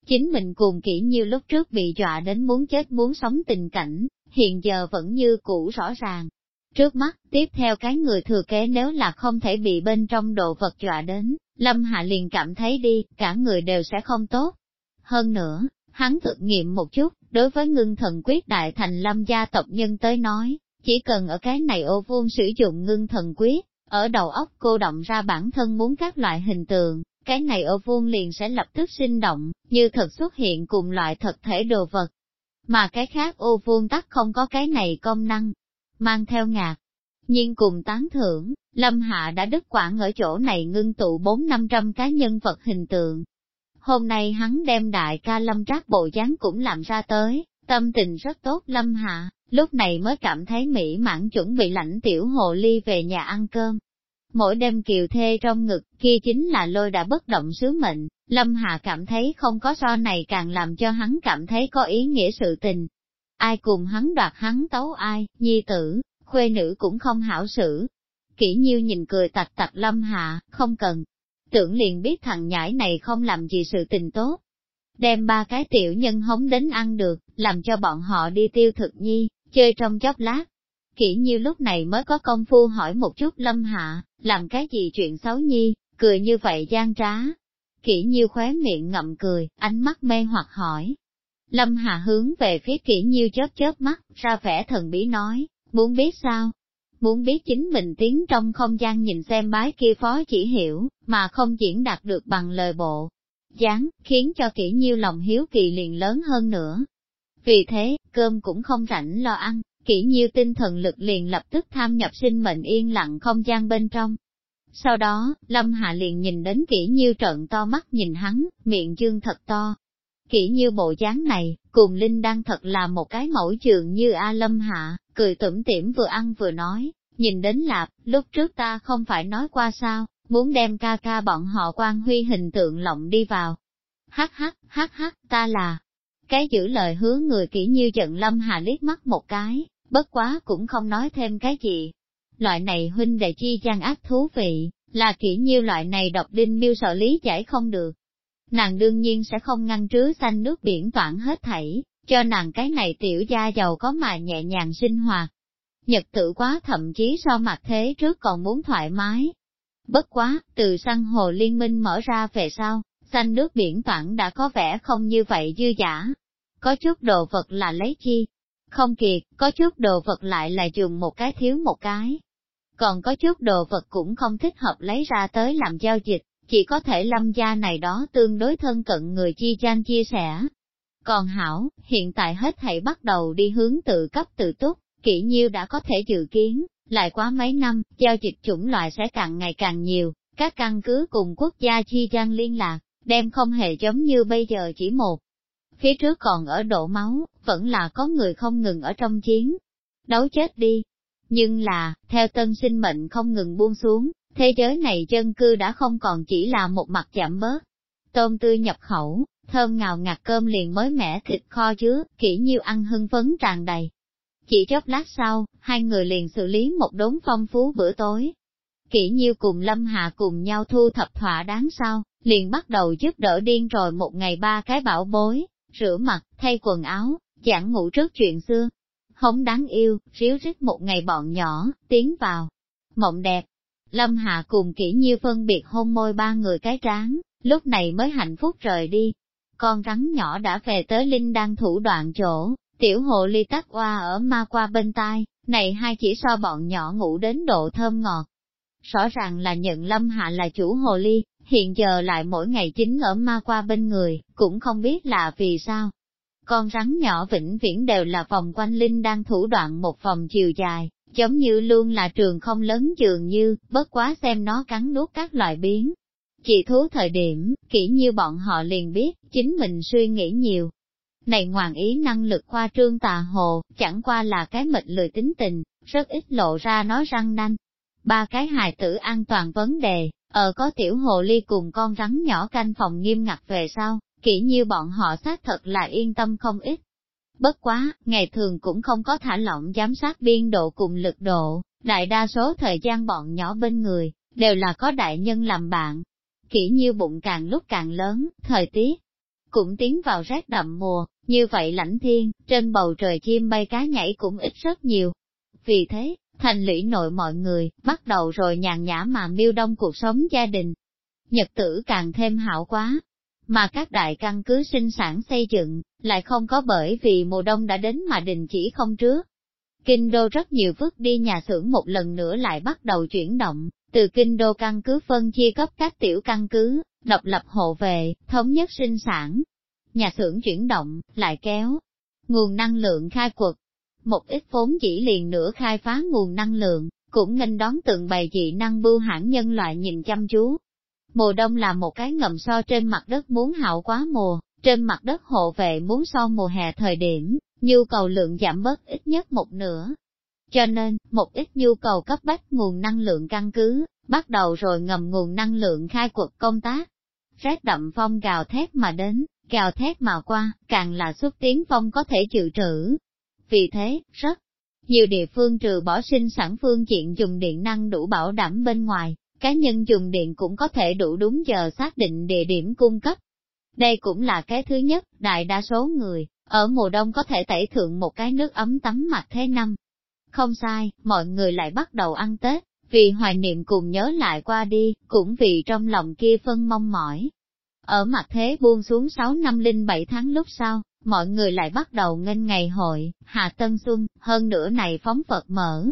Chính mình cùng kỹ như lúc trước bị dọa đến muốn chết muốn sống tình cảnh, hiện giờ vẫn như cũ rõ ràng, Trước mắt, tiếp theo cái người thừa kế nếu là không thể bị bên trong độ vật dọa đến, Lâm Hạ liền cảm thấy đi, cả người đều sẽ không tốt. Hơn nữa, hắn thực nghiệm một chút, đối với ngưng thần quyết đại thành lâm gia tộc nhân tới nói, chỉ cần ở cái này ô vuông sử dụng ngưng thần quyết, ở đầu óc cô động ra bản thân muốn các loại hình tượng, cái này ô vuông liền sẽ lập tức sinh động, như thật xuất hiện cùng loại thật thể đồ vật. Mà cái khác ô vuông tắc không có cái này công năng, mang theo ngạc. Nhưng cùng tán thưởng, Lâm Hạ đã đứt quãng ở chỗ này ngưng tụ bốn năm trăm cá nhân vật hình tượng. Hôm nay hắn đem đại ca Lâm Trác bộ dáng cũng làm ra tới, tâm tình rất tốt Lâm Hạ, lúc này mới cảm thấy mỹ mãn chuẩn bị lãnh tiểu hồ ly về nhà ăn cơm. Mỗi đêm kiều thê trong ngực, kia chính là lôi đã bất động sứ mệnh, Lâm Hạ cảm thấy không có so này càng làm cho hắn cảm thấy có ý nghĩa sự tình, ai cùng hắn đoạt hắn tấu ai, nhi tử, khuê nữ cũng không hảo xử. Kỷ nhiêu nhìn cười tạch tạch lâm hạ, không cần. Tưởng liền biết thằng nhãi này không làm gì sự tình tốt. Đem ba cái tiểu nhân hống đến ăn được, làm cho bọn họ đi tiêu thực nhi, chơi trong chốc lát. Kỷ nhiêu lúc này mới có công phu hỏi một chút lâm hạ, làm cái gì chuyện xấu nhi, cười như vậy gian trá. Kỷ nhiêu khóe miệng ngậm cười, ánh mắt mê hoặc hỏi. Lâm Hà hướng về phía kỹ nhiêu chớp chớp mắt, ra vẻ thần bí nói, muốn biết sao? Muốn biết chính mình tiến trong không gian nhìn xem bái kia phó chỉ hiểu, mà không diễn đạt được bằng lời bộ. Gián khiến cho kỹ nhiêu lòng hiếu kỳ liền lớn hơn nữa. Vì thế, cơm cũng không rảnh lo ăn, kỹ nhiêu tinh thần lực liền lập tức tham nhập sinh mệnh yên lặng không gian bên trong. Sau đó, Lâm Hạ liền nhìn đến kỹ nhiêu trận to mắt nhìn hắn, miệng dương thật to. Kỹ như bộ dáng này, cùng Linh đang thật là một cái mẫu trường như A Lâm Hạ, cười tủm tỉm vừa ăn vừa nói, nhìn đến lạp, lúc trước ta không phải nói qua sao, muốn đem ca ca bọn họ quan huy hình tượng lộng đi vào. Hắc hắc, hắc hắc, ta là, cái giữ lời hứa người kỹ như giận Lâm Hà liếc mắt một cái, bất quá cũng không nói thêm cái gì. Loại này huynh đệ chi gian ác thú vị, là kỹ nhiêu loại này độc đinh miêu sợ lý giải không được. Nàng đương nhiên sẽ không ngăn trứ xanh nước biển toản hết thảy, cho nàng cái này tiểu gia giàu có mà nhẹ nhàng sinh hoạt. Nhật tự quá thậm chí so mặt thế trước còn muốn thoải mái. Bất quá, từ săn hồ liên minh mở ra về sau, xanh nước biển toản đã có vẻ không như vậy dư giả. Có chút đồ vật là lấy chi, không kiệt, có chút đồ vật lại là dùng một cái thiếu một cái. Còn có chút đồ vật cũng không thích hợp lấy ra tới làm giao dịch, chỉ có thể lâm gia này đó tương đối thân cận người chi gian chia sẻ. Còn hảo, hiện tại hết thảy bắt đầu đi hướng tự cấp tự túc, kỹ nhiêu đã có thể dự kiến, lại quá mấy năm, giao dịch chủng loại sẽ càng ngày càng nhiều, các căn cứ cùng quốc gia chi gian liên lạc, đem không hề giống như bây giờ chỉ một phía trước còn ở đổ máu, vẫn là có người không ngừng ở trong chiến. Đấu chết đi. Nhưng là, theo tân sinh mệnh không ngừng buông xuống, thế giới này chân cư đã không còn chỉ là một mặt giảm bớt. Tôm tươi nhập khẩu, thơm ngào ngạt cơm liền mới mẻ thịt kho chứa, kỹ nhiêu ăn hưng phấn tràn đầy. Chỉ chốc lát sau, hai người liền xử lý một đống phong phú bữa tối. Kỷ nhiêu cùng Lâm Hà cùng nhau thu thập thỏa đáng sau, liền bắt đầu giúp đỡ điên rồi một ngày ba cái bảo bối, rửa mặt, thay quần áo, giảng ngủ trước chuyện xưa. Hống đáng yêu, ríu rít một ngày bọn nhỏ, tiến vào. Mộng đẹp. Lâm Hạ cùng kỹ nhiêu phân biệt hôn môi ba người cái tráng, lúc này mới hạnh phúc rời đi. Con rắn nhỏ đã về tới Linh đang thủ đoạn chỗ, tiểu hồ ly tắc qua ở ma qua bên tai, này hai chỉ so bọn nhỏ ngủ đến độ thơm ngọt. Rõ ràng là nhận Lâm Hạ là chủ hồ ly, hiện giờ lại mỗi ngày chính ở ma qua bên người, cũng không biết là vì sao. Con rắn nhỏ vĩnh viễn đều là vòng quanh Linh đang thủ đoạn một vòng chiều dài, giống như luôn là trường không lớn dường như, bất quá xem nó cắn nuốt các loại biến. Chỉ thú thời điểm, kỹ như bọn họ liền biết, chính mình suy nghĩ nhiều. Này ngoạn ý năng lực khoa trương tà hồ, chẳng qua là cái mệnh lười tính tình, rất ít lộ ra nói răng nanh. Ba cái hài tử an toàn vấn đề, ở có tiểu hồ ly cùng con rắn nhỏ canh phòng nghiêm ngặt về sau, kỹ như bọn họ xác thật là yên tâm không ít. Bất quá, ngày thường cũng không có thả lỏng giám sát biên độ cùng lực độ, đại đa số thời gian bọn nhỏ bên người, đều là có đại nhân làm bạn. Kỹ như bụng càng lúc càng lớn, thời tiết cũng tiến vào rét đậm mùa, như vậy lãnh thiên, trên bầu trời chim bay cá nhảy cũng ít rất nhiều. Vì thế, thành lũy nội mọi người, bắt đầu rồi nhàn nhã mà miêu đông cuộc sống gia đình. Nhật tử càng thêm hảo quá, mà các đại căn cứ sinh sản xây dựng, lại không có bởi vì mùa đông đã đến mà đình chỉ không trước. Kinh đô rất nhiều vứt đi nhà xưởng một lần nữa lại bắt đầu chuyển động, từ kinh đô căn cứ phân chia cấp các tiểu căn cứ, độc lập hộ về, thống nhất sinh sản. Nhà xưởng chuyển động, lại kéo, nguồn năng lượng khai quật, một ít vốn chỉ liền nữa khai phá nguồn năng lượng, cũng nghênh đón từng bày dị năng bưu hãng nhân loại nhìn chăm chú. Mùa đông là một cái ngầm so trên mặt đất muốn hạo quá mùa, trên mặt đất hộ vệ muốn so mùa hè thời điểm, nhu cầu lượng giảm bớt ít nhất một nửa. Cho nên, một ít nhu cầu cấp bách nguồn năng lượng căn cứ, bắt đầu rồi ngầm nguồn năng lượng khai quật công tác. Rét đậm phong gào thét mà đến, gào thét mà qua, càng là xuất tiến phong có thể chịu trữ, vì thế, rất Nhiều địa phương trừ bỏ sinh sản phương diện dùng điện năng đủ bảo đảm bên ngoài, cá nhân dùng điện cũng có thể đủ đúng giờ xác định địa điểm cung cấp. Đây cũng là cái thứ nhất, đại đa số người, ở mùa đông có thể tẩy thượng một cái nước ấm tắm mặt thế năm. Không sai, mọi người lại bắt đầu ăn Tết, vì hoài niệm cùng nhớ lại qua đi, cũng vì trong lòng kia phân mong mỏi. Ở mặt thế buông xuống 6 năm linh 7 tháng lúc sau, mọi người lại bắt đầu nghênh ngày hội, Hạ Tân Xuân, hơn nữa này phóng Phật mở.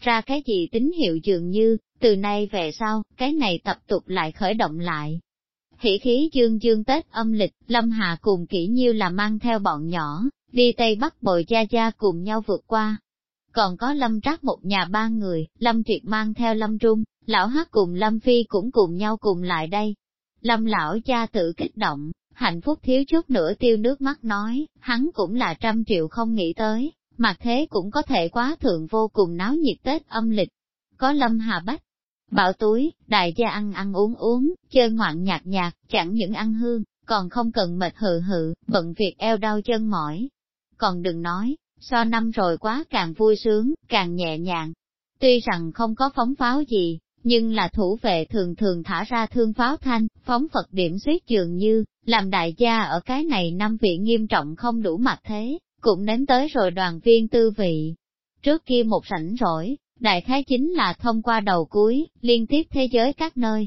Ra cái gì tín hiệu dường như, từ nay về sau, cái này tập tục lại khởi động lại. Hỷ khí dương dương Tết âm lịch, Lâm Hà cùng kỹ nhiêu là mang theo bọn nhỏ, đi Tây Bắc bồi cha cha cùng nhau vượt qua. Còn có Lâm Trác một nhà ba người, Lâm Triệt mang theo Lâm Trung, Lão Hát cùng Lâm Phi cũng cùng nhau cùng lại đây. Lâm lão cha tự kích động, hạnh phúc thiếu chút nữa tiêu nước mắt nói, hắn cũng là trăm triệu không nghĩ tới, mặt thế cũng có thể quá thượng vô cùng náo nhiệt Tết âm lịch. Có Lâm Hà Bách, bảo túi, đại gia ăn ăn uống uống, chơi ngoạn nhạc nhạc, chẳng những ăn hương, còn không cần mệt hự hự, bận việc eo đau chân mỏi. Còn đừng nói, so năm rồi quá càng vui sướng, càng nhẹ nhàng. Tuy rằng không có phóng pháo gì, nhưng là thủ vệ thường thường thả ra thương pháo thanh, phóng Phật điểm suyết dường như, làm đại gia ở cái này năm vị nghiêm trọng không đủ mặt thế, cũng nếm tới rồi đoàn viên tư vị. Trước kia một rảnh rỗi, đại khái chính là thông qua đầu cuối, liên tiếp thế giới các nơi,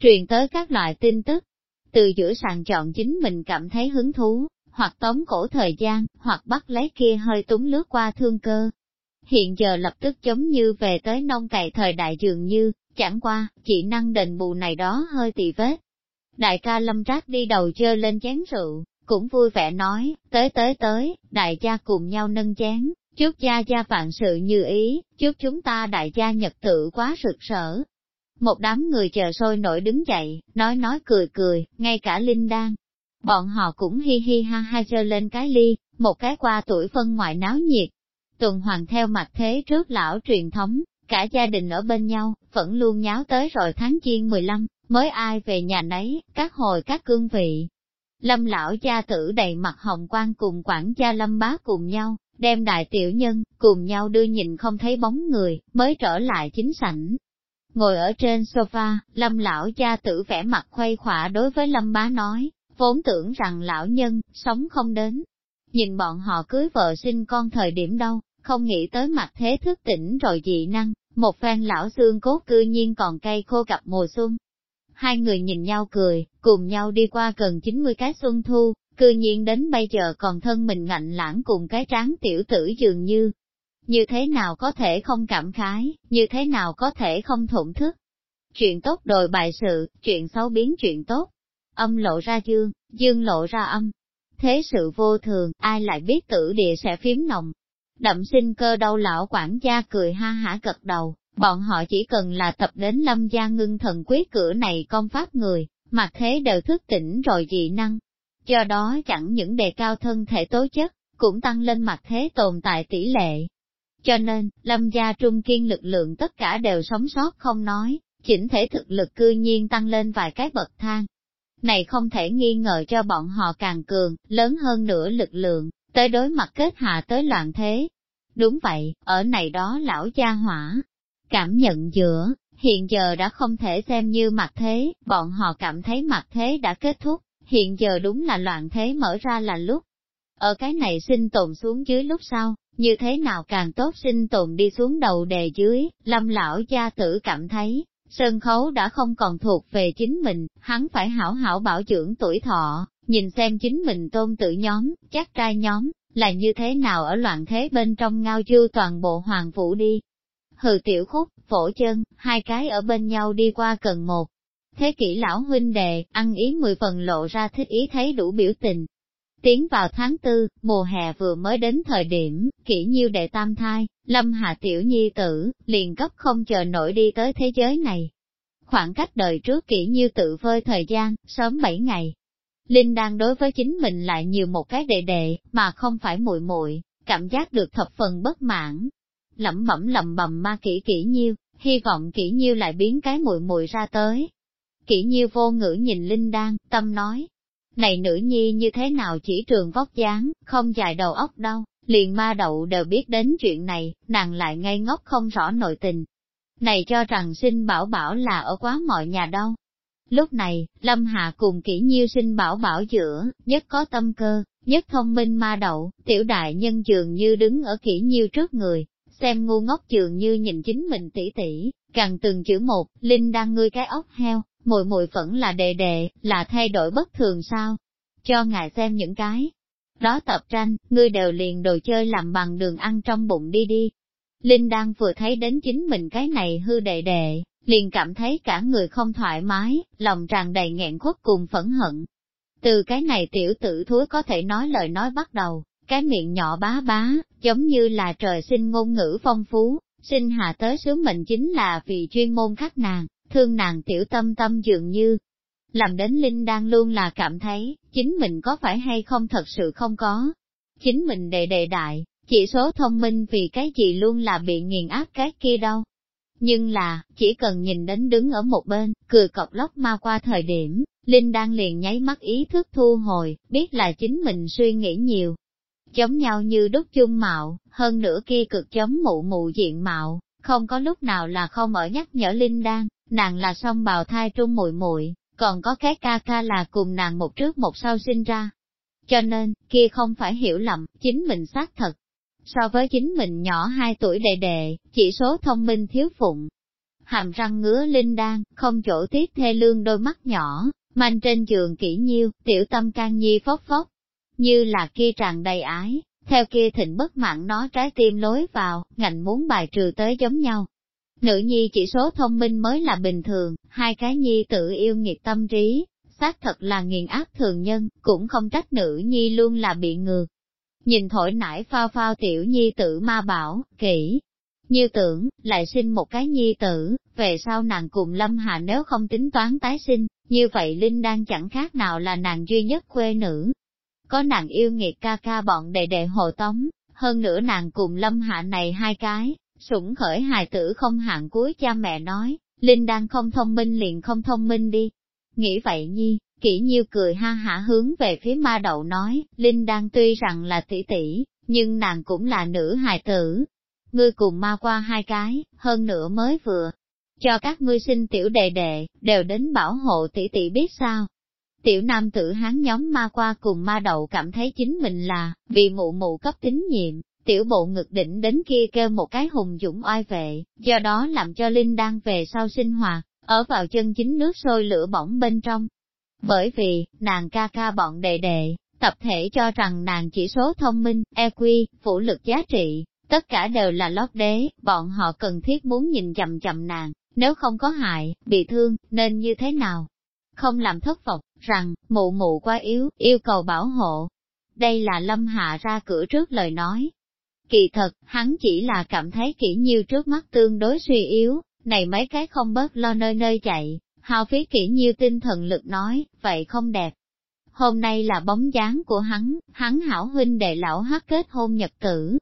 truyền tới các loại tin tức. Từ giữa sàn chọn chính mình cảm thấy hứng thú, hoặc tóm cổ thời gian, hoặc bắt lấy kia hơi túng lướt qua thương cơ. Hiện giờ lập tức giống như về tới nông cày thời đại dường như, chẳng qua, chỉ năng đền bù này đó hơi tỳ vết. Đại ca lâm trác đi đầu chơi lên chén rượu, cũng vui vẻ nói, tới tới tới, đại gia cùng nhau nâng chén, chúc gia gia vạn sự như ý, chúc chúng ta đại gia nhật tự quá rực rỡ. Một đám người chờ sôi nổi đứng dậy, nói nói cười cười, ngay cả Linh Đan. Bọn họ cũng hi hi ha ha chơi lên cái ly, một cái qua tuổi phân ngoại náo nhiệt. Tuần hoàng theo mặt thế trước lão truyền thống, cả gia đình ở bên nhau, vẫn luôn nháo tới rồi tháng chiên 15, mới ai về nhà nấy, các hồi các cương vị. Lâm lão cha tử đầy mặt hồng quang cùng quản gia lâm bá cùng nhau, đem đại tiểu nhân, cùng nhau đưa nhìn không thấy bóng người, mới trở lại chính sảnh. Ngồi ở trên sofa, lâm lão cha tử vẻ mặt khuây khỏa đối với lâm bá nói, vốn tưởng rằng lão nhân, sống không đến. Nhìn bọn họ cưới vợ sinh con thời điểm đâu, không nghĩ tới mặt thế thức tỉnh rồi dị năng, một phen lão xương cốt cư nhiên còn cây khô gặp mùa xuân. Hai người nhìn nhau cười, cùng nhau đi qua gần 90 cái xuân thu, cư nhiên đến bây giờ còn thân mình ngạnh lãng cùng cái tráng tiểu tử dường như. Như thế nào có thể không cảm khái, như thế nào có thể không thổn thức. Chuyện tốt đồi bài sự, chuyện xấu biến chuyện tốt. Âm lộ ra dương, dương lộ ra âm. Thế sự vô thường, ai lại biết tử địa sẽ phím nồng, Đậm sinh cơ đau lão quản gia cười ha hả gật đầu, bọn họ chỉ cần là tập đến lâm gia ngưng thần quyết cửa này công pháp người, mặc thế đều thức tỉnh rồi dị năng. Do đó chẳng những đề cao thân thể tố chất, cũng tăng lên mặt thế tồn tại tỷ lệ. Cho nên, lâm gia trung kiên lực lượng tất cả đều sống sót không nói, chỉnh thể thực lực cư nhiên tăng lên vài cái bậc thang. Này không thể nghi ngờ cho bọn họ càng cường, lớn hơn nữa lực lượng, tới đối mặt kết hạ tới loạn thế. Đúng vậy, ở này đó lão gia hỏa, cảm nhận giữa, hiện giờ đã không thể xem như mặt thế, bọn họ cảm thấy mặt thế đã kết thúc, hiện giờ đúng là loạn thế mở ra là lúc. Ở cái này sinh tồn xuống dưới lúc sau, như thế nào càng tốt sinh tồn đi xuống đầu đề dưới, lâm lão gia tử cảm thấy, sân khấu đã không còn thuộc về chính mình, hắn phải hảo hảo bảo dưỡng tuổi thọ, nhìn xem chính mình tôn tự nhóm, chắc trai nhóm, là như thế nào ở loạn thế bên trong ngao du toàn bộ hoàng vũ đi. Hừ tiểu khúc, phổ chân, hai cái ở bên nhau đi qua cần một. Thế kỷ lão huynh đề, ăn ý mười phần lộ ra thích ý thấy đủ biểu tình. Tiến vào tháng tư, mùa hè vừa mới đến thời điểm, kỷ nhiêu đệ tam thai, lâm hạ tiểu nhi tử, liền cấp không chờ nổi đi tới thế giới này. Khoảng cách đời trước kỷ nhiêu tự vơi thời gian, sớm bảy ngày, Linh đang đối với chính mình lại nhiều một cái đệ đệ, mà không phải muội muội, cảm giác được thập phần bất mãn. Lẩm bẩm lầm bầm ma kỹ kỹ nhiêu, hy vọng kỹ nhiêu lại biến cái mùi mùi ra tới. Kỹ nhiêu vô ngữ nhìn Linh Đan, tâm nói, này nữ nhi như thế nào chỉ trường vóc dáng, không dài đầu óc đâu, liền ma đậu đều biết đến chuyện này, nàng lại ngây ngốc không rõ nội tình. Này cho rằng sinh bảo bảo là ở quá mọi nhà đâu. Lúc này, Lâm Hạ cùng kỹ nhiêu sinh bảo bảo giữa, nhất có tâm cơ, nhất thông minh ma đậu, tiểu đại nhân dường như đứng ở kỹ nhiêu trước người, xem ngu ngốc trường như nhìn chính mình tỉ tỉ, càng từng chữ một, Linh đang ngươi cái ốc heo, mùi mùi vẫn là đệ đệ, là thay đổi bất thường sao? Cho ngài xem những cái. Đó tập tranh, ngươi đều liền đồ chơi làm bằng đường ăn trong bụng đi đi. Linh đang vừa thấy đến chính mình cái này hư đệ đệ, liền cảm thấy cả người không thoải mái, lòng tràn đầy nghẹn khuất cùng phẫn hận. Từ cái này tiểu tử thúi có thể nói lời nói bắt đầu, cái miệng nhỏ bá bá, giống như là trời sinh ngôn ngữ phong phú, sinh hạ tới sứ mệnh chính là vì chuyên môn khắc nàng, thương nàng tiểu tâm tâm dường như. Làm đến Linh đang luôn là cảm thấy, chính mình có phải hay không thật sự không có. Chính mình đề đề đại, chỉ số thông minh vì cái gì luôn là bị nghiền áp cái kia đâu. Nhưng là, chỉ cần nhìn đến đứng ở một bên, cười cọc lóc ma qua thời điểm, Linh đang liền nháy mắt ý thức thu hồi, biết là chính mình suy nghĩ nhiều. Giống nhau như đúc chung mạo, hơn nữa kia cực giống mụ mụ diện mạo, không có lúc nào là không ở nhắc nhở Linh Đan, nàng là song bào thai trung muội muội, còn có cái ca ca là cùng nàng một trước một sau sinh ra. Cho nên, kia không phải hiểu lầm, chính mình xác thật. So với chính mình nhỏ 2 tuổi đệ đệ, chỉ số thông minh thiếu phụng. Hàm răng ngứa linh đan, không chỗ tiếp thê lương đôi mắt nhỏ, manh trên giường kỹ nhiêu, tiểu tâm can nhi phốc phốc. Như là kia tràn đầy ái, theo kia thịnh bất mãn nó trái tim lối vào, ngạnh muốn bài trừ tới giống nhau. Nữ nhi chỉ số thông minh mới là bình thường, hai cái nhi tự yêu nghiệt tâm trí, xác thật là nghiền ác thường nhân, cũng không trách nữ nhi luôn là bị ngược. Nhìn thổi nải phao phao tiểu nhi tử ma bảo, kỹ, như tưởng, lại sinh một cái nhi tử, về sau nàng cùng Lâm Hà nếu không tính toán tái sinh, như vậy Linh đang chẳng khác nào là nàng duy nhất quê nữ. Có nàng yêu nghiệt ca ca bọn đệ đệ hộ tống, hơn nữa nàng cùng Lâm Hạ này hai cái, Sủng khởi hài tử không hạn cuối cha mẹ nói, Linh đang không thông minh liền không thông minh đi. Nghĩ vậy nhi, kỹ nhiêu cười ha hả hướng về phía ma đậu nói, Linh đang tuy rằng là tỷ tỷ, nhưng nàng cũng là nữ hài tử. Ngươi cùng ma qua hai cái, hơn nữa mới vừa. Cho các ngươi sinh tiểu đệ đệ, đều đến bảo hộ tỷ tỷ biết sao. Tiểu nam tử hán nhóm ma qua cùng ma đậu cảm thấy chính mình là, vì mụ mụ cấp tín nhiệm, tiểu bộ ngực đỉnh đến kia kêu một cái hùng dũng oai vệ, do đó làm cho Linh đang về sau sinh hoạt, ở vào chân chính nước sôi lửa bỏng bên trong. Bởi vì, nàng ca ca bọn đệ đệ, tập thể cho rằng nàng chỉ số thông minh, EQ, phủ lực giá trị, tất cả đều là lót đế, bọn họ cần thiết muốn nhìn chậm chậm nàng, nếu không có hại, bị thương, nên như thế nào? Không làm thất vọng, rằng, mụ mụ quá yếu, yêu cầu bảo hộ. Đây là lâm hạ ra cửa trước lời nói, Kỳ thật, hắn chỉ là cảm thấy kỹ nhiêu trước mắt tương đối suy yếu, này mấy cái không bớt lo nơi nơi chạy, hao phí kỹ nhiêu tinh thần lực nói, vậy không đẹp. Hôm nay là bóng dáng của hắn, hắn hảo huynh đệ lão hát kết hôn nhật tử.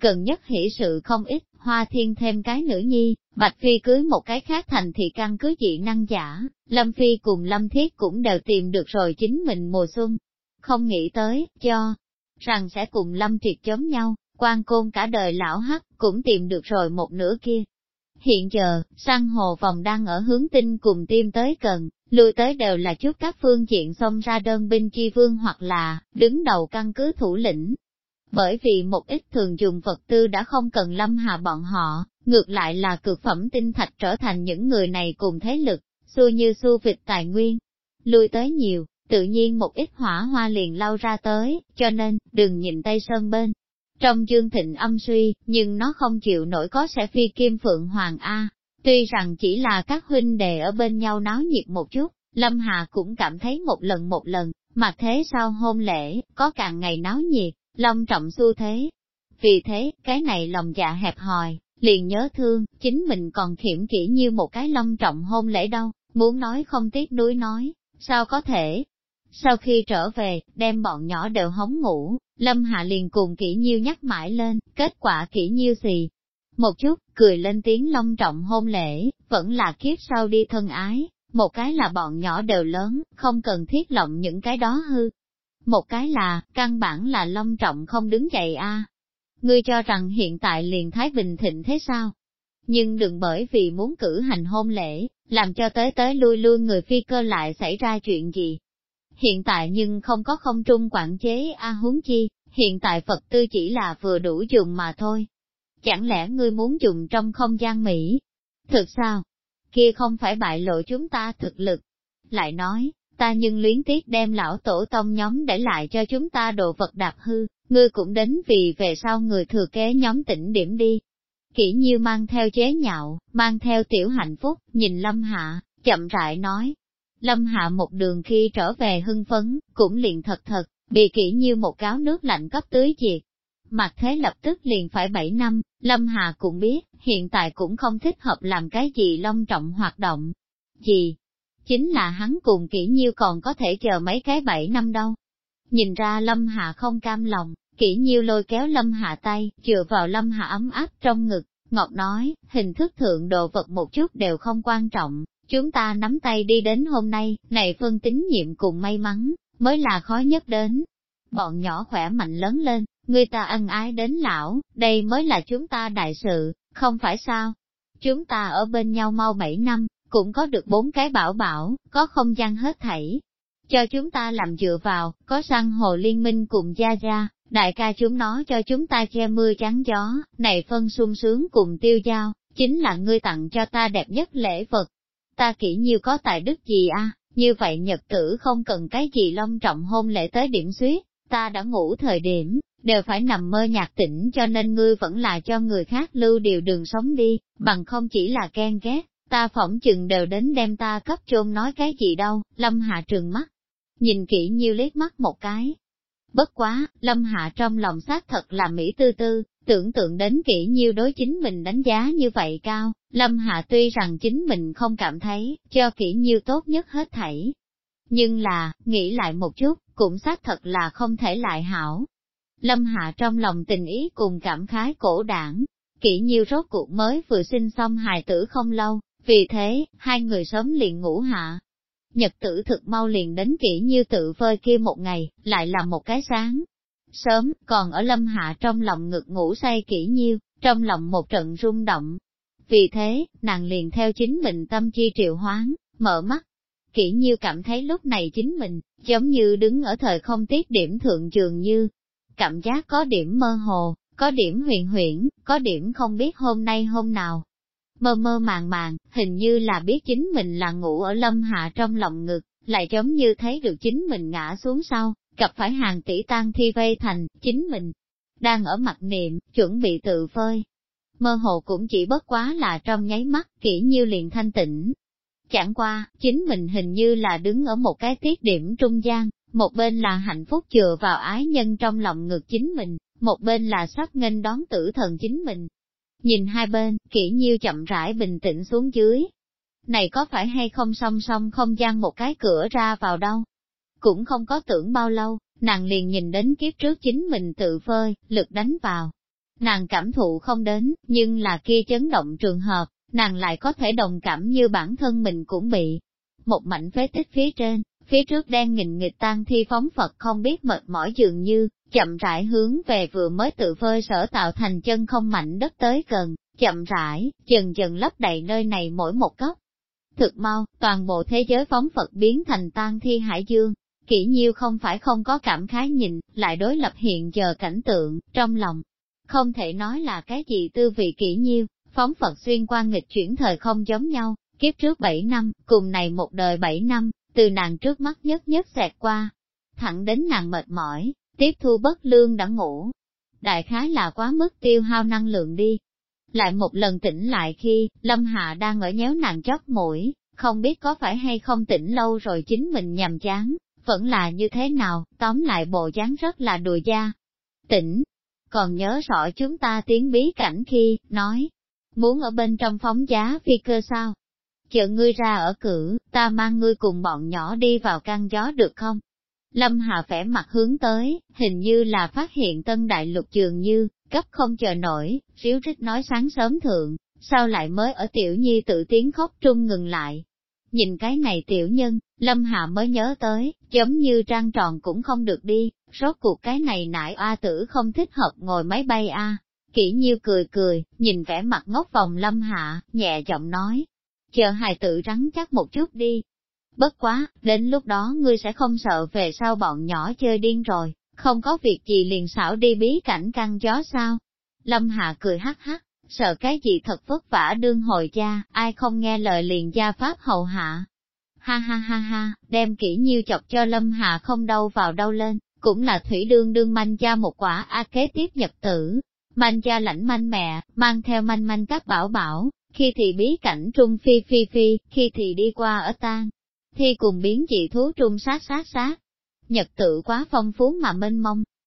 Cần nhất hỷ sự không ít, hoa thiên thêm cái nữ nhi, Bạch Phi cưới một cái khác thành thị căn cứ dị năng giả, Lâm Phi cùng Lâm Thiết cũng đều tìm được rồi chính mình mùa xuân. Không nghĩ tới, cho rằng sẽ cùng Lâm Triệt chống nhau, quan côn cả đời lão hắc, cũng tìm được rồi một nửa kia. Hiện giờ, sang hồ vòng đang ở hướng tinh cùng tim tới cần, lui tới đều là chút các phương diện xông ra đơn binh chi vương hoặc là, đứng đầu căn cứ thủ lĩnh. Bởi vì một ít thường dùng vật tư đã không cần lâm hà bọn họ, ngược lại là cực phẩm tinh thạch trở thành những người này cùng thế lực, xua như xu vịt tài nguyên. Lui tới nhiều, tự nhiên một ít hỏa hoa liền lau ra tới, cho nên, đừng nhìn Tây Sơn bên, trong dương thịnh âm suy, nhưng nó không chịu nổi có sẽ phi kim phượng hoàng A. Tuy rằng chỉ là các huynh đệ ở bên nhau náo nhiệt một chút, Lâm Hà cũng cảm thấy một lần một lần, mà thế sau hôn lễ, có càng ngày náo nhiệt, long trọng xu thế. Vì thế, cái này lòng dạ hẹp hòi, liền nhớ thương, chính mình còn khiểm kỹ như một cái long trọng hôn lễ đâu, muốn nói không tiếc nuối nói, sao có thể, sau khi trở về, đem bọn nhỏ đều hóng ngủ, Lâm Hạ liền cùng kỹ nhiêu nhắc mãi lên, kết quả kỹ nhiêu gì, Một chút, cười lên tiếng long trọng hôn lễ, vẫn là kiếp sau đi thân ái, một cái là bọn nhỏ đều lớn, không cần thiết lộng những cái đó hư. Một cái là, căn bản là long trọng không đứng dậy a ngươi cho rằng hiện tại liền Thái Bình thịnh thế sao? Nhưng đừng bởi vì muốn cử hành hôn lễ, làm cho tới tới lui lui người phi cơ lại xảy ra chuyện gì. Hiện tại nhưng không có không trung quản chế A huống chi, hiện tại Phật tư chỉ là vừa đủ dùng mà thôi. Chẳng lẽ ngươi muốn dùng trong không gian Mỹ? Thực sao? Kia không phải bại lộ chúng ta thực lực. Lại nói, ta nhưng luyến tiếc đem lão tổ tông nhóm để lại cho chúng ta đồ vật đạp hư, ngươi cũng đến vì về sau người thừa kế nhóm tỉnh điểm đi. Kỷ nhiêu mang theo chế nhạo, mang theo tiểu hạnh phúc, nhìn Lâm Hạ, chậm rãi nói. Lâm Hạ một đường khi trở về hưng phấn, cũng liền thật thật, bị kỹ như một cáo nước lạnh cấp tưới diệt. Mặt thế lập tức liền phải 7 năm, Lâm Hà cũng biết, hiện tại cũng không thích hợp làm cái gì long trọng hoạt động. Gì? Chính là hắn cùng kỹ nhiêu còn có thể chờ mấy cái bảy năm đâu. Nhìn ra Lâm Hà không cam lòng, kỹ nhiêu lôi kéo Lâm Hà tay, chừa vào Lâm Hà ấm áp trong ngực, Ngọc nói, hình thức thượng đồ vật một chút đều không quan trọng, chúng ta nắm tay đi đến hôm nay, này phân tín nhiệm cùng may mắn, mới là khó nhất đến. Bọn nhỏ khỏe mạnh lớn lên, người ta ân ái đến lão, đây mới là chúng ta đại sự, không phải sao? Chúng ta ở bên nhau mau 7 năm, cũng có được bốn cái bảo bảo, có không gian hết thảy. Cho chúng ta làm dựa vào, có săn hồ liên minh cùng gia gia, đại ca chúng nó cho chúng ta che mưa chắn gió, này phân sung sướng cùng tiêu giao, chính là ngươi tặng cho ta đẹp nhất lễ vật. Ta kỹ nhiêu có tài đức gì a như vậy nhật tử không cần cái gì long trọng hôn lễ tới điểm suyết, ta đã ngủ thời điểm, đều phải nằm mơ nhạc tỉnh cho nên ngươi vẫn là cho người khác lưu điều đường sống đi, bằng không chỉ là ghen ghét, ta phỏng chừng đều đến đem ta cấp chôn nói cái gì đâu, lâm hạ trừng mắt, nhìn kỹ nhiêu liếc mắt một cái. Bất quá, lâm hạ trong lòng xác thật là mỹ tư tư, tưởng tượng đến kỹ nhiêu đối chính mình đánh giá như vậy cao, lâm hạ tuy rằng chính mình không cảm thấy, cho kỹ nhiêu tốt nhất hết thảy. Nhưng là, nghĩ lại một chút, cũng xác thật là không thể lại hảo. Lâm hạ trong lòng tình ý cùng cảm khái cổ đảng, kỹ nhiêu rốt cuộc mới vừa sinh xong hài tử không lâu, vì thế, hai người sớm liền ngủ hạ. Nhật tử thực mau liền đến kỹ như tự phơi kia một ngày, lại là một cái sáng. Sớm, còn ở lâm hạ trong lòng ngực ngủ say kỹ nhiêu, trong lòng một trận rung động. Vì thế, nàng liền theo chính mình tâm chi triệu hoán, mở mắt. Kỹ nhiêu cảm thấy lúc này chính mình, giống như đứng ở thời không tiết điểm thượng trường như. Cảm giác có điểm mơ hồ, có điểm huyền huyễn, có điểm không biết hôm nay hôm nào, mơ mơ màng màng, hình như là biết chính mình là ngủ ở lâm hạ trong lòng ngực, lại giống như thấy được chính mình ngã xuống sau, gặp phải hàng tỷ tan thi vây thành, chính mình đang ở mặt niệm, chuẩn bị tự phơi. Mơ hồ cũng chỉ bất quá là trong nháy mắt, kỹ như liền thanh tĩnh. Chẳng qua, chính mình hình như là đứng ở một cái tiết điểm trung gian, một bên là hạnh phúc chừa vào ái nhân trong lòng ngực chính mình, một bên là sắp nghênh đón tử thần chính mình, Nhìn hai bên, kỹ nhiêu chậm rãi bình tĩnh xuống dưới. Này có phải hay không song song không gian một cái cửa ra vào đâu? Cũng không có tưởng bao lâu, nàng liền nhìn đến kiếp trước chính mình tự phơi, lực đánh vào. Nàng cảm thụ không đến, nhưng là kia chấn động trường hợp, nàng lại có thể đồng cảm như bản thân mình cũng bị. Một mảnh phế tích phía trên, phía trước đen nghìn nghịch tan thi phóng Phật không biết mệt mỏi dường như, chậm rãi hướng về vừa mới tự phơi sở tạo thành chân không mảnh đất tới gần, chậm rãi, dần dần lấp đầy nơi này mỗi một góc. Thực mau, toàn bộ thế giới phóng Phật biến thành tan thi hải dương. kỹ nhiêu không phải không có cảm khái nhìn, lại đối lập hiện giờ cảnh tượng, trong lòng. Không thể nói là cái gì tư vị kỹ nhiêu, phóng Phật xuyên qua nghịch chuyển thời không giống nhau, kiếp trước 7 năm, cùng này một đời 7 năm, từ nàng trước mắt nhất nhất xẹt qua, thẳng đến nàng mệt mỏi, tiếp thu bất lương đã ngủ. Đại khái là quá mức tiêu hao năng lượng đi. Lại một lần tỉnh lại khi, Lâm Hạ đang ở nhéo nàng chót mũi, không biết có phải hay không tỉnh lâu rồi chính mình nhầm chán, vẫn là như thế nào, tóm lại bộ chán rất là đùa da. Tỉnh, còn nhớ rõ chúng ta tiếng bí cảnh khi, nói, muốn ở bên trong phóng giá phi cơ sao? Chờ ngươi ra ở cử, ta mang ngươi cùng bọn nhỏ đi vào căn gió được không? Lâm Hà vẻ mặt hướng tới, hình như là phát hiện tân đại lục trường như, cấp không chờ nổi, ríu rít nói sáng sớm thượng, sao lại mới ở tiểu nhi tự tiếng khóc trung ngừng lại. Nhìn cái này tiểu nhân, Lâm Hạ mới nhớ tới, giống như trang tròn cũng không được đi, rốt cuộc cái này nại oa tử không thích hợp ngồi máy bay a. Kỷ nhiêu cười cười, nhìn vẻ mặt ngốc vòng Lâm Hạ, nhẹ giọng nói, chờ hài tử rắn chắc một chút đi. Bất quá, đến lúc đó ngươi sẽ không sợ về sau bọn nhỏ chơi điên rồi, không có việc gì liền xảo đi bí cảnh căng gió sao. Lâm Hạ cười hắc hắc, sợ cái gì thật vất vả đương hồi cha, ai không nghe lời liền gia pháp hầu hạ. Ha ha ha ha, đem kỹ nhiêu chọc cho Lâm Hạ không đâu vào đâu lên, cũng là thủy đương đương manh cha một quả a kế tiếp nhập tử. Manh cha lãnh manh mẹ, mang theo manh manh các bảo bảo, khi thì bí cảnh trung phi phi phi, khi thì đi qua ở tan. Thi cùng biến dị thú trung sát sát sát. Nhật tự quá phong phú mà mênh mông,